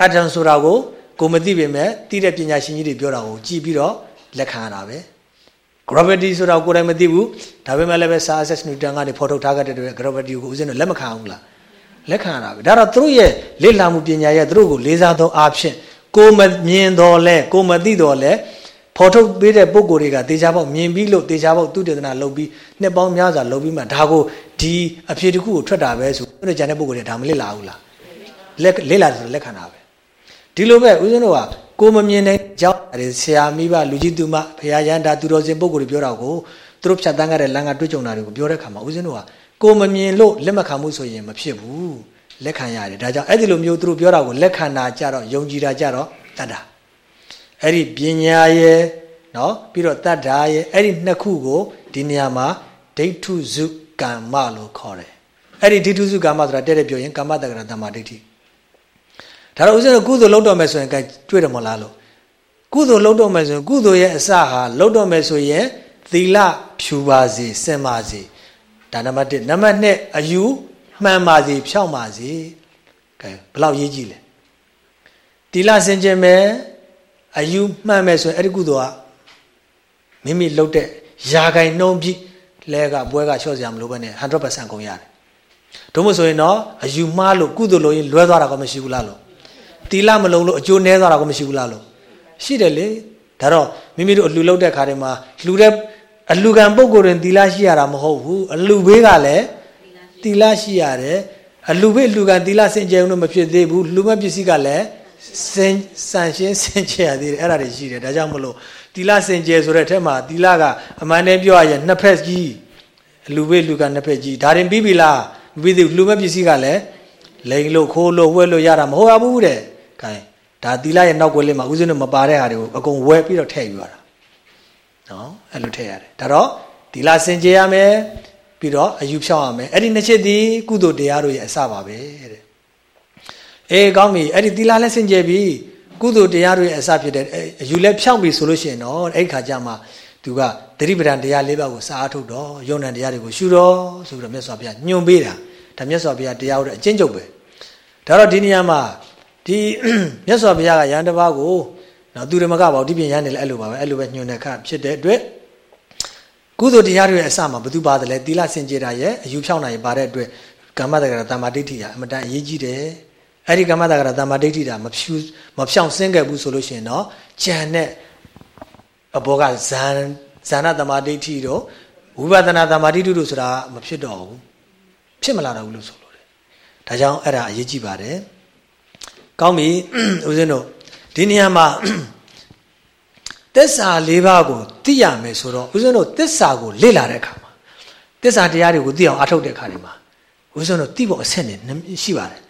A: အတ္တန်ဆိုတာကိုကိုမသိပေမဲ့သိတဲ့ပညာရှင်ကြီးတွေပြောတာကိုကြည်ပြီးတော့လက်ခံရတာပဲ gravity ဆိုတာကိုယ်တိုင်မသိဘူးဒါပေမဲ့လည်းပဲ Sir Isaac Newton ကနေဖော်ထုတ်ထားခဲ့တဲ့ gravity ကိုဦးဇင်းတို့လက်မခံဘူးလား လက်ခံရတာပဲဒါတော့သူတို့ရဲ့လေ့လာမှုပညာရဲ့သူတို့ကိုလေးစားသောအားဖြင့်ကိုမမြင်တော်လဲကိုမသိတော်လဲဖော်ထုတ်ပေးတဲ့ပုံကိုယ်တွေကတေချာပေါက်မြင်ပြီးလို့တေချာပေါက်သူတေသနာလုပ်ပြီးနှစ်ပေါင်းများစွာလုပ်ပြီးမှဒါကိုဒီအဖြေတစ်ခုကိုထွက်တာပဲဆိုသူတို့ကြံတဲ့ပုံကိုယ်တွေဒါမလေ့လာဘူးလားလက်လေ့လာဆိုလက်ခံတာပဲဒီလိုပဲဦးဇင်းတို့ကကိုမမြင်တဲ့ကြောင့်ဆရာမိဘလူကြီးသူမဖရာရန်တာသူတော်စင်ပုံကိုယ်တွေပြောတာကိုသူတို့ဖြတ်တန်းခဲ့တဲ့လမ်းကတွေ့ကြုံတာတွေကိုပြောတဲ့ခါမှာဦးဇင်းတို့က ကိုမမြင်လို့လက်မခံမှုဆိုရင်မဖြစ်ဘူးလက်ခံရတယ်ဒါကြောင့်အဲ့ဒီလိုမျိုးသူတို့ပြောတာကိုလက်ခံတာကြတော့ယုံကြည်တာကြတော့တတ်တာအဲ့ဒီပညာရဲ့နော်ပြီးတော့တတ်တာရဲ့အဲ့ဒီနှစ်ခုကိုဒီနေရာမှာဒိဋ္ဌုစုကမ္မလို့ခေါ်တယ်အဲ့ဒီဒိဋ္ဌုစုကမ္မဆိုတာတဲ့တဲ့ပြောရင်ကမ္မတက္ကရာတမ္မာဒိဋ္ဌိဒါတော့ဦးဇင်းတို့ကုသိုလ်လုပ်တော့မယ်ဆိုရင်ကတွေ့တယ်မလားလို့ကုသိုလ်လုပ်တော့မယ်ဆိုရင်ကုသိုလ်ရဲ့အစဟာလုပ်တော့မယ်ဆိုရင်သီလဖြူပါစေစင်ပါစေ ဒါနံပါတ်1နံပါတ်2အယူမှန်ပါစေဖြောင့်ပါစေကဲဘယ်လောက်ရေးကြည့်လဲသီလစင်ကြင်မယ်အယူမှန်မယ်ဆိုရင်အဲ့ဒီကုသိုလ်ကမိမိလုပ်တဲ့ယာဂိုင်နှုံးပြီးလဲကပွဲကချော့စရာမလိုဘဲနဲ့100%ကုန်ရတယ်တို့မို့ဆိုရင်တော့အယူမှားလို့ကုသိုလ်လို့ရင်လွဲသွားတာក៏မရှိဘူးလားလို့တီလာမလုံးလို့အကျိုးနည်းသွားတာក៏မရှိဘူးလားလို့ရှိတယ်လေဒါတော့မိမိတို့အလှူလုပ်တဲ့ခါတွေမှာလှူတဲ့ အလှူခံပုံကိုယ်တွင်တီလာရှိရတာမဟုတ်ဘူးအလှူဘေးကလည်းတီလာရှိရတယ်အလှူဘေးအလှူခံတီလာစင်ကြယ်လို့မဖြစ်သေးဘူးလှူမဲ့ပစ္စည်းကလည်းစင်ဆန်ရှင်းစင်ကြယ်ရသေးတယ်အဲ့ဒါတွေရှိတယ်ဒါကြောင့်မလို့တီလာစင်ကြယ်ဆိုတဲ့အထက်မှာတီလာကအမှန်တည်းပြောရရင်နှစ်ဖက်ကြီးအလှူဘေးလူကနှစ်ဖက်ကြီးဒါရင်ပြီးပြီလားမပြီးသေးဘူးလှူမဲ့ပစ္စည်းကလည်းလိန်လို့ခိုးလို့ဝှက်လို့ရတာမဟုတ်ဘူးတဲ့ခိုင်းဒါသီလရဲ့နောက်ွယ်လေးမှာဥစဉ်တို့မပါတဲ့ဟာတွေကိုအကုန်ဝဲပြီးတော့ထည့်ယူရတာ နော်အဲ့လိုထည့်ရတယ်ဒါတော့သီလစင်ကြယ်ရမယ်ပြီးတော့အယူဖြောင်းရမယ်အဲ့ဒီနှစ်ချက်ဒီကုသိုလ်တရားတို့ရဲ့အစပါပဲတဲ့အေးကောင်းပြီအဲ့ဒီသီလလည်းစင်ကြယ်ပြီကုသိုလ်တရားတွေရဲ့အစဖြစ်တဲ့အယူလည်းဖြောင်းပြီဆိုလို့ရှိရင်တော့အဲ့ခါကျမှသူကသတိပဋ္ဌာန်တရား၄ပါးကိုစာအားထုတ်တော့ယုံ nant တရားတွေကိုရှုတော့ဆိုပြီးတော့မြတ်စွာဘုရားညွှန်ပေးတာဒါမြတ်စွာဘုရားတရားတို့အကျဉ်းချုပ်ပဲဒါတော့ဒီနေရာမှာဒီမြတ်စွာဘုရားကယန္တပါးကို နော်သူရမကပါဘူးဒီပြင်ရန်နေလဲအဲ့လိုပါပဲအဲ့လိုပဲညွှန်တဲ့ခါဖြစ်တဲ့အတွက်ကုသိုလ်တရားတွေရဲ့အစမှာဘသူပါတယ်လဲသီလစင်ကြယ်တာရဲ့အယူဖြောင်းတာရဲ့ပါတဲ့အတွက်ကမ္မတက္ကရာတမ္မာဒိဋ္ဌိဟာအမတန်အရေးကြီးတယ်အဲ့ဒီကမ္မတက္ကရာတမ္မာဒိဋ္ဌိတာမဖြူမဖြောင်းစင်းခဲ့ဘူးဆိုလို့ရှိရင်တော့ကြံတဲ့အဘောကဇန်ဇာနာတမ္မာဒိဋ္ဌိတို့ဝိပဿနာတမ္မာဒိဋ္ဌိတို့ဆိုတာမဖြစ်တော့ဘူးဖြစ်မလာတော့ဘူးလို့ဆိုလို့တယ်ဒါကြောင့်အဲ့ဒါအရေးကြီးပါတယ်ကောင်းပြီဦးဇင်းတို့ ဒီနေရာမှာသစ္စာ၄ပါးကိုသိရမယ်ဆိုတော့ဦးဇင်းတို့သစ္စာကိုလေ့လာတဲ့အခါမှာသစ္စာတရားတွေကိုသိအောင်အားထုတ်တဲ့အခါတွေမှာဦးဇင်းတို့သိဖို့အဆင့်နဲ့ရှိပါတယ်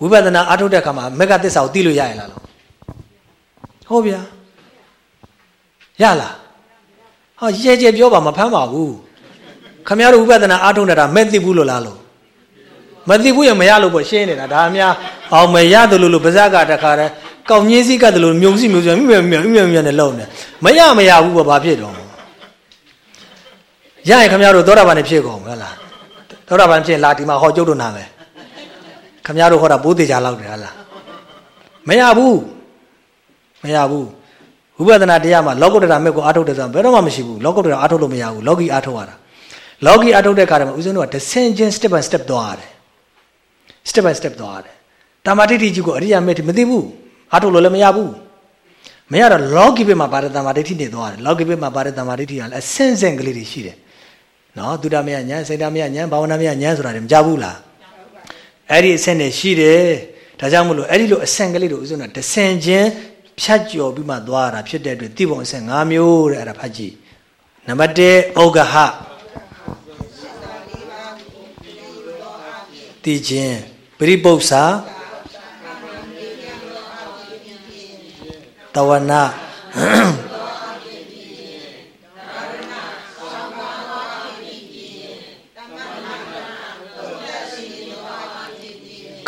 A: ဝိပဿနာအားထုတ်တဲ့အခါမှာမက်ကသစ္စာကိုသိလို့ရရလားလို့ဟုတ်ဗျာရလားဟောရဲရဲပြောပါမဖမ်းပါဘူးခမရတို့ဝိပဿနာအားထုတ်နေတာမဲ့သိဘူးလို့လားလို့မသိဘူးရမရလို့ပေါ့ရှင်းနေတာဒါအများအောင်မရတယ်လို့လို့ပါဇက်ကတခါတည်း ကောက်ညင်းစည်းကတ်တယ်လို့မြုံစီမြုံစီမြမြမြမြမြနဲ့လုံနေမရမရဘူးပေါ့ဘာဖြစ်တော့ရရင်ခမရတို့သောတာပန်နဲ့ဖြစ်ကုန်ဟုတ်လားသောတာပန်ဖြစ်လာဒီမှာဟောကျုပ်တို့နာမယ်ခမရတို့ဟောတာပိုးသေးချာလောက်တယ်ဟုတ်လားမရဘူးမရဘူးဝိပဿနာတရားမှာလောကုတ္တရာမြတ်ကိုအားထုတ်တယ်ဆိုတာဘယ်တော့မှမရှိဘူးလောကုတ္တရာအားထုတ်လို့မရဘူးလောကီအားထုတ်ရတာလောကီအားထုတ်တဲ့ခါတည်းမှာဦးဇင်းတို့က descent step by step သွားရတယ် step by step သွားရတယ်တာမာတိတိကြီးကိုအရိယာမေတ္တိမသိဘူး အားထုတ်လို့လည်းမရဘူးမရတော့လောကီဘက်မှာပါတဲ့တာမာတိတိနေသွားတယ်လောကီဘက်မှာပါတဲ့တာမာတိတိကလည်းအစင်းစင်းကလေးတွေရှိတယ်နော်သူတမယညာစိတ်တမယညာဘာဝနာမယညာဆိုတာတွေမကြဘူးလားအဲ့ဒီအဆင့်တွေရှိတယ်ဒါကြောင့်မလို့အဲ့ဒီလိုအဆင့်ကလေးတို့ဥစဉ်တော့တဆင်ချင်းဖြတ်ကျော်ပြီးမှသွားတာဖြစ်တဲ့အတွက်တိပုံအဆင့်၅မျိုးတဲ့အဲ့ဒါဖတ်ကြည့်နံပါတ်1ဩဃဟတိခြင်းပရိပု္ပ္ပာ တဝနာ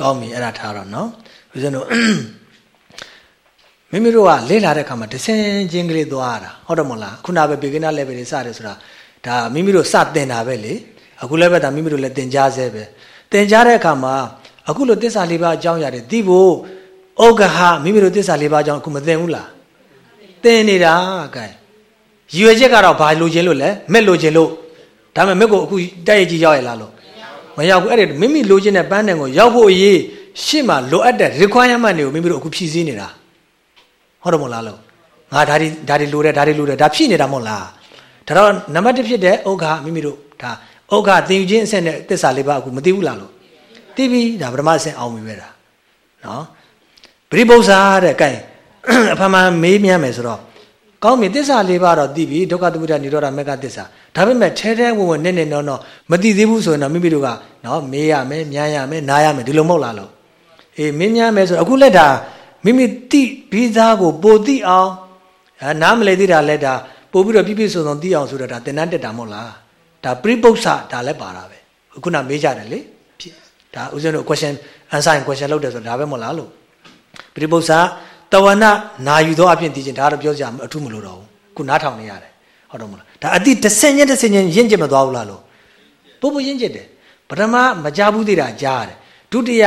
A: ကောင်းပြီအဲ့ဒါထားတော့နော်ဦးဇင်းတို့မိမိတို့ကလေ့လာတဲ့အခါမှာဒစင်ချင်းကလေးသွားတာဟုတ်တယ်မဟုတ်လားခုနပဲ beginner level တွေစတယ်ဆိုတာဒါမိမိတို့စတင်တာပဲလေအခုလည်းပဲဒါမိမိတို့လည်းတင်ကြားဆဲပဲတင်ကြားတဲ့အခါမှာအခုလိုတစ္ဆာလေးပါးအကြောင်းရတယ်သိဖို့ ဩဃဟမိမိတို့တစ္ဆာလေးပါးအကြောင်းအခုမသိဘူးလားသိနေတာကဲရည်ရွယ်ချက်ကတော့ဘာလိုချင်လို့လဲမက်လိုချင်လို့ဒါပေမဲ့မက်ကိုအခုတက်ရကြီးရောက်ရလားလို့မရောက်ဘူးအဲ့ဒီမိမိလိုချင်တဲ့ပန်းတန်ကိုရောက်ဖို့အရေးရှေ့မှာလိုအပ်တဲ့ requirement တွေကိုမိမိတို့အခုဖြည့်ဆည်းနေတာဟုတ်တယ်မဟုတ်လားလို့ငါဒါဒီဒါဒီလိုတယ်ဒါဒီလိုတယ်ဒါဖြည့်နေတာမဟုတ်လားဒါတော့နံပါတ်1ဖြစ်တဲ့ဩဃမိမိတို့ဒါဩဃသင်ယူခြင်းအဆင့်နဲ့တစ္ဆာလေးပါအခုမသိဘူးလားလို့သိပြီဒါပထမအဆင့်အောင်ပြီပဲဒါနော် ပရိပု္ပ္ပာတဲ့ကဲအဖမမေးမြန်းမယ်ဆိုတော့ကောင်းပြီတစ္ဆာလေးပါတော့သိပြီဒုက္ခသမုဒယនិရောဓမေကတစ္ဆာဒါပေမဲ့ထဲထဲဝင်ဝင်နဲ့နဲ့နော်နော်မသိသေးဘူးဆိုရင်တော့မိမိတို့ကနော်မေးရမယ်မြန်းရမယ်နားရမယ်ဒီလိုမဟုတ်လားလို့အေးမင်းမြန်းမယ်ဆိုအခုလက်တာမိမိတိပြီးသားကိုပိုသိအောင်နားမလဲသေးတာလက်တာပို့ပြီးတော့ပြည့်ပြည့်စုံစုံသိအောင်ဆိုတော့ဒါသင်္นานတက်တာမဟုတ်လားဒါပရိပု္ပ္ပဒါလည်းပါတာပဲခုနမေးကြတယ်လေဒါဥစဉ်တို့ question answer question လုပ်တယ်ဆိုတော့ဒါပဲမဟုတ်လားလို့ ပရိပု္ပ္ပာတဝနာနာယူသောအဖြစ်သိခြင်းဒါတော့ပြောကြအထူးမလို့တော့ဘူးခုနားထောင်နေရတယ်ဟုတ်တော့မလားဒါအတိတစ်ဆင့်ချင်းတစ်ဆင့်ချင်းရင့်ကျက်မသွားဘူးလားလို့ပို့ပို့ရင့်ကျက်တယ်ပထမမကြဘူးသေးတာကြားရတယ်ဒုတိယ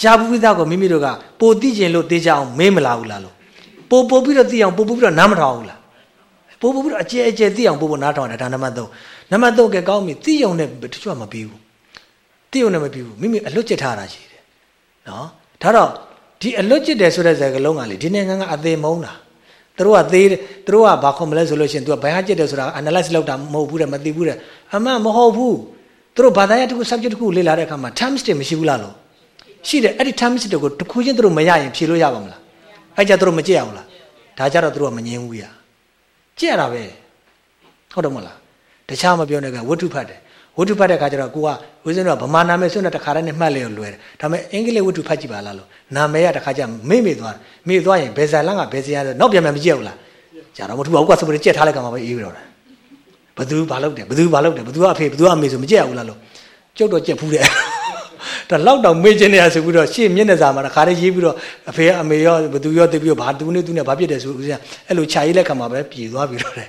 A: ကြားဘူးသားကိုမိမိတို့ကပိုသိခြင်းလို့သိကြအောင်မေးမလာဘူးလားလို့ပို့ပို့ပြီးတော့သိအောင်ပို့ပို့ပြီးတော့နားမထောင်ဘူးလားပို့ပို့ပြီးတော့အကျဲအကျဲသိအောင်ပို့ပို့နားထောင်တယ်ဒါနံပါတ်3နံပါတ်3ကကောင်းပြီသိအောင်နဲ့တချို့ကမပြီးဘူးသိအောင်နဲ့မပြီးဘူးမိမိအလွတ်ကျက်ထားတာရှိတယ်နော်ဒါတော့ ဒီအလွတ်ကျက်တယ်ဆိုတဲ့စကားလုံးကလေဒီနိုင်ငံကအသေးမုန်းတာသူတို့ကသေးသူတို့ကဘာခေါ်မလဲဆိုလို့ရှိရင်သူကဘယ်ဟာကျက်တယ်ဆိုတာ analyze လုပ်တာမဟုတ်ဘူးတဲ့မသိဘူးတဲ့အမှန်မဟုတ်ဘူးသူတို့ဘာသာရပ်တစ်ခု subject တစ်ခုလေ့လာတဲ့အခါမှာ terms တွေမရှိဘူးလားလို့ရှိတယ်အဲ့ဒီ terms တွေကိုတစ်ခုချင်းသူတို့မရရင်ဖြေလို့ရပါမလားအဲ့ကြသူတို့မကြည့်အောင်လားဒါကြတော့သူတို့ကမငြင်းဘူးရကြည့်ရတာပဲဟုတ်တယ်မလားတခြားမပြောနဲ့ကဝတ္ထုဖတ်တယ် ဝတ္ထုဖတ်တဲ့ခါကျတော့ကိုကဦးဇင်းတို့ကဗမာနာမည်ဆွနဲ့တခါတည်းနဲ့မှတ်လေလွယ်တယ်ဒါပေမဲ့အင်္ဂလိပ်ဝတ္ထုဖတ်ကြည့်ပါလားလို့နာမည်ကတခါကျမေ့မေ့သွားတယ်မေ့သွားရင်ဘယ်ဇာလန်ကဘယ်ဇာရနောက်ပြန်ပြန်မကြည့်ဘူးလားကြာတော့မထူပါဘူးကွာဆိုပြီးကြက်ထားလိုက်ကမှပဲအေးပြီးတော့တယ်ဘသူဘာလုပ်တယ်ဘသူဘာလုပ်တယ်ဘသူကအဖေဘသူကအမေဆိုမကြက်ဘူးလားလို့ကျုပ်တော့ကြက်ဖူးတယ်ဒါလောက်တောင်မေ့ခြင်းနေရဆိုပြီးတော့ရှေ့မျက်နှာစာမှာတခါတည်းရေးပြီးတော့အဖေကအမေရောဘသူရောသိပြီးတော့ဘာသူနဲ့သူနဲ့ဘာဖြစ်တယ်ဆိုဦးဇင်းအဲ့လိုခြာရေးလက်ခံမှာပဲပြည်သွားပြီးတော့တယ်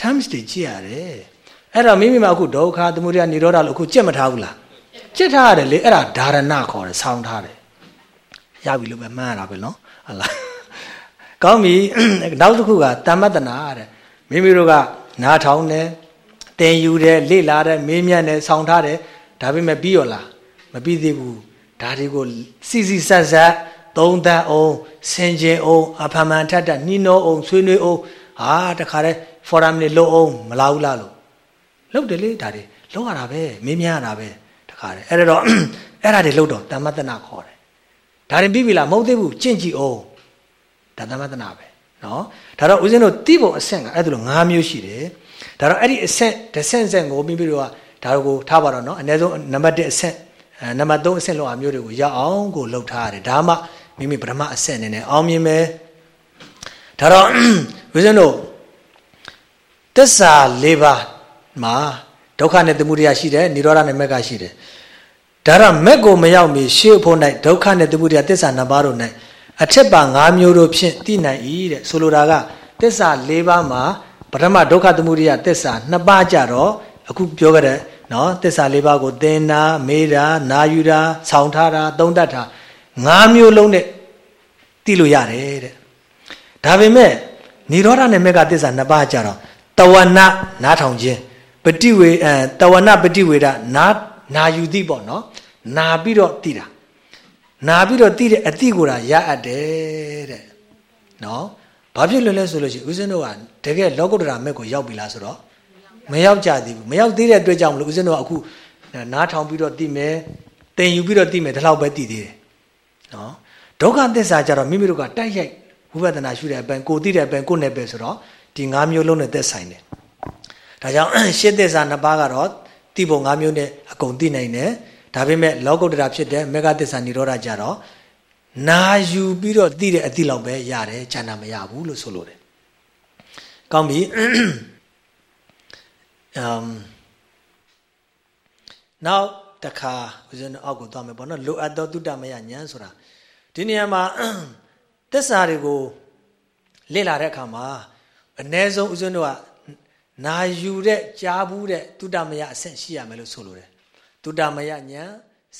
A: terms တွေကြည့်ရတယ် အဲ့တော့မိမိမှာအခုဒုက္ခသမုဒယនិရောဓလို့အခုကြက်မထားဘူးလားကြက်ထားရတယ်လေအဲ့ဒါဓာရဏခေါ်တယ်ဆောင်းထားတယ်ရပြီလို့ပဲမှန်းရတာပဲနော်ဟုတ်လားကောင်းပြီနောက်တစ်ခုကတမ္မတနာတဲ့မိမိတို့ကနားထောင်တယ်တင်ယူတယ်လေ့လာတယ်မေးမြန်းတယ်ဆောင်းထားတယ်ဒါပေမဲ့ပြီးရောလားမပြီးသေးဘူးဒါတွေကိုစီစီဆက်ဆက်သုံးသပ်အောင်ဆင်ခြင်အောင်အဖမှန်ထက်တက်နှီးနှောအောင်ဆွေးနွေးအောင်ဟာတခါတည်း forum တွေလုပ်အောင်မလာဘူးလားလို့ လုပ်တယ်လေဒါတွေလုပ်ရတာပဲမင်းများရတာပဲတခါတည်းအဲ့တော့အဲ့ဒါတွေလုပ်တော့တမ္မတနာခေါ်တယ်ဒါရင်ပြီးပြီလားမဟုတ်သေးဘူးကြင့်ကြည့်အောင်ဒါတမ္မတနာပဲနော်ဒါတော့ဦးဇင်းတို့တိဖို့အဆင့်ကအဲ့ဒါလို၅မျိုးရှိတယ်ဒါတော့အဲ့ဒီအဆင့်တစ်ဆင့်ဆင့်ကိုမိမိတို့ကဒါကိုထားပါတော့နော်အနည်းဆုံးနံပါတ်1အဆင့်နံပါတ်3အဆင့်လောက်အမျိုးတွေကိုရအောင်ကိုလှုပ်ထားရတယ်ဒါမှမိမိပထမအဆင့်အနေနဲ့အောင်မြင်မယ်ဒါတော့ဦးဇင်းတို့သစ္စာ၄ပါး မှာဒုက္ခနဲ့သမုဒယရှိတယ်និရောဓနဲ့မက်ကရှိတယ်ဒါတော့မက်ကိုမရောက်မီရှေ့ဖို့၌ဒုက္ခနဲ့သမုဒယသစ္စာနှစ်ပါးတို့၌အထက်ပါ၅မျိုးတို့ဖြင့်သိနိုင်၏တဲ့ဆိုလိုတာကသစ္စာ၄ပါးမှာပထမဒုက္ခသမုဒယသစ္စာနှစ်ပါးကြတော့အခုပြောခဲ့တဲ့နော်သစ္စာ၄ပါးကိုသင်တာမေးတာနာယူတာဆောင်းထားတာသုံးတတ်တာ၅မျိုးလုံးနဲ့သိလို့ရတယ်တဲ့ဒါပေမဲ့និရောဓနဲ့မက်ကသစ္စာနှစ်ပါးကြတော့တဝနာနားထောင်ခြင်း ပฏิဝေအဲတဝနာပฏิဝေဒနာနာယူသည်ပေါ့နော်နာပြီးတော့သိတာနာပြီးတော့သိတဲ့အသိကိုယ်တာရအပ်တယ်တဲ့နော်ဘာဖြစ်လို့လဲဆိုလို့ရှိရင်ဦးဇင်းတို့ကတကယ်လောကုတ္တရာမဲ့ကိုရောက်ပြီလားဆိုတော့မရောက်ကြသေးဘူးမရောက်သေးတဲ့အတွက်ကြောင့်မလို့ဦးဇင်းတို့ကအခုနားထောင်ပြီးတော့သိမယ်သင်ယူပြီးတော့သိမယ်ဒီလောက်ပဲသိသေးတယ်နော်ဒုက္ခသစ္စာကြတော့မိမိတို့ကတိုက်ရိုက်ဝိပဿနာရှုတဲ့အပိုင်းကိုသိတဲ့အပိုင်းကိုနဲ့ပဲဆိုတော့ဒီ၅မျိုးလုံးနဲ့သက်ဆိုင်တယ် ဒါကြောင့်ရှင်းသစ္စာနှစ်ပါးကတော့သိဖို့၅မျိုးနဲ့အကုန်သိနိုင်တယ်ဒါပေမဲ့လောကုတ္တရာဖြစ်တဲ့မေဃသစ္စာនិရောဓကြတော့နာယူပြီးတော့သိတဲ့အသိလောက်ပဲရတယ်ဉာဏ်မရဘူးလို့ဆိုလို့တယ်ကောင်းပြီအမ်နောက်တခါဦးဇင်းအောက်ကိုသွားမယ်ပေါ့နော်လိုအပ်သောတုတ္တမယဉာဏ်ဆိုတာဒီနေရာမှာသစ္စာတွေကိုလေ့လာတဲ့အခါမှာအ ਨੇ ဆုံးဦးဇင်းတို့က နာယူတဲ့ကြားဘူးတဲ့တုတ္တမယအဆင့်ရှိရမယ်လို့ဆိုလိုတယ်တုတ္တမယဉာဏ်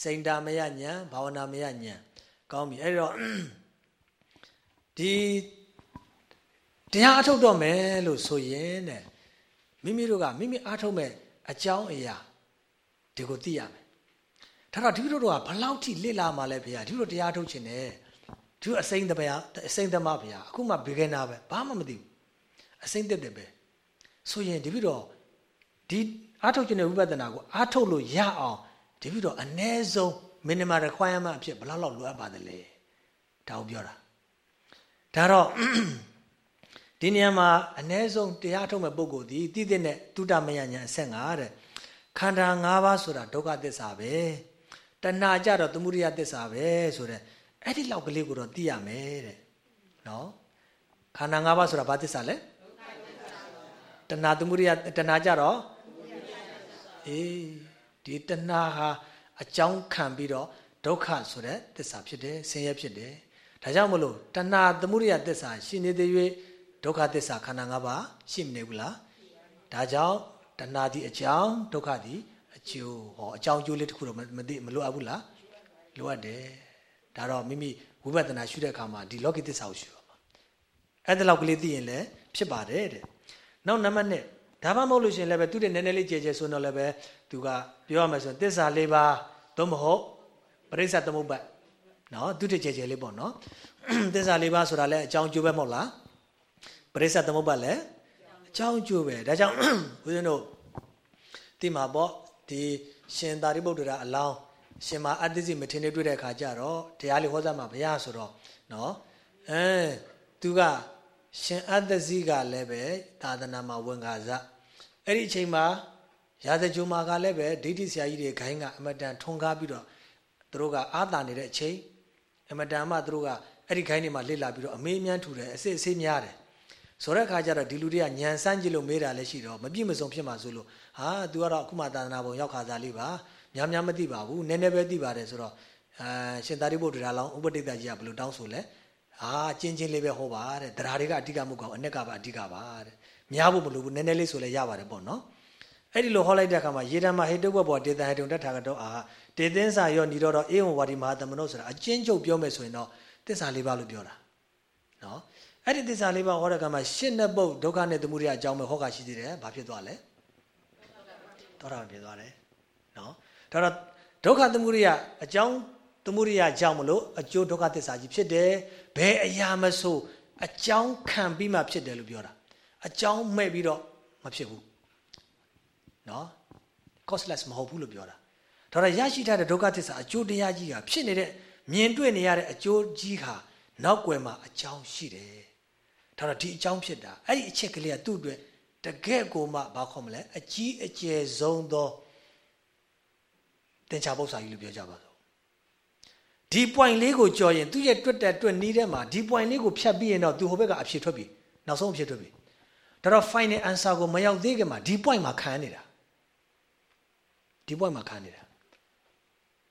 A: စိန်တမယဉာဏ်ဘာဝနာမယဉာဏ်ကောင်းပြီအဲ့တော့ဒီတရားအထုတ်တော့မယ်လို့ဆိုရင်တဲ့မိမိတို့ကမိမိအားထုတ်မဲ့အကြောင်းအရာဒီကိုသိရမယ်ဒါတော့ဒီလိုတော့ဘလောက်ထိလေ့လာမှလဲဖေ။ဒီလိုတရားထုတ်ခြင်းနဲ့ဒီအစိမ့်တပရားအစိမ့်သမဖေ။အခုမှ beginner ပဲဘာမှမသိဘူးအစိမ့်တက်တယ်ပဲ ဆိုရင်ဒီပြီးတော့ဒီအားထုတ်ခြင်းနဲ့ဝိပဿနာကိုအားထုတ်လို့ရအောင်ဒီပြီးတော့အ ਨੇ ဆုံး minimal requirement အဖြစ်ဘယ်လောက်လောက်လိုအပ်ပါသလဲဒါကိုပြောတာဒါတော့ဒီနေရာမှာအ ਨੇ ဆုံးတရားထုတ်မဲ့ပုဂ္ဂိုလ်ဒီတိတိနဲ့တုတ္တမယညာအဆက်ငါတဲ့ခန္ဓာ၅ပါးဆိုတာဒုက္ခသစ္စာပဲတဏှာကြတော့သမုဒယသစ္စာပဲဆိုတဲ့အဲ့ဒီလောက်ကလေးကိုတော့သိရမယ်တဲ့နော်ခန္ဓာ၅ပါးဆိုတာဘာသစ္စာလဲ တဏှာသမုဒယတဏှာကြတော့အေးဒီတဏှာဟာအကြောင်းခံပြီးတော့ဒုက္ခဆိုတဲ့သစ္စာဖြစ်တယ်ဆင်းရဲဖြစ်တယ်ဒါကြောင့်မလို့တဏှာသမှုရိယသစ္စာရှိနေသေး၍ဒုက္ခသစ္စာခန္ဓာ၅ပါးရှိမနေဘူးလားဒါကြောင့်တဏှာဒီအကြောင်းဒုက္ခဒီအကျိုးဟောအကြောင်းကျိုးလေးတစ်ခုတော့မသိမလိုအပ်ဘူးလားလိုအပ်တယ်ဒါတော့မိမိဝိပဿနာရှုတဲ့အခါမှာဒီလောကီသစ္စာကိုရှုရမှာအဲ့ဒါလောက်ကလေးသိရင်လည်းဖြစ်ပါတယ်တဲ့ နောက်နံပါတ်1ဒါမှမဟုတ်လို့ရှိရင်လည်းပဲသူတဲ့နည်းနည်းလေးကြဲကြဲဆိုတော့လည်းပဲသူကပြောရမယ်ဆိုရင်သစ္စာလေးပါသို့မဟုတ်ပရိစ္ဆသမုပ္ပါနော်သူတဲ့ကြဲကြဲလေးပေါ့နော်သစ္စာလေးပါဆိုတာလည်းအကြောင်းကျိုးပဲမဟုတ်လားပရိစ္ဆသမုပ္ပါလည်းအကြောင်းကျိုးပဲဒါကြောင့်ဦးဇင်းတို့ဒီမှာပေါ့ဒီရှင်သာရိပုတ္တရာအလောင်းရှင်မအတ္တိစီမထင်နေတွေ့တဲ့အခါကျတော့တရားလေးဟောစားမှာဘုရားဆိုတော့နော်အဲသူက ရှင်အတ္တစီကလည်းပဲသာသနာမှာဝင်ခါစားအဲ့ဒီအချိန်မှာရာဇဂျုံမာကလည်းပဲဒိဋ္ဌိဆရာကြီးတွေခိုင်းကအမတန်ထွန်ကားပြီးတော့သူတို့ကအာသာနေတဲ့အချိန်အမတန်မှသူတို့ကအဲ့ဒီခိုင်းတွေမှာလစ်လာပြီးတော့အမေးအမြန်းထူတယ်အစစ်အဆေးများတယ်ဆိုတဲ့အခါကျတော့ဒီလူတွေကညံစမ်းကြည့်လို့မေးတာလည်းရှိတော့မပြည့်မစုံဖြစ်မှာဆိုလို့ဟာ तू ကတော့အခုမှသာသနာပုံရောက်ခါစားလေးပါများများမသိပါဘူးနည်းနည်းပဲသိပါတယ်ဆိုတော့အာရှင်သာရိပုတ္တရာလောင်းဥပတိတ်တကြီးကဘယ်လိုတောင်းဆိုလဲ ဟာကျင်းချင်းလေးပဲဟောပါတဲ့တရားတွေကအဓိကမဟုတ်ကောင်အ내ကပါအဓိကပါတဲ့များဖို့မလိုဘူးနည်းနည်းလေးဆိုလဲရပါတယ်ပေါ့နော်အဲ့ဒီလိုဟောလိုက်တဲ့အခါမှာယေဓမ္မဟေတုဘဘောတေတံဟေတုတထာကတော့အာတေသင်းစာရောဏီတော့အေဝံဝါဒီမဟာသမနုဆိုတာအချင်းချုပ်ပြောမယ်ဆိုရင်တော့သစ္စာလေးပါလို့ပြောတာနော်အဲ့ဒီသစ္စာလေးပါဟောတဲ့အခါမှာရှင်းတဲ့ပုတ်ဒုက္ခနဲ့သမုဒယအကြောင်းပဲဟောကရှိသေးတယ်ဘာဖြစ်သွားလဲတောတာဖြစ်သွားတယ်နော်ဒါတော့ဒုက္ခသမုဒယအကြောင်း သမုဒယကြောင့်မလို့အကျိုးဒုက္ခသစ္စာကြီးဖြစ်တယ်ဘယ်အရာမဆိုအကြောင်းခံပြီးမှဖြစ်တယ်လို့ပြောတာအကြောင်းမဲ့ပြီးတော့မဖြစ်ဘူးနော် costless မဟုတ်ဘူးလို့ပြောတာဒါတော့ရရှိထားတဲ့ဒုက္ခသစ္စာအကျိုးတရားကြီးကဖြစ်နေတဲ့မြင်တွေ့နေရတဲ့အကျိုးကြီးခါနောက်ွယ်မှာအကြောင်းရှိတယ်ဒါတော့ဒီအကြောင်းဖြစ်တာအဲ့ဒီအချက်ကလေးကသူ့အတွက်တကယ့်ကိုမှဘာခေါ်မလဲအကြီးအကျယ်ဆုံးသောတင်ချာပု္ပ္ပစာကြီးလို့ပြောကြပါစို့ ဒီ point လေးကိုကြော်ရင်သူ့ရဲ့တွတ်တဲ့တွတ်နီးတဲ့မှာဒီ point လေးကိုဖြတ်ပြီးရင်တော့သူဟိုဘက်ကအဖြေထွက်ပြီနောက်ဆုံးအဖြေထွက်ပြီဒါတော့ final answer ကိုမရောက်သေးခင်မှာဒီ point မှာခံနေတာဒီ point မှာခံနေတာ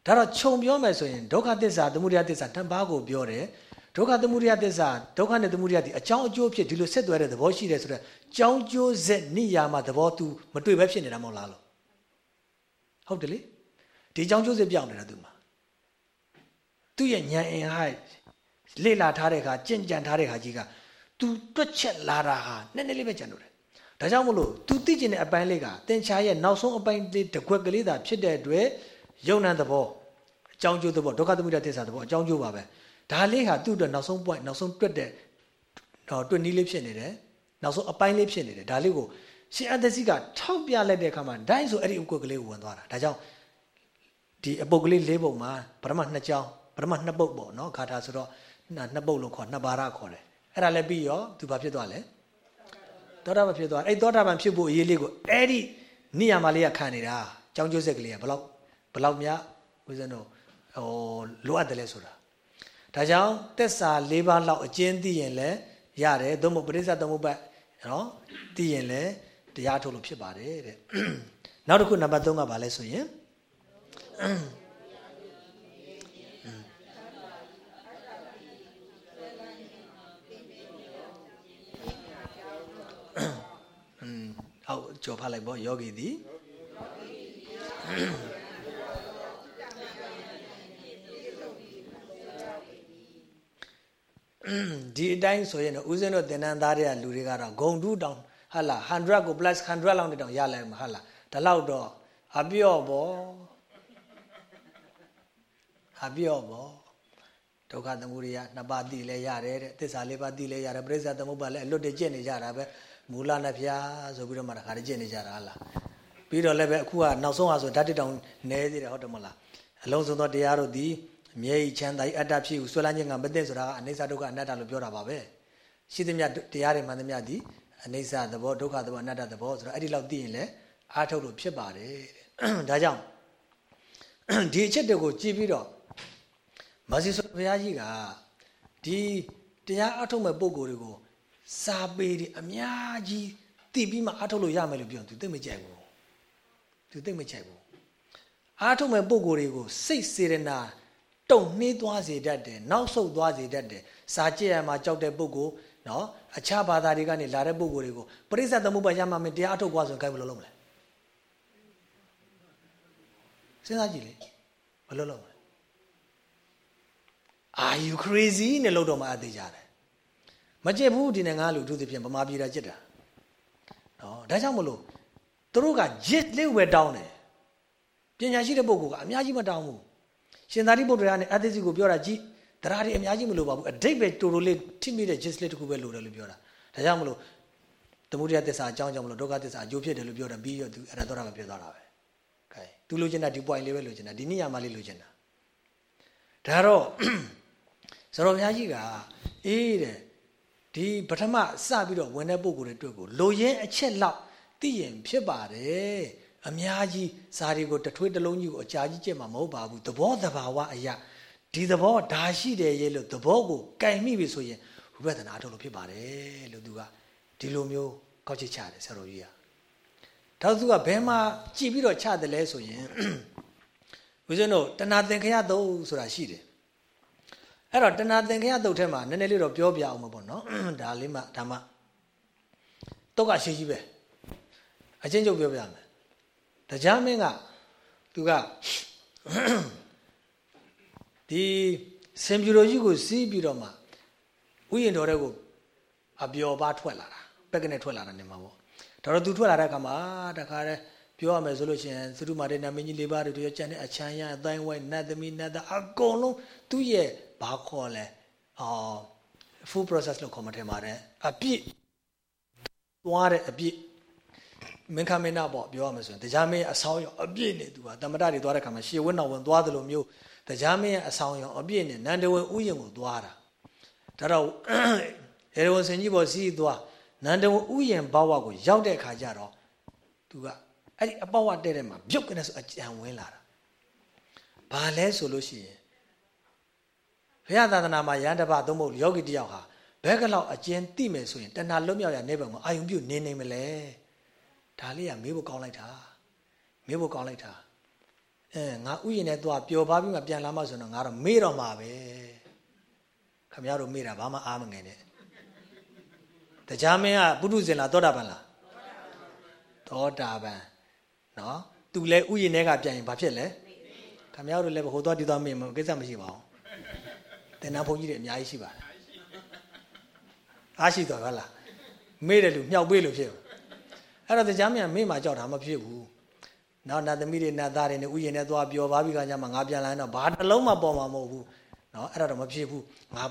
A: ဒါတော့ခြုံပြောမယ်ဆိုရင်ဒုက္ခသစ္စာသမုဒယသစ္စာတန်ပါးကိုပြောတယ်ဒုက္ခသမုဒယသစ္စာဒုက္ခနဲ့သမုဒယဒီအကြောင်းအကျိုးဖြစ်ဒီလိုဆက်သွဲတဲ့သဘောရှိတယ်ဆိုတော့ကြောင်းကျိုးဆက်နိယာမသဘောသူမတွေ့ပဲဖြစ်နေတာမဟုတ်လားလို့ဟုတ်တယ်လေဒီကြောင်းကျိုးဆက်ပြောင်းနေတာသူမှာ သူ့ရဲ့ဉာဏ်အင်ဟာလေ့လာထားတဲ့အခါကြင်ကြံထားတဲ့အခါကြီးက तू တွက်ချက်လာတာဟာနည်းနည်းလေးပဲကြံလို့တယ်ဒါကြောင့်မလို့ तू သိကျင်တဲ့အပိုင်းလေးကသင်္ချာရဲ့နောက်ဆုံးအပိုင်းလေးတစ်ခွက်ကလေးသာဖြစ်တဲ့အတွက်ယုံ nant သဘောအကြောင်းကျိုးသဘောဒုက္ခသမုဒယသစ္စာသဘောအကြောင်းကျိုးပါပဲဒါလေးဟာသူ့အတွက်နောက်ဆုံး point နောက်ဆုံးတွက်တဲ့တော့တွက်နည်းလေးဖြစ်နေတယ်နောက်ဆုံးအပိုင်းလေးဖြစ်နေတယ်ဒါလေးကိုရှင်အတ္တစီကထောက်ပြလိုက်တဲ့အခါမှာဒိုင်းဆိုအဲ့ဒီဥက္ကကလေးကိုဝင်သွားတာဒါကြောင့်ဒီအပုတ်ကလေး၄ပုတ်မှာပထမနှစ်ကြောင်း ပထမနှစ်ပုတ်ပေါ့နော်ခါထာဆိုတော့နှစ်ပုတ်လို့ခေါ်နှစ်ပါးရခေါ်တယ်အဲ့ဒါလည်းပြီးရောသူဘာဖြစ်သွားလဲသောတာပန်ဖြစ်သွားအဲ့သောတာပန်ဖြစ်ဖို့အရေးလေးကိုအဲ့ဒီနိယာမလေးကခံနေတာကြောင်းကျိုးဆက်ကလေးကဘလောက်ဘလောက်များဦးဇင်းတို့ဟိုလိုအပ်တယ်လဲဆိုတာဒါကြောင့်သက်စာ၄ပါးလောက်အကျဉ်းသိရင်လည်းရတယ်သို့မဟုတ်ပရိစ္ဆသမုပ္ပါနော်သိရင်လည်းတရားထုတ်လို့ဖြစ်ပါတယ်တဲ့နောက်တစ်ခုနံပါတ်3ကဘာလဲဆိုရင်อืมအော က်ကြော်ဖတ်လိုက်ပေါ့ယောဂီသည်ဒီအတိုင်းဆိုရင်ဦးဇင်းတို့သင်္นานသားတွေကလူတွေကတော့ဂုံတူးတောင်ဟာလာ100ကို plus 100လောက်နဲ့တောင်ရလိုက်မှာဟာလာဒါလောက်တော့အပြော့ပေါ့အပြော့ပေါ့ဒုက္ခသမုဒယနှစ်ပါးသိလဲရတယ်တဲ့သစ္စာလေးပါးသိလဲရတယ်ပရိစ္ဆသမုပ္ပါလည်းအလွတ်တကျင့်နေကြတာပဲ မူလနဲ့ဖျားဆိုပြီးတော့မှတခါတကျင့်နေကြတာဟာလားပြီးတော့လည်းပဲအခုကနောက်ဆုံးဟာဆိုဓာတ်တောင်နဲသေးတယ်ဟုတ်တယ်မဟုတ်လားအလုံးစုံသောတရားတို့ဒီအမြဲချမ်းသာအတ္တဖြစ်ဟုဆွဲလန်းခြင်းကမသိဆိုတာကအနိစ္စဒုက္ခအနတ္တလို့ပြောတာပါပဲရှိသမျှတရားတွေမှန်သမျှဒီအနိစ္စသဘောဒုက္ခသဘောအနတ္တသဘောဆိုတော့အဲ့ဒီလောက်သိရင်လည်းအားထုတ်လို့ဖြစ်ပါတယ်ဒါကြောင့်ဒီအချက်တွေကိုကြည့်ပြီးတော့မဆီဆိုဘုရားကြီးကဒီတရားအားထုတ်မဲ့ပုံကိုယ်တွေကို စာပေတွေအများကြီးသိပြီးမှအားထုတ်လို့ရမယ်လို့ပြောသူသိမကြိုက်ဘူးသူသိမကြိုက်ဘူးအားထုတ်မဲ့ပုံကိုယ်တွေကိုစိတ်စေရနာတုံနှေးသွားစေတတ်တယ်နောက်ဆုတ်သွားစေတတ်တယ်စာကြည့်ရမှာကြောက်တဲ့ပုဂ္ဂိုလ်နော်အခြားဘာသာတွေကနေလာတဲ့ပုဂ္ဂိုလ်တွေကိုပရိစ္ဆေသမုပ္ပါရမှမင်းတရားအထုတ်ကွာဆိုရင်ကြိုက်ဘယ်လိုလုပ်မလဲစဉ်းစားကြည့်လေဘယ်လိုလုပ်မလဲ Are you crazy နဲ့လို့တော့မှအသေးကြတယ် မကြည့်ဘူးဒီနိုင်ငံလူသူသဖြင့်ဗမာပြည်တာကြစ်တာနော်ဒါကြောင့်မလို့သူတို့ကဂျစ်လေးဝယ်တောင်းတယ်ပညာရှိတဲ့ပုဂ္ဂိုလ်ကအများကြီးမတောင်းဘူးရှင်သာရိပုတ္တရာနဲ့အသစ္စည်းကိုပြောတာကြည့်တရားတွေအများကြီးမလိုပါဘူးအတိတ်ပဲတူတူလေးထိမိတဲ့ gist လေးတစ်ခုပဲလိုတယ်လို့ပြောတာဒါကြောင့်မလို့သမုဒယသစ္စာအကြောင်းကြောင့်မလို့ဒုက္ခသစ္စာအကျိုးဖြစ်တယ်လို့ပြောတာပြီးတော့သူအဲ့ဒါတော့တာပဲပြောသွားတာပဲကဲသူလိုချင်တာဒီ point လေးပဲလိုချင်တာဒီနေရာမှာလေးလိုချင်တာဒါတော့ဆိုတော့ဘုရားကြီးကအေးတဲ့ ဒီပထမစပြီးတော့ဝင်တဲ့ပုံကိုယ်တွေတွေ့ကိုလိုရင်းအချက်လောက်သိရင်ဖြစ်ပါတယ်အများကြီးစာတွေကိုတထွေးတစ်လုံးကြီးကိုအကြာကြီးကြည့်မှာမဟုတ်ပါဘူးသဘောတဘာဝအရာဒီသဘောဒါရှိတယ်ရဲ့လို့သဘောကိုကင်မိပြီဆိုရင်ဝိပဿနာထုတ်လို့ဖြစ်ပါတယ်လို့သူကဒီလိုမျိုးကောက်ချက်ချတယ်ဆရာတော်ကြီးကဒါသူကဘယ်မှာကြည်ပြီးတော့ချတယ်လဲဆိုရင်ဦးဇင်းတို့တဏှာသင်္ခရသုံးဆိုတာရှိတယ် အဲ့တော့တဏှာသင်္ခရတုတ်ထဲမှာနည်းနည်းလေးတော့ပြောပြအောင်မပေါ့နော်ဒါလေးမှဒါမှတုတ်ကရှိကြီးပဲအချင်းချုပ်ပြောပြမယ်တရားမင်းကသူကဒီစင်ပြူတော်ကြီးကိုစီးပြီးတော့မှဥယျာဉ်တော်တဲ့ကိုအပျော်ပါထွက်လာတာပက်ကနေထွက်လာတာနေမှာပေါ့ဒါတော့သူထွက်လာတဲ့အခါမှာတခါတည်းပြောရမယ်ဆိုလို့ရှိရင်သုတုမာတေနာမင်းကြီးလေးပါးတွေကျန်တဲ့အချမ်းရအတိုင်းဝိုင်းနတ်သမီးနတ်သားအကုန်လုံးသူ့ရဲ့ ဘာခေါ်လဲအာ full process လို့ခေါ်မှထင်ပါတယ်အပြည့်သွားတဲ့အပြည့်မင်းခမင်းနာပေါ့ပြောရမယ်ဆိုရင်တရားမင်းရဲ့အဆောင်ရောအပြည့်နဲ့သူကတမတတွေသွားတဲ့ခါမှာရှေဝင်းတော်ဝင်သွားတယ်လို့မျိုးတရားမင်းရဲ့အဆောင်ရောအပြည့်နဲ့နန္ဒဝင်ဥယျာဉ်ကိုသွားတာဒါတော့ဟေရဝန်စင်ကြီးပေါ်စီးသွားနန္ဒဝင်ဥယျာဉ်ဘဝကိုရောက်တဲ့ခါကျတော့သူကအဲ့ဒီအပေါဝတဲ့တဲ့မှာပြုတ်ကနေဆိုအကြံဝင်လာတာဘာလဲဆိုလို့ရှိရင် ဘုရားသာသနာမှာရန်တပသုံးဖို့ယောဂီတယောက်ဟာဘက်ကလောက်အကျဉ်တိမယ်ဆိုရင်တဏှာလွတ်မြောက်ရနေဘက်မှာအာယုံပြုတ်နေနေမလဲဒါလေးကမေးဖို့ကောင်းလိုက်တာမေးဖို့ကောင်းလိုက်တာအဲငါဥယျာဉ်နဲ့သွားပျော်ပါပြီးမှပြန်လာမှဆိုတော့ငါတော့မေးတော့မှာပဲခမရတို့မေးတာဘာမှအားမငယ်နဲ့တရားမင်းကပုထုဇဉ်လားသောတာပန်လားသောတာပန်နော်သူလဲဥယျာဉ်ထဲကပြန်ရင်ဘာဖြစ်လဲခမရတို့လည်းဟိုသွားဒီသွားမေးမကိစ္စမရှိပါဘူး တင်နာဘုန်းကြီးတွေအများကြီးရှိပါတယ်အားရှိသွားပါလားမေးတယ်လူမြောက်ပေးလို့ဖြစ်အဲ့တော့တရားမြန်မေးမှကြောက်တာမဖြစ်ဘူးနောက်နတ်သမီးတွေနတ်သားတွေနဲ့ဥယျာဉ်နဲ့သွားပြောပါပြီးကညမှာငါပြန်လာရင်တော့ဘာတစ်လုံးမှပေါ်မှာမဟုတ်ဘူးနော်အဲ့တော့မဖြစ်ဘူးငါ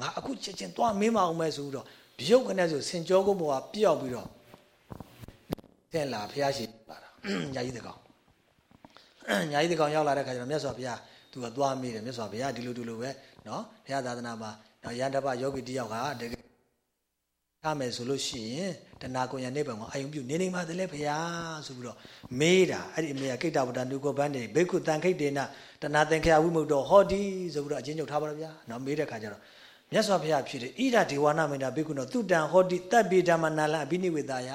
A: ငါအခုချက်ချင်းသွားမေးမအောင်မဲဆိုတော့ပြုတ်ကနေဆိုစင်ကြောကုန်းပေါ်ကပြောက်ပြီးတော့ဆင်းလာဖះရှိပါတာညာကြီးတကောင်ညာကြီးတကောင်ရောက်လာတဲ့ခါကျတော့မြတ်စွာဘုရားသူကသွားမေးတယ်မြတ်စွာဘုရားဒီလိုဒီလိုပဲ နော်ဘုရားသာသနာမှာနော်ရန်တပယောဂီတယောက်ကတကယ်ထားမယ်ဆိုလို့ရှိရင်တဏှာကိုရနိဗ္ဗာန်ကိုအာယုံပြုနေနေမှာတည်းလေဘုရားဆိုပြီးတော့မေးတာအဲ့ဒီအမေကကိတ္တဝတ္တနုကောဗန္နေဘိက္ခုတန်ခိတ်တေနတဏှာသင်္ခယဝိမုတ်တော်ဟောဒီဆိုပြီးတော့အချင်းချုပ်ထားပါလားဗျာနော်မေးတဲ့ခါကျတော့မြတ်စွာဘုရားဖြစ်တယ်ဣဒဒေဝနာမေနာဘိက္ခုနောသူတံဟောဒီတပ်ပိဓမ္မနာလအဘိနိဝေတာယ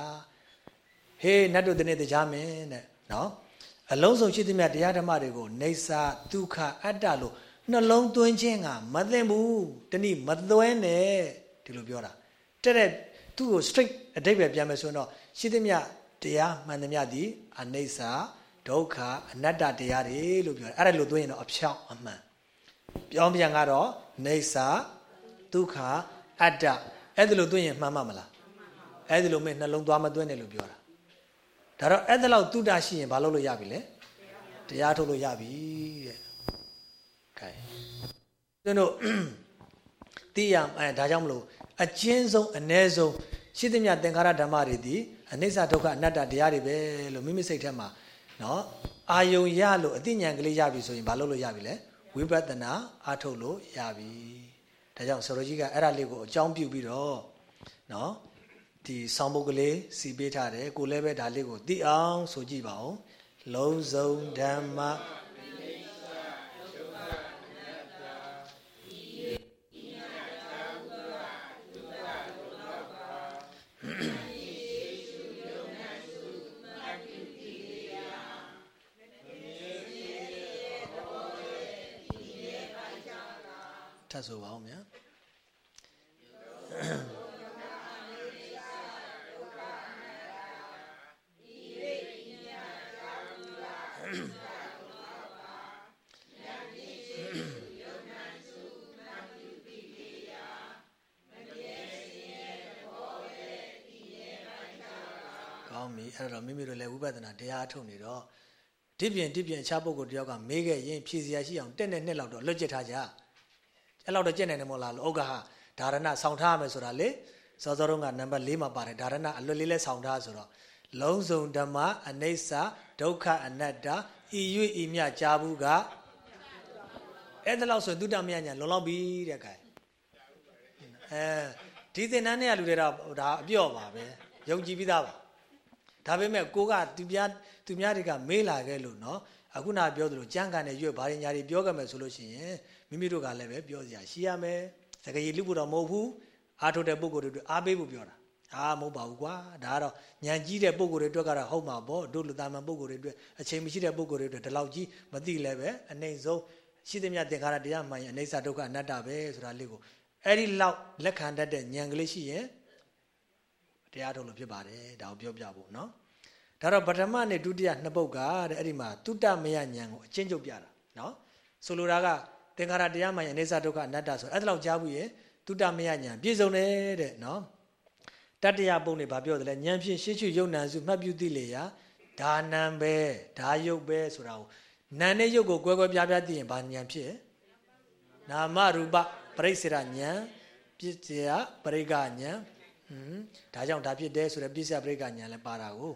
A: ဟေးနတ်တို့တနေ့တရားမင်းတဲ့နော်အလုံးစုံရှိသမျှတရားဓမ္မတွေကိုနေစာဒုက္ခအတ္တလို့ နှလုံးသွင်းခြင်းကမသိဘူးတနည်းမသွဲနဲ့ဒီလိုပြောတာတဲ့တဲ့သူ့ကို straight အဓိပ္ပာယ်ပြန်မယ်ဆိုတော့ရှိသမျှတရားမှန်သမျှသည်အနိစ္စဒုက္ခအနတ္တတရားတွေလို့ပြောတယ်အဲ့ဒါလို့သွင်းရင်တော့အဖြောင်းအမှန်ပြောင်းပြန်ကတော့နေစ္စဒုက္ခအတ္တအဲ့ဒါလို့သွင်းရင်မှန်မှာမလားအဲ့ဒါလို့မင်းနှလုံးသွားမသွင်းနဲ့လို့ပြောတာဒါတော့အဲ့ဒါလောက်တုတ္တရှိရင်ဘာလုပ်လို့ရပြီလဲတရားထုတ်လို့ရပြီတဲ့ခိုင် သူတို့သိရအဲဒါကြောင့်မလို့အကျဉ်းဆုံးအ ਨੇ ဆုံးရှိသမျှသင်္ခါရဓမ္မတွေဒီအနိစ္စဒုက္ခအနတ္တတရားတွေပဲလို့မိမိစိတ်ထဲမှာနော်အာယုံရလို့အသိဉာဏ်ကလေးရပြီဆိုရင်ဘာလုပ်လို့ရပြီလဲဝိပဿနာအားထုတ်လို့ရပြီဒါကြောင့်ဆရာကြီးကအဲ့ဒါလေးကိုအကြောင်းပြုပြီးတော့နော်ဒီဆောင်းပုတ်ကလေးစီပေးထားတယ်ကိုလည်းပဲဒါလေးကိုသိအောင်ဆိုကြည့်ပါဦးလုံးစုံဓမ္မ တ်ဆိုပါဦးမြ အဲ့တော့မိမိတို့လည်းဝိပဿနာတရားထုတ်နေတော့ဒီပြင်ဒီပြင်အခြားပုဂ္ဂိုလ်တယောက်ကမေးခဲ့ရင်ဖြည့်စရာရှိအောင်တက်နဲ့နှစ်လောက်တော့လွတ်ကျက်ထားကြအဲ့လောက်တော့ကျက်နိုင်တယ်မို့လားလို့ဥက္ကဟာဒါရဏဆောင်းထားမယ်ဆိုတာလေစောစောတုန်းကနံပါတ်၄မှာပါတယ်ဒါရဏအလွတ်လေးလဲဆောင်းထားဆိုတော့လုံးစုံဓမ္မအနိစ္စဒုက္ခအနတ္တဤ၍ဤမြကြားဘူးကအဲ့ဒါလို့ဆိုရင်သုတမယညာလုံလောက်ပြီတဲ့ခိုင်အဲဒီသင်္นานနဲ့လူတွေတော့ဒါအပြော့ပါပဲယုံကြည်ပြီးသားပါ ဒါပေမဲ့ကိုကသူများသူများတွေကမေးလာခဲ့လို့နော်အခုနပြောသလိုကြမ်းကန်တဲ့ရွက်ဘာတွေညာတွေပြောခဲ့မယ်ဆိုလို့ရှိရင်မိမိတို့ကလည်းပဲပြောစရာရှိရမယ်စကကြီးလူဖို့တော့မဟုတ်ဘူးအားထုတ်တဲ့ပုံကိုယ်တွေအားပေးဖို့ပြောတာအာမဟုတ်ပါဘူးကွာဒါကတော့ညံကြီးတဲ့ပုံကိုယ်တွေအတွက်ကတော့ဟုတ်မှာပေါ့တို့လူသားမှန်ပုံကိုယ်တွေအတွက်အချိန်မရှိတဲ့ပုံကိုယ်တွေအတွက်ဒီလောက်ကြီးမသိလဲပဲအနေဆုံးရှိသမျှသင်္ခါရတရားမှန်ရင်အိဋ္ဌဒုက္ခအနတ္တပဲဆိုတာလေးကိုအဲ့ဒီလောက်လက်ခံတတ်တဲ့ဉာဏ်ကလေးရှိရင် တရားထုတ်လို့ဖြစ်ပါတယ်ဒါကိုပြောပြဖို့နော်ဒါတော့ပထမနဲ့ဒုတိယနှစ်ပုဒ်ကတဲ့အဲ့ဒီမှာတုတ္တမယဉာဏ်ကိုအချင်းချုပ်ပြတာနော်ဆိုလိုတာကသင်္ခါရတရားမှန်ရဲ့အိစ္ဆဒုက္ခအနတ္တဆိုအဲ့ဒါလောက်ကြားဘူးရဲ့တုတ္တမယဉာဏ်ပြည့်စုံတယ်တဲ့နော်တတ္တယပုံနဲ့ဗာပြောတယ်လဲဉာဏ်ဖြင့်ရှေ့ရှုယုံနံစုမှတ်ပြုသိလေရာဒါနံပဲဒါယုတ်ပဲဆိုတာကိုနာနဲ့ယုတ်ကိုကွဲကွဲပြားပြားသိရင်ဗာဉာဏ်ဖြစ်နာမရူပပရိစ္ဆေရဉာဏ်ပြစ္စယပရိကဉာဏ် ဟွန်းဒါကြောင့်ဒါဖြစ်တယ်ဆိုတော့ပြစ္ဆေယပရိကဉာဏ်လည်းပါတာကို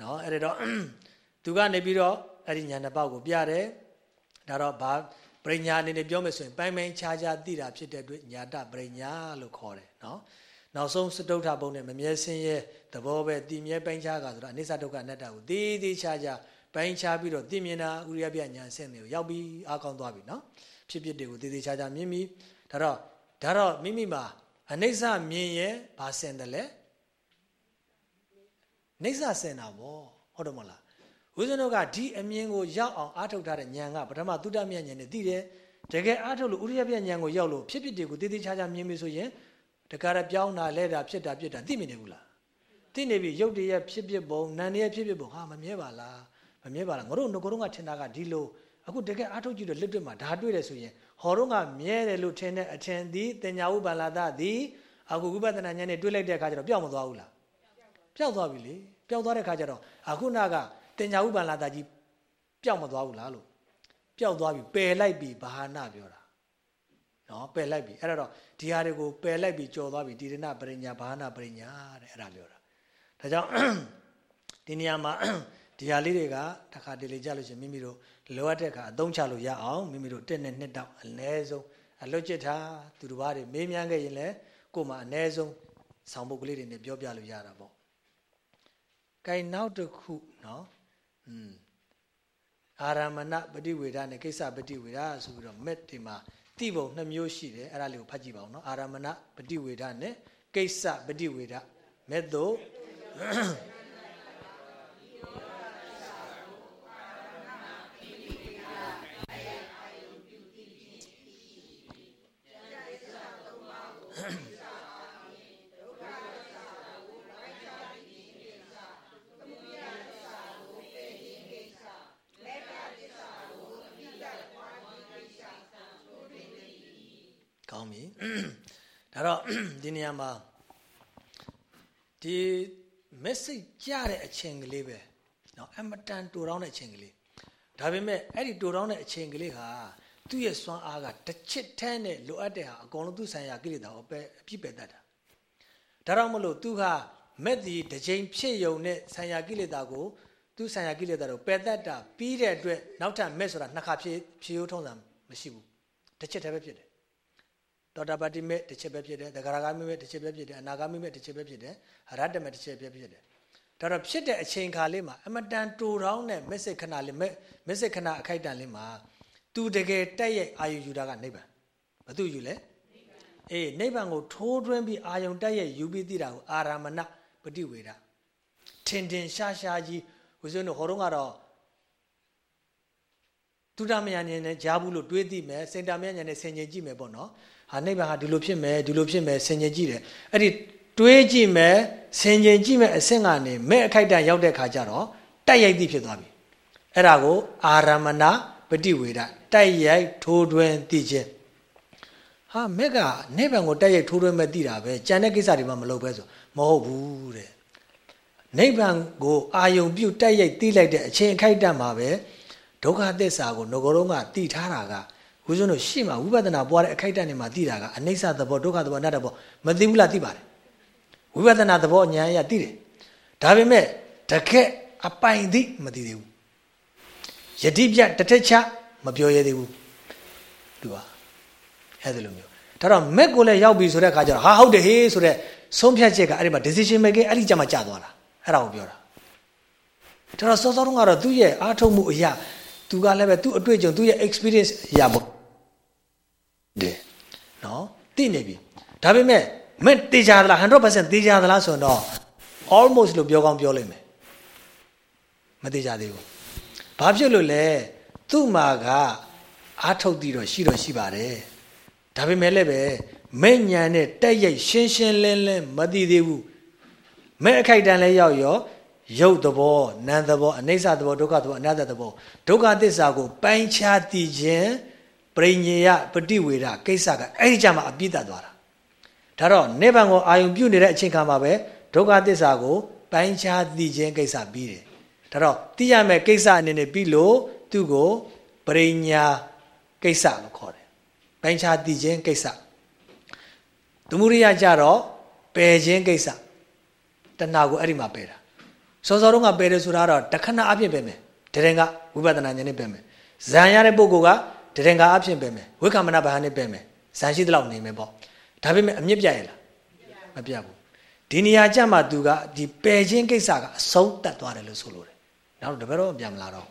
A: နော်အဲ့ဒါတော့သူကနေပြီးတော့အဲ့ဒီဉာဏ်တစ်ပေါက်ကိုပြတယ်ဒါတော့ဘာပရိညာအနေနဲ့ပြောမယ်ဆိုရင်ပိုင်းပိုင်းခြားခြားသိတာဖြစ်တဲ့အတွက်ညာတပရိညာလို့ခေါ်တယ်နော်နောက်ဆုံးစတုထဘုံနဲ့မမြဲစင်းရဲ့သဘောပဲတည်မြဲပိုင်းခြားကဆိုတာအနိစ္စဒုက္ခအနတ္တကိုတည်တည်ခြားခြားပိုင်းခြားပြီးတော့သိမြင်တာဥရိယပြညာဆင့်တွေကိုရောက်ပြီးအားကောင်းသွားပြီနော်ဖြစ်ဖြစ်တွေကိုတည်တည်ခြားခြားမြင်ပြီးဒါတော့ဒါတော့မိမိမှာ အနိစ္စမြင်ရဲ့ဘာဆင်တယ်လဲနိစ္စဆင်တာဗောဟုတ်တယ်မလားဦးဇင်းတို့ကဒီအမြင်ကိုရောက်အောင်အားထုတ်ထားတဲ့ဉာဏ်ကပထမသုတမြတ်ဉာဏ်နဲ့သိတယ်တကယ်အားထုတ်လို့ဥရိယပြဉာဏ်ကိုရောက်လို့ဖြစ်ဖြစ်တွေကိုတည်တည်ခြားခြားမြင်ပြီဆိုရင်တကားရပြောင်းတာလဲတာဖြစ်တာဖြစ်တာသိမြင်နေဘူးလားသိနေပြီရုပ်တရက်ဖြစ်ဖြစ်ပုံနာနေရဖြစ်ဖြစ်ပုံဟာမမြဲပါလားမမြဲပါလားငါတို့ငကိုတော့ကထင်တာကဒီလိုအခုတကယ်အားထုတ်ကြည့်တော့လက်တွေ့မှာဒါတွေ့တယ်ဆိုရင် ဟောတော့ကမြဲတယ်လို့ထင်တဲ့အထင်သည်တင်ညာဥပါလာသသည်အခုဝိပဿနာဉာဏ်နဲ့တွေ့လိုက်တဲ့အခါကျတော့ပျောက်မသွားဘူးလားပျောက်သွားပြီလေပျောက်သွားတဲ့အခါကျတော့အခုနကတင်ညာဥပါလာသကြီးပျောက်မသွားဘူးလားလို့ပျောက်သွားပြီပယ်လိုက်ပြီဘာဟာနာပြောတာနော်ပယ်လိုက်ပြီအဲ့ဒါတော့ဒီဟာတွေကိုပယ်လိုက်ပြီကြော်သွားပြီတိရဏပရိညာဘာဟာနာပရိညာတဲ့အဲ့ဒါပြောတာဒါကြောင့်ဒီနေရာမှာဒီဟာလေးတွေကတစ်ခါတလေကြလို့ရှိရင်မိမိတို့ လိုအပ်တဲ့အခါအသုံးချလို့ရအောင်မိမိတို့တက်နဲ့နှစ်တောက်အနည်းဆုံးအလွတ်ကျစ်ထားသူတစ်ပါးတွေမေးမြန်းခဲ့ရင်လည်းကိုယ်မှာအနည်းဆုံးဆောင်ပုတ်ကလေးတွေနဲ့ပြောပြလို့ရတာပေါ့။ကဲနောက်တစ်ခုနော်။อืมအာရမဏပฏิဝေဒနဲ့ကိစ္စပฏิဝေဒဆိုပြီးတော့မက်ဒီမှာတိပုံနှစ်မျိုးရှိတယ်အဲ့ဒါလေးကိုဖတ်ကြည့်ပါဦးနော်။အာရမဏပฏิဝေဒနဲ့ကိစ္စပฏิဝေဒမက်တို့ ဒီနေရာမှာဒီ message ကြတဲ့အချိန်ကလေးပဲเนาะအမတန်တူတောင်းတဲ့အချိန်ကလေးဒါပေမဲ့အဲ့ဒီတူတောင်းတဲ့အချိန်ကလေးဟာသူ့ရဲ့စွမ်းအားကတစ်ချစ်ထဲနဲ့လိုအပ်တဲ့ဟာအကုန်လုံးသူ့ဆိုင်ရာကိလေသာကိုပဲအပြစ်ပယ်တတ်တာဒါတော့မလို့သူကမက်ဒီတစ်ချိန်ဖြစ်ယုံနဲ့ဆိုင်ရာကိလေသာကိုသူ့ဆိုင်ရာကိလေသာကိုပယ်တတ်တာပြီးတဲ့အတွက်နောက်ထပ်မက်ဆိုတာနှစ်ခါဖြစ်ဖြစ်ရိုးထုံးတာမရှိဘူးတစ်ချက်တည်းပဲဖြစ်တယ် ် တောတာပတိမေတစ်ချက်ပဲဖြစ်တယ်သဂရဂါမိမေတစ်ချက်ပဲဖြစ်တယ်အနာဂါမိမေတစ်ချက်ပဲဖြစ်တယ်အရတ္တမေတစ်ချက်ပဲဖြစ်တယ်ဒါတော့ဖြစ်တဲ့အချိန်ခါလေးမှာအမတန်တူတောင်းတဲ့မစ္စေခဏလေးမစ္စေခဏအခိုက်တန်လေးမှာသူတကယ်တက်ရဲ့အာယုယူတာကနိဗ္ဗာန်ဘာသူယူလဲအေးနိဗ္ဗာန်ကိုထိုးထွင်းပြီးအာယုံတက်ရဲ့ယူပြီးသိတာကိုအာရမဏပฏิဝေဒထင်ထင်ရှားရှားကြီးဦးဇင်းတို့ဟောတော့ကတော့တုဒ္ဓမယဉာဏ်နဲ့ကြားဘူးလို့တွေးသိမယ်စင်တာမယဉာဏ်နဲ့ဆင်ခြင်ကြည့်မယ်ပေါ့နော် ဟာနိဗ္ဗာန်ဟာဒီလိုဖြစ်မယ်ဒီလိုဖြစ်မယ်ဆင်ခြင်ကြည့်တယ်အဲ့ဒီတွေးကြည့်မယ်ဆင်ခြင်ကြည့်မယ်အဆင့်ကနေမဲ့အခိုက်တန်ရောက်တဲ့ခါကျတော့တိုက်ရိုက်သိဖြစ်သွားပြီအဲ့ဒါကိုအာရမဏပฏิဝေဒတိုက်ရိုက်ထိုးထွင်းသိခြင်းဟာမက်ကနိဗ္ဗာန်ကိုတိုက်ရိုက်ထိုးထွင်းမဲ့သိတာပဲကြံတဲ့ကိစ္စတွေမှမလုပ်ပဲဆိုမဟုတ်ဘူးတဲ့နိဗ္ဗာန်ကိုအာယုံပြုတ်တိုက်ရိုက်သိလိုက်တဲ့အချိန်အခိုက်တန်မှာပဲဒုက္ခသစ္စာကိုငကိုယ်တော်ကသိထားတာက ဝိဇ္ဇုံတို့ရှေ့မှာဝိပဿနာပွားတဲ့အခိုက်တန်နေမှာသိတာကအနိစ္စသဘောဒုက္ခသဘောအနတ္တဘောမသိဘူးလားသိပါတယ်ဝိပဿနာသဘောဉာဏ်အရသိတယ်ဒါပေမဲ့တကက်အပိုင်သိမသိသေးဘူးယတိပြတထက်ချမပြောရသေးဘူးသူကအဲ့ဒါလိုမျိုးဒါတော့မက်ကိုလည်းရောက်ပြီဆိုတဲ့အခါကျတော့ဟာဟုတ်တယ်ဟေးဆိုတဲ့ဆုံးဖြတ်ချက်ကအဲ့ဒီမှာ decision making အဲ့ဒီကြမှာကြာသွားတာအဲ့ဒါကိုပြောတာဒါတော့စောစောတုန်းကတော့သူ့ရဲ့အားထုတ်မှုအရာသူကလည်းပဲသူ့အတွေ့အကြုံသူ့ရဲ့ experience အရာပေါ့ တဲ့နော်သိနေပြီဒါပေမဲ့မင်းတေချာသလား100%တေချာသလားဆိုတော့ almost လို့ပြောကောင်းပြောလိမ့်မယ်မတေချာသေးဘူးဘာဖြစ်လို့လဲသူ့မှာကအားထုတ်တည်တော့ရှိတော့ရှိပါတယ်ဒါပေမဲ့လည်းပဲမဲ့ညာနဲ့တက်ရိုက်ရှင်းရှင်းလင်းလင်းမသိသေးဘူးမဲ့အခိုက်တန်လည်းရောက်ရောရုပ်သဘောနာမ်သဘောအနိစ္စသဘောဒုက္ခသဘောအနတ္တသဘောဒုက္ခသစ္စာကိုပိုင်းခြားသိခြင်း ပရိညေယပฏิဝေဒကိစ္စကအဲ့ဒီကြမှာအပြည့်တတ်သွားတာဒါတော့နိဗ္ဗာန်ကိုအာယုံပြုနေတဲ့အချိန်ခါမှာပဲဒုက္ခသစ္စာကိုပိုင်းခြားသိခြင်းကိစ္စပြီးတယ်ဒါတော့သိရမယ့်ကိစ္စအနေနဲ့ပြီးလို့သူ့ကိုပရိညာကိစ္စလို့ခေါ်တယ်ပိုင်းခြားသိခြင်းကိစ္စသမုဒိယကြတော့ပယ်ခြင်းကိစ္စတဏှာကိုအဲ့ဒီမှာပယ်တာစောစောတုန်းကပယ်တယ်ဆိုတာတော့တခဏအဖြစ်ပယ်မယ်တရင်ကဝိပဿနာဉာဏ်နဲ့ပယ်မယ်ဇံရတဲ့ပုဂ္ဂိုလ်က တရင်ကအဖြစ်ပယ်မယ်ဝိက္ခမနဘာနဲ့ပယ်မယ်ဇံရှိသလောက်နေမယ်ပေါ့ဒါပေမဲ့အမြင့်ပြရလားမပြဘူးဒီနေရာကြမှာသူကဒီပယ်ခြင်းကိစ္စကအဆုံးတတ်သွားတယ်လို့ဆိုလို့တယ်နောက်တော့တပည့်တော်ပြန်မလာတော့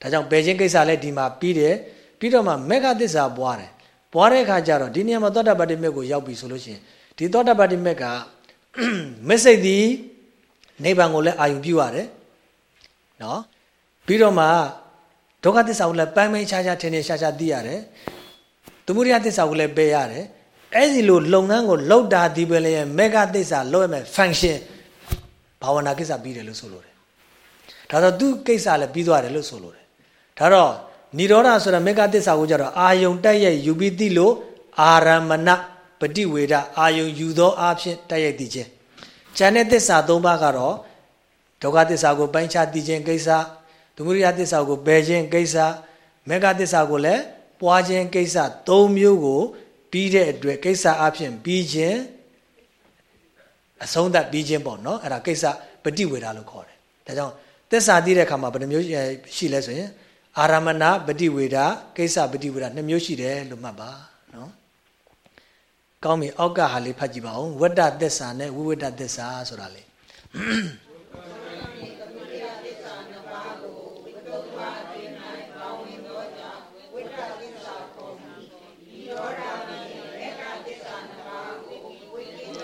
A: ဒါကြောင့်ပယ်ခြင်းကိစ္စလည်းဒီမှာပြီးတယ်ပြီးတော့မှမေဃသစ္စာပွားတယ်ပွားတဲ့အခါကျတော့ဒီနေရာမှာသောတာပတ္တိမေကိုရောက်ပြီဆိုလို့ရှိရင်ဒီသောတာပတ္တိမေကမစိတ်သည်နိဗ္ဗာန်ကိုလည်းအာရုံပြုရတယ်နော်ပြီးတော့မှ ဒုက္ခသစ္စာကိုလည်းပိုင်းပိုင်းခြားခြားထင်ထင်ရှားရှားသိရတယ်သမုဒယသစ္စာကိုလည်းပယ်ရတယ်အဲ့ဒီလိုလုပ်ငန်းကိုလောက်တာဒီပဲလေမေဃသစ္စာလောက်ရမယ် function ဘာဝနာကိစ္စပြီးတယ်လို့ဆိုလို့တယ်ဒါတော့သူကိစ္စလည်းပြီးသွားတယ်လို့ဆိုလို့တယ်ဒါတော့និရောဓဆိုတာမေဃသစ္စာကိုကြတော့အာယုံတက်ရဲ့ယူပြီးသိလို့အာရမဏပฏิဝေဒအာယုံယူသောအဖြစ်တက်ရဲ့သိခြင်းဉာဏ်နဲ့သစ္စာ၃ပါးကတော့ဒုက္ခသစ္စာကိုပိုင်းခြားသိခြင်းကိစ္စ သမုဒိယသစ္စာကိုပယ်ခြင်းကိစ္စမေဃသစ္စာကိုလည်းပွားခြင်းကိစ္စ၃မျိုးကိုပြီးတဲ့အတွက်ကိစ္စအဖြစ်ပြီးခြင်းအဆုံးသတ်ပြီးခြင်းပေါ့နော်အဲ့ဒါကိစ္စပฏิဝေဒလို့ခေါ်တယ်ဒါကြောင့်သစ္စာသိတဲ့အခါမှာဘယ်နှမျိုးရှိလဲဆိုရင်အာရမဏပฏิဝေဒကိစ္စပฏิဝေဒနှစ်မျိုးရှိတယ်လို့မှတ်ပါနော်ကောင်းပြီအောက်ကဟာလေးဖတ်ကြည့်ပါဦးဝတ္တသစ္စာနဲ့ဝိဝတ္တသစ္စာဆိုတာလေ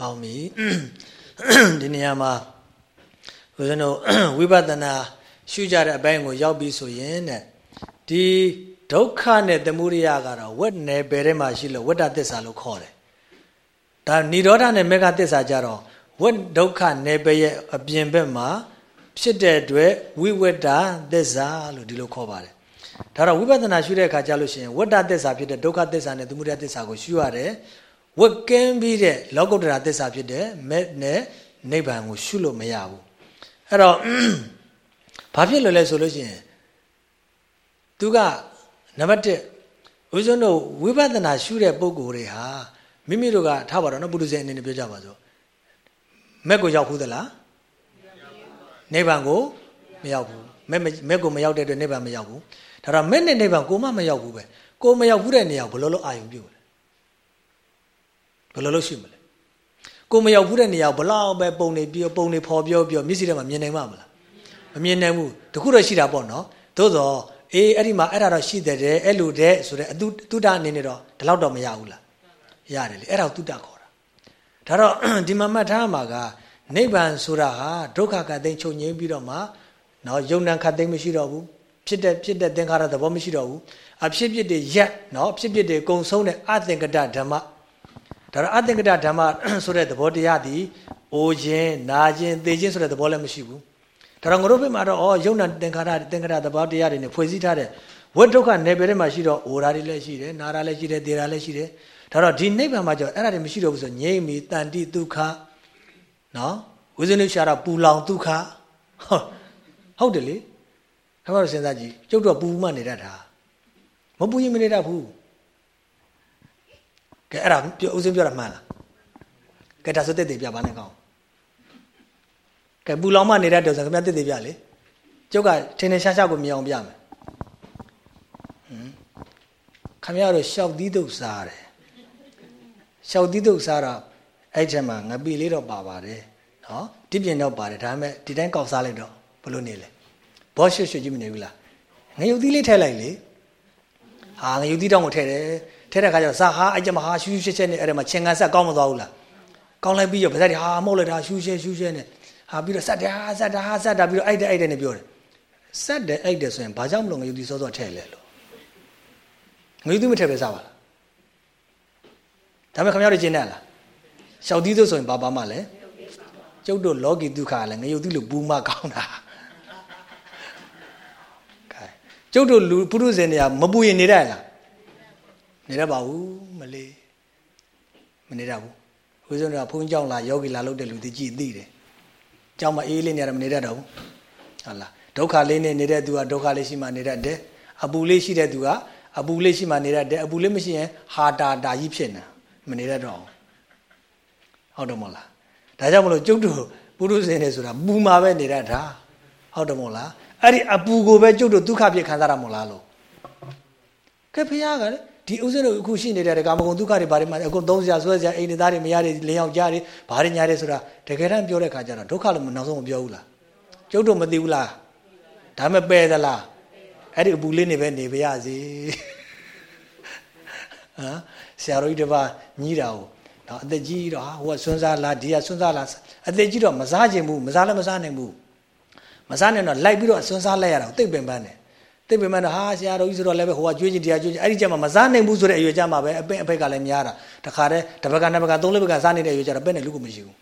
A: ကောင်းပြီဒီနေရာမှာဦးဇင်းတို့ဝိပဿနာရှုကြတဲ့အပိုင်းကိုရောက်ပြီဆိုရင်တဲ့ဒီဒုက္ခနဲ့သမုဒိယကတော့ဝက်နယ်ပယ်ထဲမှာရှိလို့ဝတ္တသစ္စာလို့ခေါ်တယ်ဒါនិရောဓနဲ့မေဃသစ္စာကြတော့ဝက်ဒုက္ခနယ်ပယ်ရဲ့အပြင်ဘက်မှာ ဖြစ်တဲ့အတွက်ဝိဝတ္တသစ္စာလို့ဒီလိုခေါ်ပါတယ်ဒါတော့ဝိပဿနာရှုတဲ့အခါကျလို့ရှိရင်ဝတ္တသစ္စာဖြစ်တဲ့ဒုက္ခသစ္စာနဲ့သမုဒယသစ္စာကိုရှုရတယ် ဝက်ကင်းပြီးတဲ့လောကုတ္တရာသစ္စာဖြစ်တဲ့မဲ့နဲ့နိဗ္ဗာန်ကိုရှုလို့မရဘူးအဲ့တော့ဘာဖြစ်လို့လဲဆိုလို့ရှိရင်သူကနံပါတ်1ဦးဇင်းတို့ဝိပဿနာရှုတဲ့ပုံကိုယ်တွေဟာမိမိတို့ကထားပါတော့နော်ပုရိသေအနေနဲ့ပြောကြပါစို့မက်ကိုရောက်ဘူးသလားနိဗ္ဗာန်ကိုမရောက်ဘူးမက်မက်ကိုမရောက်တဲ့အတွက်နိဗ္ဗာန်မရောက်ဘူးဒါတော့မက်နဲ့နိဗ္ဗာန်ကိုမှမရောက်ဘူးပဲကိုမရောက်ဘူးတဲ့နေရာဘယ်လိုလုပ်အာယုံပြုလဲ ဘယ်လိုလုပ်ရှိမလဲကိုမရောက်ဘူးတဲ့နေရာဘလောက်ပဲပုံနေပြောပုံနေဖော်ပြောပြောမျက်စိထဲမှာမြင်နိုင်မှာမလားမမြင်နိုင်ဘူးတခုတော့ရှိတာပေါ့နော်သို့တော့အေးအဲ့ဒီမှာအဲ့ဒါတော့ရှိတယ်တဲ့အဲ့လိုတဲ့ဆိုတဲ့အတုတုတအနေနဲ့တော့ဒီလောက်တော့မရဘူးလားရတယ်လေအဲ့ဒါကိုတုတခေါ်တာဒါတော့ဒီမှာမှတ်ထားမှာကနိဗ္ဗာန်ဆိုတာဟာဒုက္ခကသိချုပ်ငြိမ်းပြီးတော့မှနော်ယုံ nant ခတ်သိမ်းမရှိတော့ဘူးဖြစ်တဲ့ဖြစ်တဲ့သင်္ခါရသဘောမရှိတော့ဘူးအဖြစ်ဖြစ်တွေရက်နော်ဖြစ်ဖြစ်တွေကုံဆုံးတဲ့အသင်္ကတဓမ္မ ဒါတော့အသင်္ကတဓမ္မဆိုတဲ့သဘောတရားသည်အိုခြင်းနာခြင်းသိခြင်းဆိုတဲ့သဘောလည်းမရှိဘူးဒါတော့ငါတို့ဘက်မှာတော့ဩယုံ nant သင်္ခါရသင်္ခါရသဘောတရားတွေနဲ့ဖွဲ့စည်းထားတဲ့ဝိဒုက္ခနယ်ပယ်ထဲမှာရှိတော့အိုရာတွေလည်းရှိတယ်နာရာလည်းရှိတယ်သေရာလည်းရှိတယ်ဒါတော့ဒီနိဗ္ဗာန်မှာကျတော့အဲ့ဒါတွေမရှိတော့ဘူးဆိုငြိမ့်မီတန်တိဒုက္ခနော်ဝိဇ္ဇနုရှာရပူလောင်ဒုက္ခဟုတ်ဟုတ်တယ်လေခင်ဗျားတို့စဉ်းစားကြည့်ကျုပ်တို့ပူမှနေတတ်တာမပူရင်မနေတတ်ဘူး ကဲအဲ့ဒါပြောဦးစင်းပြောတာမှန်လားကဲဒါဆိုတက်တယ်ပြပါနဲ့ကောင်းကဲပူလောင်မှနေတတ်တယ်ဆိုခင်ဗျားတက်တယ်ပြလေကျုပ်ကထင်းထင်းရှားရှားကိုမြင်အောင်ပြမယ်ဟမ်ခင်ဗျားတို့ရှောက်သီးတုပ်စားတယ်ရှောက်သီးတုပ်စားတော့အဲ့ချက်မှာငပိလေးတော့ပါပါတယ်နော်ဒီပြင်တော့ပါတယ်ဒါပေမဲ့ဒီတိုင်းကောက်စားလိုက်တော့ဘလို့နေလဲဘောရွှွှွကြီးမနေဘူးလားငရုတ်သီးလေးထည့်လိုက်လေဟာငရုတ်သီးတောင်းကိုထည့်တယ် ထည့်တဲ့ခါကျတော့စာဟာအဲ့ကျမဟာရှူးရှဲရှဲနဲ့အဲ့ဒါမှာချင်းကန်ဆက်ကောင်းမသွားဘူးလားကောင်းလိုက်ပြီးတော့ဗဇက်တွေဟာမဟုတ်လိုက်တာရှူးရှဲရှူးရှဲနဲ့ဟာပြီးတော့ဆက်တယ်ဟာဆက်တာဟာဆက်တာပြီးတော့အဲ့တဲ့အဲ့တဲ့နဲ့ပြောတယ်ဆက်တယ်အဲ့တဲ့ဆိုရင်ဘာကြောင့်မလို့ငရုတ်သီးစောစောထည့်လဲလို့ငရုတ်သီးမထည့်ပဲစားပါလားဒါပေမဲ့ခင်ဗျားတို့ကျင်းတယ်လားရှောက်သီးတို့ဆိုရင်ဘာပါမှလဲကျုပ်တို့လောကီဒုက္ခလည်းငရုတ်သီးလို့ပူမကောင်းတာကဲကျုပ်တို့လူပုရုဇဉ်တွေကမပူရင်နေရလား နေရပါဘူးမလေးမနေရဘူးဘုရားကဘုန်းကြောင့်လာယောဂီလာလုပ်တဲ့လူတွေကြည့်သိတယ်ကြောင့်မအေးလေးနေရတယ်မနေရတော့ဘူးဟုတ်လားဒုက္ခလေးနဲ့နေတဲ့သူကဒုက္ခလေးရှိမှနေတတ်တယ်အပူလေးရှိတဲ့သူကအပူလေးရှိမှနေတတ်တယ်အပူလေးမရှိရင်ဟာတာတာကြီးဖြစ်နေမနေရတော့ဟုတ်တယ်မဟုတ်လားဒါကြောင့်မလို့ကျုပ်တို့ပုရုဇဉ်နေဆိုတာပူမှာပဲနေတတ်တာဟုတ်တယ်မဟုတ်လားအဲ့ဒီအပူကိုပဲကျုပ်တို့ဒုက္ခဖြစ်ခံစားရမလားလို့ကဲဖះကလေ ဒီဥစဉ်တို့အခုရှိနေတဲ့ကာမဂုဏ်ဒုက္ခတွေဘာတွေမှအကုန်သုံးစရာဆွဲစရာအိမ်နေသားတွေမရတွေလင်းအောင်ကြားတွေဘာတွေညာတွေဆိုတာတကယ်တမ်းပြောတဲ့ခါကျတော့ဒုက္ခလို့နောက်ဆုံးမပြောဘူးလားကျုပ်တို့မသိဘူးလားဒါမဲ့ပယ်သလားအဲ့ဒီအပူလေးနေပဲနေပါရစေဟမ်ဆရာတော်ကြီးတပါညီးတာကိုနော်အသက်ကြီးတော့ဟိုကစွန်းစားလားဒီကစွန်းစားလားအသက်ကြီးတော့မစားခြင်းဘူးမစားလည်းမစားနိုင်ဘူးမစားနိုင်တော့လိုက်ပြီးတော့စွန်းစားလိုက်ရတာတိတ်ပင်ပန်းတယ် တိတ်ပင်ပန်းတော့ဟာဆရာတော်ကြီးဆိုတော့လည်းပဲဟိုကကျွေးခြင်းတရားကျွေးခြင်းအဲ့ဒီကျမှမစားနိုင်ဘူးဆိုတဲ့အရွယ်ကြမှာပဲအပင့်အဖက်ကလည်းများတာတခါတည်းတစ်ဘက်ကနှစ်ဘက်ကသုံးလေးဘက်ကစားနေတဲ့အရွယ်ကြတော့ပဲ့နဲ့လူကမရှိဘူး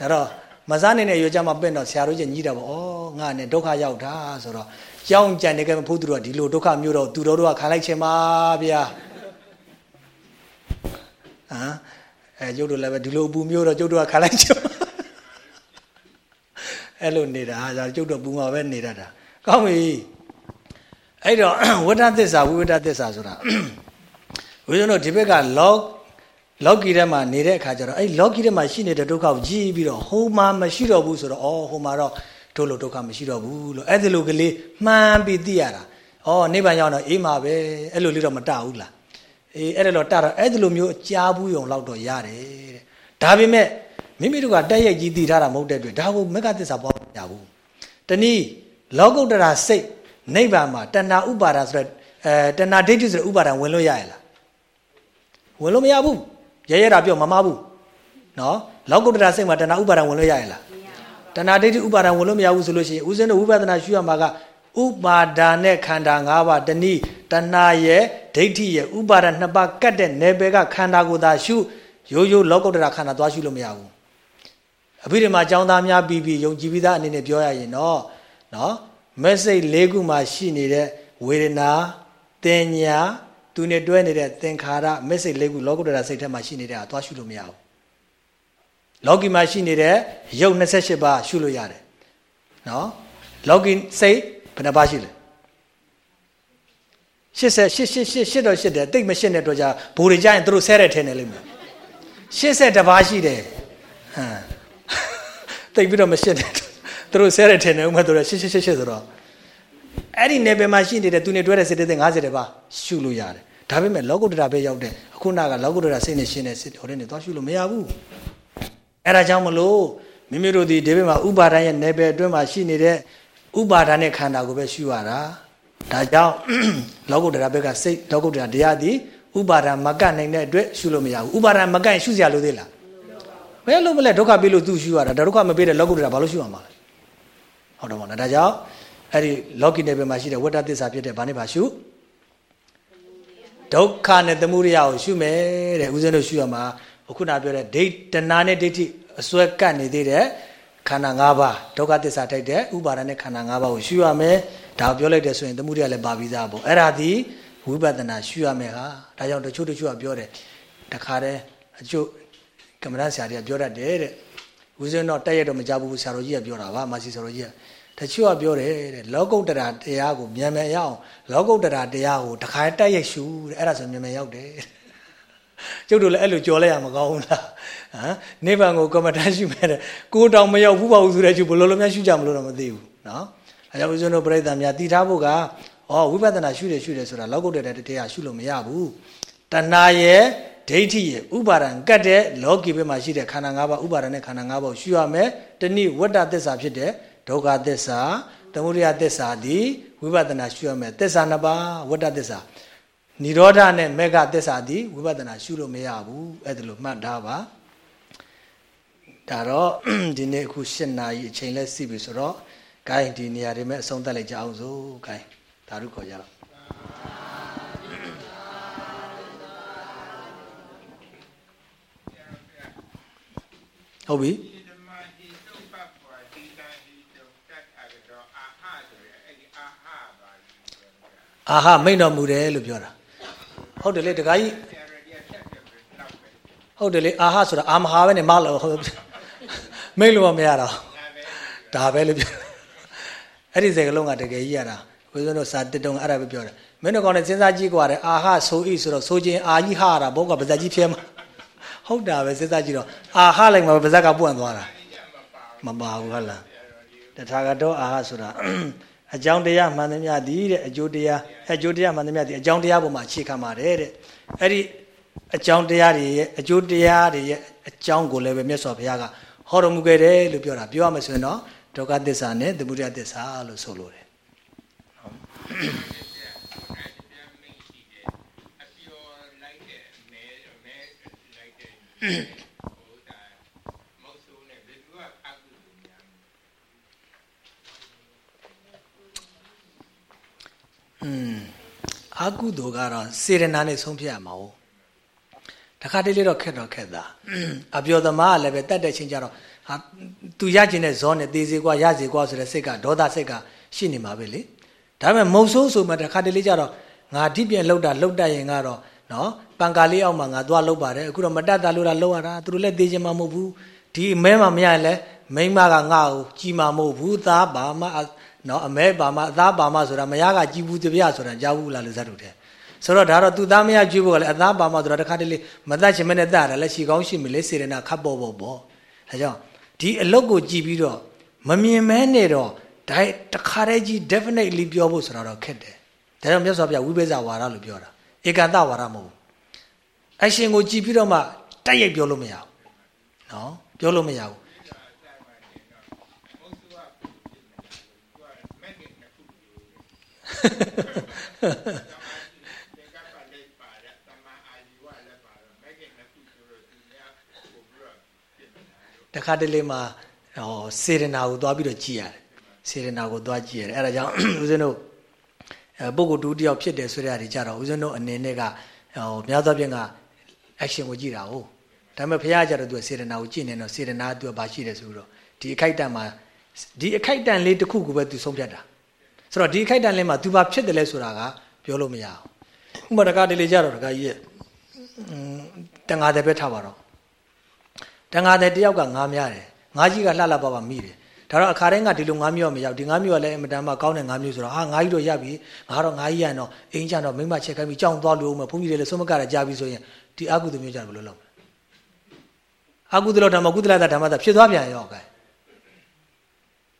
A: ဒါတော့မစားနိုင်တဲ့အရွယ်ကြမှာပင့်တော့ဆရာတော်ကြီးညီးတာပေါ့ဩငါနဲ့ဒုက္ခရောက်တာဆိုတော့ကြောင်းကြံနေကြဖို့သူတို့ကဒီလိုဒုက္ခမျိုးတော့သူတော်တို့ကခံလိုက်ခြင်းပါဗျာဟမ်အဲကျုပ်တို့လည်းပဲဒီလိုအပူမျိုးတော့ကျုပ်တို့ကခံလိုက်ခြင်းအဲ့လိုနေတာဟာကျုပ်တို့ပူမှာပဲနေတတ်တာကောင်းပြီ အဲ့တော့ဝဋ္ဌသစ္စာဝိဝဋ္ဌသစ္စာဆိုတာဝိဇ္ဇတို့ဒီဘက်ကလောလောကီထဲမှာနေတဲ့အခါကျတော့အဲ့လောကီထဲမှာရှိနေတဲ့ဒုက္ခကိုကြည့်ပြီးတော့ဟိုမှာမရှိတော့ဘူးဆိုတော့ဩဟိုမှာတော့တို့လိုဒုက္ခမရှိတော့ဘူးလို့အဲ့ဒီလိုကလေးမှန်းပြီးသိရတာဩနိဗ္ဗာန်ရောက်တော့အေးမှာပဲအဲ့လိုလေးတော့မတဘူးလားအေးအဲ့ဒါတော့တတော့အဲ့ဒီလိုမျိုးကြားဘူးယုံလောက်တော့ရတယ်တဲ့ဒါပေမဲ့မိမိတို့ကတက်ရိုက်ကြီးတည်ထားတာမဟုတ်တဲ့အတွက်ဒါကိုမက္ကသစ္စာပေါ်မရဘူးတနည်းလောကုတ္တရာစိတ် နိဗ္ဗာန်မှာတဏှာဥပါဒဆိုတဲ့အဲတဏှာဒိဋ္ဌိဆိုတဲ့ဥပါဒဝင်လို့ရရလားဝင်လို့မရဘူးရရတာပြောမမဘူးနော်လောကုတ္တရာစိတ်မှာတဏှာဥပါဒဝင်လို့ရရလားတဏှာဒိဋ္ဌိဥပါဒဝင်လို့မရဘူးဆိုလို့ရှိရင်ဦးဇင်းတို့ဝိပဿနာရှုရမှာကဥပါဒာနဲ့ခန္ဓာ၅ပါးတနည်းတဏှာရဲ့ဒိဋ္ဌိရဲ့ဥပါဒနှစ်ပါးကတ်တဲ့နယ်ပယ်ကခန္ဓာကိုယ်သာရှုရိုးရိုးလောကုတ္တရာခန္ဓာသွားရှုလို့မရဘူးအဘိဓမ္မာကျောင်းသားများပြီးပြီးယုံကြည်ပြီးသားအနေနဲ့ပြောရရင်တော့နော် မက်စိတ်၄ခုမှာရှိနေတဲ့ဝေဒနာတင်ညာသူနဲ့တွဲနေတဲ့သင်္ခါရမက်စိတ်၄ခုလောကုတ္တရာစိတ်ထဲမှာရှိနေတဲ့ဟာသွားရှုလို့မရဘူးလောကီမှာရှိနေတဲ့ရုပ်28ပါးရှုလို့ရတယ်နော်လောကီစိတ်ဘယ်နှပါးရှိလဲ80 80 80တော့80တယ်တိတ်မရှင်းတဲ့တော့じゃဘိုးတွေကြရင်သူတို့ဆဲတဲ့ထဲနေလိမ့်မယ်80တပါးရှိတယ်ဟမ်တိတ်ပြီးတော့မရှင်းတဲ့ သူတို့ဆဲတဲ့ထဲနေဦးမဲ့သူတို့80 80 80ဆိုတော့အဲ့ဒီနယ်ပယ်မှာရှိနေတဲ့သူနေတွဲတဲ့စေတသိက်50တပါးရှုလို့ရတယ်ဒါပေမဲ့လောကုတ္တရာပဲရောက်တယ်အခုနကလောကုတ္တရာစိတ်နဲ့ရှင်းတဲ့စိတ်တော်နဲ့သွားရှုလို့မရဘူးအဲ့ဒါကြောင့်မလို့မိမိတို့ဒီဒီဘက်မှာဥပါဒဏ်ရဲ့နယ်ပယ်အတွင်းမှာရှိနေတဲ့ဥပါဒဏ်နဲ့ခန္ဓာကိုပဲရှုရတာဒါကြောင့်လောကုတ္တရာဘက်ကစိတ်လောကုတ္တရာတရားသည်ဥပါဒံမကတ်နိုင်တဲ့အတွက်ရှုလို့မရဘူးဥပါဒံမကတ်ရင်ရှုစရာလိုသေးလားဘယ်လိုမလဲဒုက္ခပေးလို့သူရှုရတာဒုက္ခမပေးတဲ့လောကုတ္တရာဘာလို့ရှုရမှာလဲ ဟုတ်တော့မလားဒါကြောင့်အဲ့ဒီလောကီနယ်ပယ်မှာရှိတဲ့ဝတ္တသစ္စာဖြစ်တဲ့ဘာနဲ့ဘာရှုဒုက္ခနဲ့သမုဒယကိုရှုမယ်တဲ့ဦးဇင်းတို့ရှုရမှာခုနပြောတဲ့ဒိဋ္ဌနာနဲ့ဒိဋ္ဌိအစွဲကပ်နေသေးတဲ့ခန္ဓာ၅ပါးဒုက္ခသစ္စာထိုက်တဲ့ဥပါဒနဲ့ခန္ဓာ၅ပါးကိုရှုရမယ်ဒါပြောလိုက်တယ်ဆိုရင်သမုဒယလည်းပါပြီးသားပေါ့အဲ့ဒါဒီဝိပဿနာရှုရမယ်ဟာဒါကြောင့်တချို့တချို့ကပြောတယ်တခါတည်းအချို့ကမ္မရဆရာတွေကပြောတတ်တယ်တဲ့ ဦးဇင်းတော့တက်ရတော့မကြဘူးဆရာတော်ကြီးကပြောတာပါမာစီဆရာတော်ကြီးကတချို့ကပြောတယ်တဲ့လောကုတ္တရာတရားကိုမြန်မြန်ရအောင်လောကုတ္တရာတရားကိုတခါတက်ရရှုတဲ့အဲ့ဒါဆိုမြန်မြန်ရောက်တယ်ကျုပ်တို့လည်းအဲ့လိုကြော်လိုက်ရမကောင်းဘူးလားဟမ်နိဗ္ဗာန်ကိုကမ္မဋ္ဌာန်းရှုမဲ့တဲ့ကိုတောင်မရောက်ဘူးပါဘူးဆိုတဲ့ကျုပ်ဘလို့လိုများရှုကြမလို့တော့မသိဘူးနော်အဲကြောင့်ဦးဇင်းတို့ပြိဿများတည်ထားဖို့ကဩဝိပဿနာရှုတယ်ရှုတယ်ဆိုတာလောက်ကုတ်တဲ့တရားရှုလို့မရဘူးတဏှာရဲ့ ဒိဋ္ဌိရဲ့ဥပါဒံကတ်တဲ့လောကီဘက်မှာရှိတဲ့ခန္ဓာ၅ပါးဥပါဒံနဲ့ခန္ဓာ၅ပါးရှုရမယ်တဏိဝတ္တသစ္စာဖြစ်တဲ့ဒုက္ခသစ္စာသမုဒယသစ္စာဒီဝိပဿနာရှုရမယ်သစ္စာနှစ်ပါးဝတ္တသစ္စာនិရောဓနဲ့မေဃသစ္စာဒီဝိပဿနာရှုလို့မရဘူးအဲ့ဒါလိုမှတ်ထားပါဒါတော့ဒီနေ့အခု၈နာရီအချိန်လဲစီပြီဆိုတော့ gain ဒီနေရာတွေမဲ့အဆုံးသတ်လိုက်ကြအောင်စို့ gain ဒါရုခေါ်ကြတော့ ဟုတ်ပြီအာဟမိတ်တော်မူတယ်လို့ပြောတာဟုတ်တယ်လေတခါကြီးဟုတ်တယ်လေအာဟဆိုတာအာမဟာပဲနဲ့မလို့မိတ်လို့မရတော့ဒါပဲလို့ပြောအဲ့ဒီစကားလုံးကတကယ်ကြီးရတာကိုယ်စတို့စာတစ်တုံအဲ့ဒါပဲပြောတယ်မင်းတို့ကောင်းတဲ့စဉ်းစားကြည့်ကြရတယ်အာဟဆိုဤဆိုတော့ဆိုခြင်းအာကြီးဟာတာဘုန်းကပါဇက်ကြီးဖျဲမှာ ဟုတ်တာပဲစဉ်းစားကြည့်တော့အာဟလိုက်မှာပါဇက်ကပွန့်သွားတာမပါဘူးဟုတ်လားတထာဂတောအာဟဆိုတာအကြောင်းတရားမှန်သမျှသည်တဲ့အကျိုးတရားအကျိုးတရားမှန်သမျှသည်အကြောင်းတရားပေါ်မှာအခြေခံပါတယ်တဲ့အဲ့ဒီအကြောင်းတရားတွေရဲ့အကျိုးတရားတွေရဲ့အကြောင်းကိုလည်းပဲမြတ်စွာဘုရားကဟောတော်မူခဲ့တယ်လို့ပြောတာပြောရမယ်ဆိုရင်တော့ဒုက္ခသစ္စာနဲ့သမုဒယသစ္စာလို့ဆိုလိုတယ်อืม အာကုသိုလ်ကတော့စေရနာနဲ့ဆုံးဖြတ်ရမှာ哦တခါတလေတော့ခက်တော့ခက်တာအပြောသမားကလည်းပဲတတ်တဲ့ချင်းကြတော့ဟာသူရကျင်တဲ့ဇောနဲ့သေစေကွာရစေကွာဆိုတဲ့စိတ်ကဒေါသစိတ်ကရှိနေမှာပဲလေဒါပေမဲ့မုံဆိုးဆိုမှတခါတလေကြတော့ငါဒီပြန်လှုပ်တာလှုပ်တတ်ရင်ကတော့ နော်ပန်ကာလေးအောက်မှာငါသွားလှုပ်ပါတယ်အခုတော့မတတ်တာလို့လားလှုပ်ရတာသူတို့လည်းသေချင်မှာမဟုတ်ဘူးဒီအမဲမှမရရင်လည်းမိမကငါ့ကိုကြီးမှာမဟုတ်ဘူးသားဘာမှနော်အမဲဘာမှအသားဘာမှဆိုတာမရကကြီးဘူးတပြဆိုတာကြားဘူးလားလို့ဇတ်တို့တဲ့ဆိုတော့ဒါတော့သူသားမရကျွေးဖို့ကလည်းအသားဘာမှဆိုတာတခါတလေမတတ်ချင်မနဲ့တတ်တယ်လက်ရှိကောင်းရှိမလဲစေရနာခတ်ပေါ်ပေါ်ပေါ်ဒါကြောင့်ဒီအလုတ်ကိုကြည်ပြီးတော့မမြင်မဲနဲ့တော့ဒါတခါတည်းကြီး definitely ပြောဖို့ဆိုတာတော့ခက်တယ်ဒါကြောင့်မြတ်စွာဘုရားဝိပဿနာဝါဒလို့ပြောတာ ဧကတဝါဒမဟုတ်ဘူးအရှင်ကိုကြည်ပြီးတော့မှတိုက်ရိုက်ပြောလို့မရဘူးနော်ပြောလို့မရဘူးတခါတလေမှာဟောစေရနာကိုသွားပြီးတော့ကြည်ရတယ်စေရနာကိုသွားကြည်ရတယ်အဲ့ဒါကြောင့်ဦးဇင်းတို့အဲ ပုဂ္ဂိုလ်တူတယောက်ဖြစ်တယ်ဆိုတဲ့အရာတွေကြတော့ဦးဇင်းတို့အနေနဲ့ကဟိုများသောဖြင့်က action ကိုကြည့်တာဟုတ်ဒါပေမဲ့ဘုရားကြတော့သူစေရနာကိုကြည့်နေတော့စေရနာသူကဘာရှိတယ်ဆိုတော့ဒီအခိုက်အတန့်မှာဒီအခိုက်အတန့်လေးတစ်ခုကိုပဲသူဆုံးဖြတ်တာဆိုတော့ဒီအခိုက်အတန့်လေးမှာသူဘာဖြစ်တယ်လဲဆိုတာကပြောလို့မရဘူးဥပမာတကားတလေကြတော့တကားကြီးရဲ့တန်ငါတယ်ပဲထားပါတော့တန်ငါတယ်တယောက်ကငားများတယ်ငားကြီးကလှလှပပမိတယ် ဒါတော့အခါတိုင်းကဒီလိုငားမျိုးမရောက်ဒီငားမျိုးကလည်းအင်မတန်မှကောင်းတဲ့ငားမျိုးဆိုတော့ဟာငားကြီးတော့ရပြီငါတော့ငားကြီးရတော့အင်းချတော့မိမချက်ခိုင်းပြီးကြောင်သွားလို့မယ်ဘုန်းကြီးတွေလည်းဆုံးမကရကြပြီဆိုရင်ဒီအကုသိုလ်မျိုးကြတယ်ဘယ်လိုလုပ်မလဲအကုသိုလ်ဓမ္မကုသလဓမ္မသာဖြစ်သွားပြန်ရောကဲ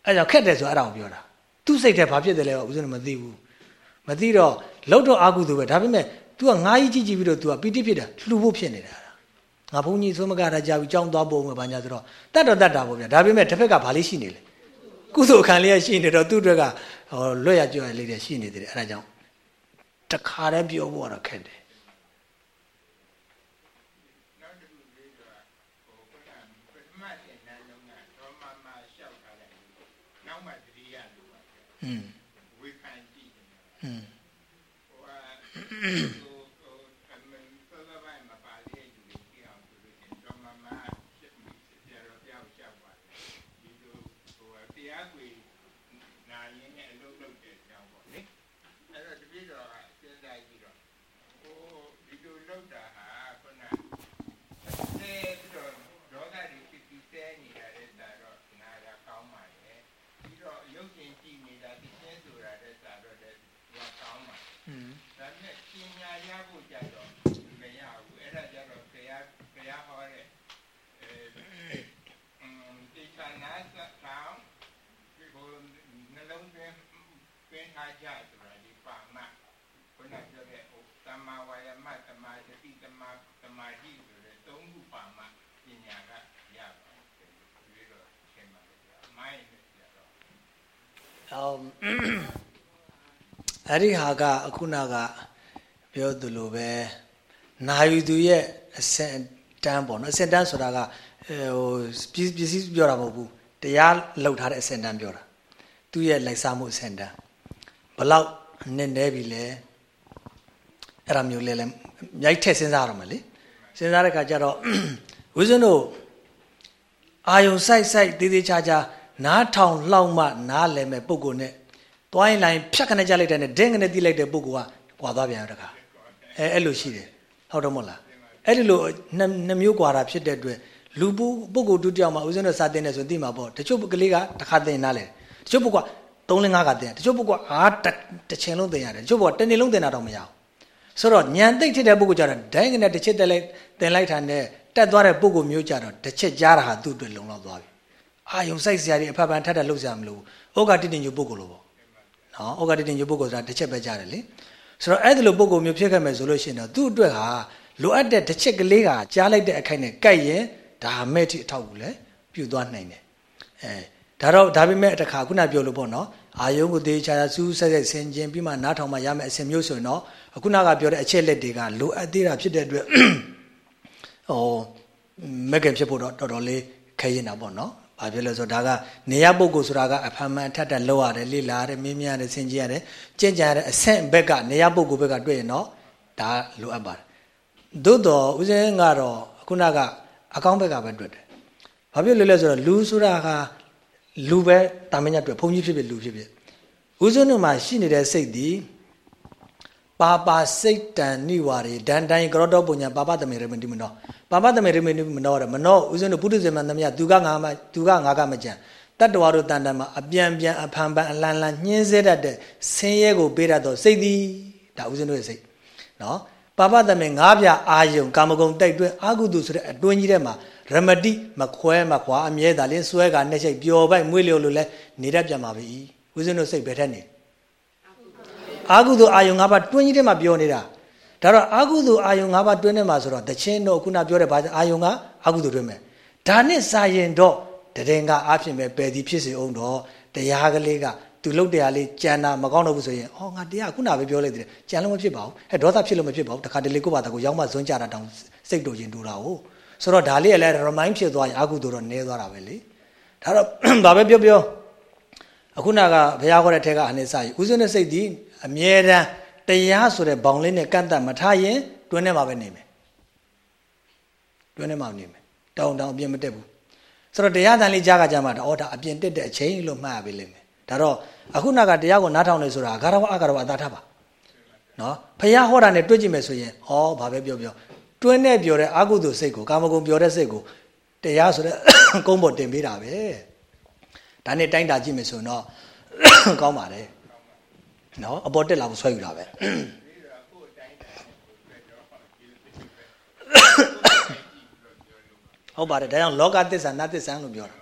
A: အဲကြောင့်ခက်တယ်ဆိုအဲ့ဒါကိုပြောတာသူ့စိတ်ထဲဘာဖြစ်တယ်လဲဦးဇင်းမသိဘူးမသိတော့လှုပ်တော့အကုသိုလ်ပဲဒါပေမဲ့ तू ကငါးကြီးကြည့်ကြည့်ပြီးတော့ तू ကပီတိဖြစ်တာလှူဖို့ဖြစ်နေတာ ငါဘုန်းကြီးသုံးမကတာကြာပြီးကြောင်းသွားပုံပဲဘာညာဆိုတော့တတ်တော့တတ်တာပေါ့ဗျာဒါပေမဲ့တစ်ဖက်ကဘာလေးရှိနေလဲကုသိုလ်ခံလေးရရှိနေတော့သူ့အတွက်ကဟောလွတ်ရကြွရလေးတွေရှိနေသေးတယ်အဲဒါကြောင့်တခါတည်းပြောဖို့ကတော့ခက်တယ်อืม ဝေခံကြည့်อืมဟိုဟိုအဲ့ဒီဟာကအခုနကပြောသလိုပဲနာယူသူရဲ့အစင်တန်းပေါ့နော်အစင်တန်းဆိုတာကဟိုပစ္စည်းပြောတာမဟုတ်ဘူးတရားလောက်ထားတဲ့အစင်တန်းပြောတာသူ့ရဲ့လိုက်စားမှုအစင်တန်းဘလောက်နဲ့နေပြီလဲ အဲ့ဒါမျိုးလဲလဲမြိုက်ထက်စဉ်းစားရမှာလေစဉ်းစားတဲ့အခါကျတော့ဝိဇ္ဇနုအာယုံစိုက်စိုက်သေးသေးချာချာနားထောင်လောက်မှနားလည်မဲ့ပုံကိုနဲ့တွိုင်းလိုင်းဖြတ်ခနဲ့ကြလိုက်တဲ့နဲ့ဒင်းကနေတိလိုက်တဲ့ပုံကကွာသွားပြန်ရတခါအဲအဲ့လိုရှိတယ်ဟုတ်တော့မဟုတ်လားအဲ့ဒီလိုနှစ်မျိုးကွာတာဖြစ်တဲ့အတွက်လူပုပုဂ္ဂိုလ်ဒုတိယမှာဦးဇင်းတို့စာတင်နေဆိုသိမှာပေါ့တချို့ကလေးကတစ်ခါတင်နားလဲတချို့ပုဂ္ဂိုလ်က3လ5ကတင်တချို့ပုဂ္ဂိုလ်ကအားတစ်ချိန်လုံးတင်ရတယ်တချို့ပုဂ္ဂိုလ်တစ်နေ့လုံးတင်တာတော့မရဘူး ဆိုတော့ညံသိမ့်ထစ်တဲ့ပုဂ္ဂိုလ်ကြတော့ဒိုင်းကနေတစ်ချက်တက်လိုက်တင်လိုက်တာနဲ့တက်သွားတဲ့ပုဂ္ဂိုလ်မျိုးကြတော့တစ်ချက်ကြားတာဟာသူ့အတွက်လုံလောက်သွားပြီအာယုံစိုက်စရာတွေအဖက်ပန်ထက်တက်လှုပ်စရာမလိုဘူးဩဃတိတင်ညုပုဂ္ဂိုလ်လိုပေါ့နော်ဩဃတိတင်ညုပုဂ္ဂိုလ်ဆိုတာတစ်ချက်ပဲကြားတယ်လေဆိုတော့အဲ့ဒီလိုပုဂ္ဂိုလ်မျိုးဖြစ်ခဲ့မယ်ဆိုလို့ရှိရင်တော့သူ့အတွက်ဟာလိုအပ်တဲ့တစ်ချက်ကလေးကကြားလိုက်တဲ့အခိုက်နဲ့ကြိုက်ရင်ဒါမဲ့တိအထောက်ဘူးလေပြုတ်သွားနိုင်တယ်အဲဒါတော့ဒါပေမဲ့တခါခုနပြောလို့ပေါ့နော် အာယုံကိုတေးချာချာစူးဆက်ဆက်ဆင်ကျင်ပြီးမှနားထောင်မှရမယ်အစဉ်မျိုးဆိုရင်တော့ခုနကပြောတဲ့အချက်လက်တွေကလိုအပ်သေးတာဖြစ်တဲ့အတွက်ဟောမက်ကင်ဖြစ်ဖို့တော့တော်တော်လေးခဲရင်တာပေါ့နော်။ဘာဖြစ်လဲဆိုတော့ဒါကနေရပုဂ္ဂိုလ်ဆိုတာကအဖန်မှန်ထက်တက်လောက်ရတယ်လေ့လာရတယ်မင်းမြရတယ်ဆင်ကျင်ရတယ်ကြင်ကြရတယ်အဆင့်ဘက်ကနေရပုဂ္ဂိုလ်ဘက်ကတွေ့ရင်တော့ဒါလိုအပ်ပါတယ်။သို့တော်ဦးဇင်းကတော့ခုနကအကောင်းဘက်ကပဲတွေ့တယ်။ဘာဖြစ်လဲလဲဆိုတော့လူဆိုတာက လူပဲတာမညတွေ့ဘုန်းကြီးဖြစ်ဖြစ်လူဖြစ်ဖြစ်ဦးဇင်းတို့မှာရှိနေတဲ့စိတ်ဒီပါပါစိတ်တန်နိဝါရေဒန်တိုင်းကရောတောပုညာပါပတမေရမတိမနောပါပတမေရမတိမနောရမနောဦးဇင်းတို့ပုထုဇဉ်မသမယသူကငါမသူကငါကမကြံတတ္တဝါတို့တန်တန်မှာအပြန်ပြန်အဖန်ဖန်အလန်လန်ညှင်းဆဲတတ်တဲ့ဆင်းရဲကိုပေးတတ်သောစိတ်သည်ဒါဦးဇင်းတို့ရဲ့စိတ်နော်ပါပတမေငါးပြအာယုံကာမဂုဏ်တိုက်တွင်းအာဟုတုဆိုတဲ့အတွင်းကြီးထဲမှာ ရမတိမခွဲမခွာအမြဲတမ်းလင်းစွဲကနှက်ချိတ်ပျော်ပိုက်မွေးလျော်လို့လဲနေတတ်ပြန်ပါပြီဦးဇင်းတို့စိတ်ဘယ်ထက်နေအာဟုသောအာယုံ၅ပါးတွင်းကြီးထဲမှာပြောနေတာဒါတော့အာဟုသောအာယုံ၅ပါးတွင်းထဲမှာဆိုတော့တခြင်းတော့ခုနပြောတဲ့ဘာအာယုံကအာဟုသောတွင်းမယ်ဒါနဲ့စာရင်တော့တရင်ကအားဖြင့်ပဲပယ်သည်ဖြစ်စေအောင်တော့တရားကလေးကသူလုတ်တရားလေးကြံတာမကောင်းတော့ဘူးဆိုရင်အော်ငါတရားခုနပဲပြောလိုက်တယ်ကြံလို့မဖြစ်ပါဘူးအဲဒေါသဖြစ်လို့မဖြစ်ပါဘူးတခါတလေကိုပါတကူရောက်မှဇွန်းကြတာတောင်စိတ်တူရင်တူတာဟုတ် ဆိုတော့ဒါလေးကလည်း remind ဖြစ်သွားရင်အာဟုသောတော့နဲသွားတာပဲလေဒါတော့ဘာပဲပြောပြောအခုနကဘုရားခေါ်တဲ့ထက်ကအနိစ္စကြီးဥစဉ်တဲ့စိတ်ဒီအမြဲတမ်းတရားဆိုတဲ့ဘောင်လေးနဲ့ကန့်တတ်မထားရင်တွင်းထဲမှာပဲနေမယ်တွင်းထဲမှာနေမယ်တောင်းတောင်းအပြင်မတက်ဘူးဆိုတော့တရားတန်လေးကြားကကြမှာတော့ဒါအပြင်တက်တဲ့အချိန်လို့မှတ်ရပြီလိမ့်မယ်ဒါတော့အခုနကတရားကိုနားထောင်နေဆိုတာဂါရဝအဂါရဝအသာထားပါနော်ဖះဟောတာနဲ့တွေ့ကြည့်မယ်ဆိုရင်ဩဘာပဲပြောပြော တွင်းနဲ့ပြောတဲ့အာဟုတုစိတ်ကိုကာမဂုဏ်ပြောတဲ့စိတ်ကိုတရားဆိုတဲ့ကုန်းပေါ်တင်ပေးတာပဲဒါနဲ့တိုင်းတာကြည့်မယ်ဆိုရင်တော့ကောင်းပါတယ်နော်အပေါ်တက်လာဖို့ဆွဲယူတာပဲဟုတ်ပါတယ်ဒါကြောင့်လောကသစ္စာနတ်သစ္စာလို့ပြောတာ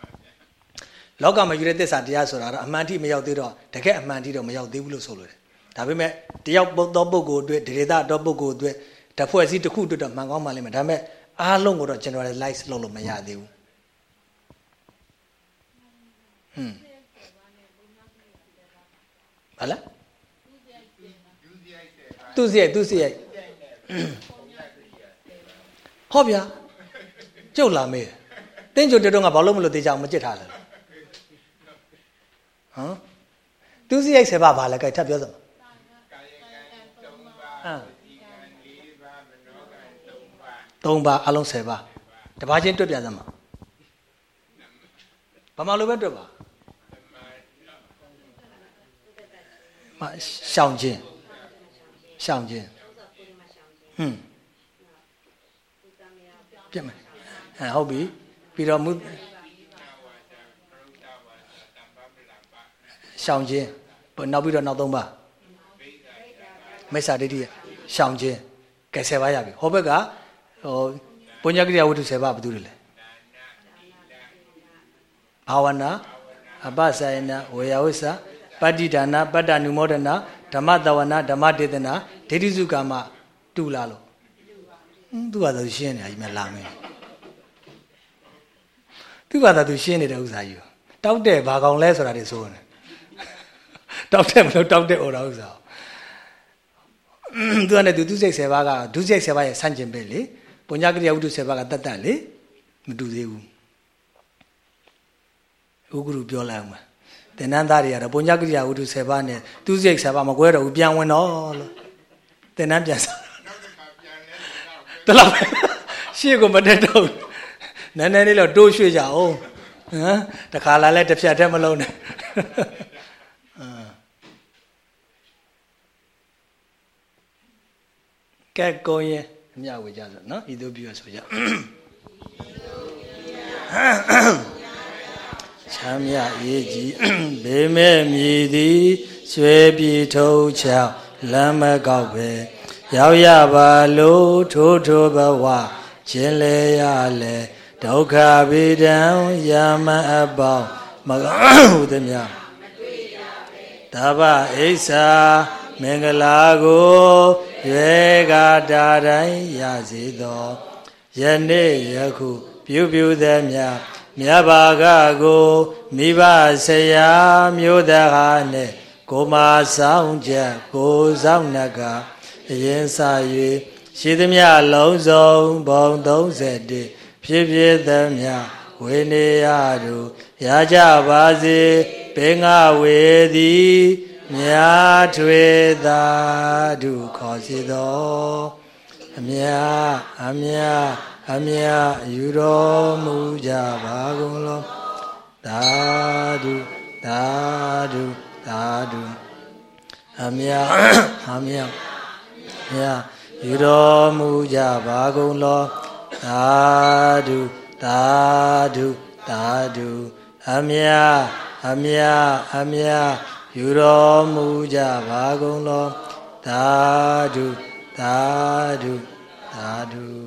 A: လောကမှာယူတဲ့သစ္စာတရားဆိုတာတော့အမှန်တိမရောက်သေးတော့တကယ်အမှန်တိတော့မရောက်သေးဘူးလို့ဆိုလို့တယ်ဒါပေမဲ့တယောက်သောပုဂ္ဂိုလ်အတွက်ဒေတာတော့ပုဂ္ဂိုလ်အတွက် တဖွဲ့စည်းတစ်ခုအတွက်တော့မှန်ကောင်းမှလိမ့်မယ်ဒါပေမဲ့အားလုံးကိုတော့ generalize လုပ်လို့မရသေးဘူးဟွန်းဘာလဲသူစီရိုက်သူစီရိုက်ဟောဗျာကျုပ်လာမေးတင်းကျုပ်တက်တော့ငါဘာလို့မလို့တေချာမကြစ်ထားလဲဟမ်သူစီရိုက်ဆယ်ပါဘာလဲကြိုက်ထပ်ပြောစမ်းဟမ်၃ပါး အလုံး10ပါးတပါးချင်းတွက်ပြစမ်းပါဘာမှလိုပဲတွက်ပါမရှောင်ခြင်းရှောင်ခြင်းဟွန်းပြတ်မယ်အဲဟုတ်ပြီပြီးတော့မူရှောင်ခြင်းနောက်ပြီးတော့နောက်သုံးပါမိစ္ဆာဒိဋ္ဌိရှောင်ခြင်းကဲ10ပါးရပြီဟောဘက်က ဟိုပုညကရိယာဝတ္ထု10ပါးဘာတူတယ်လဲဘာဝနာအပ္ပစာယနာဝေယဝိသပတ္တိဒါနာပတ္တနုမောဒနာဓမ္မတဝနာဓမ္မဒေသနာဒိဋ္ဌိစုကာမတူလာလို့သူကဆိုရှင်းနေအကြီးမလာမင်းသူကသာသူရှင်းနေတဲ့ဥစ္စာကြီးတောက်တဲ့ဘာကောင်လဲဆိုတာတွေဆိုနေတောက်တဲ့မလို့တောက်တဲ့ဩတာဥစ္စာသူကလည်းသူသူစိတ်10ပါးကဒုစိတ်10ပါးရဲ့ဆန့်ကျင်ပဲလေ ပုညကရိယာဝတ္ထု10ပါးကတတ်တတ်လေမတူသေးဘူးဥက္ကရုပြောလိုက်အောင်သင်္นานသားတွေကတော့ပုညကရိယာဝတ္ထု10ပါးနဲ့သူစိတ်10ပါးမကွဲတော့ဘူးပြန်ဝင်တော့လို့သင်္นานပြန်စားတလောက်ရှေ့ကိုမတက်တော့နည်းနည်းလေးတော့တိုးရွှေ့ကြအောင်ဟမ်တခါလာလဲတစ်ဖြတ်တည်းမလုံးနဲ့ကဲကိုရင်အ မြဝေကြဆိုနော်ဤသို့ပြုရဆိုကြချမ်းမြရေးကြီးဘေးမဲ့မြည်သည်ရွှေပြည်ထုံချောင်းလမ်းမကောက်ပဲရောက်ရပါလို့ထိုးထိုးဘဝခြင်းလေရလေဒုက္ခဗေဒံယာမအပေါင်းမကောင်းဟုသည်များတဗ္ဗအိဆာမင်္ဂလာကို ရွယ်ကာတာတိုင်းရစေသောယနေ့ယခုပြုပြုသည်များမြတ်ဘာကကိုမိဘဆရာမျိုးတကားနဲ့ကိုမာဆောင်ချက်ကိုဆောင်နကအရင်စာ၍ရှိသမျှလုံးစုံဘုံ31ဖြစ်ဖြစ်သမျှဝေနေရတို့ရကြပါစေဘေငါဝေသည် မြာထွေသာဓုခေါ်စီသောအမြအမြအမြယူတော်မူကြပါကုန်လောသာဓုသာဓုသာဓုအမြအမြမြယူတော်မူကြပါကုန်လောသာဓုသာဓုသာဓုအမြအမြအမြ ယူတော်မူကြပါကုန်လောသာဓုသာဓုသာဓု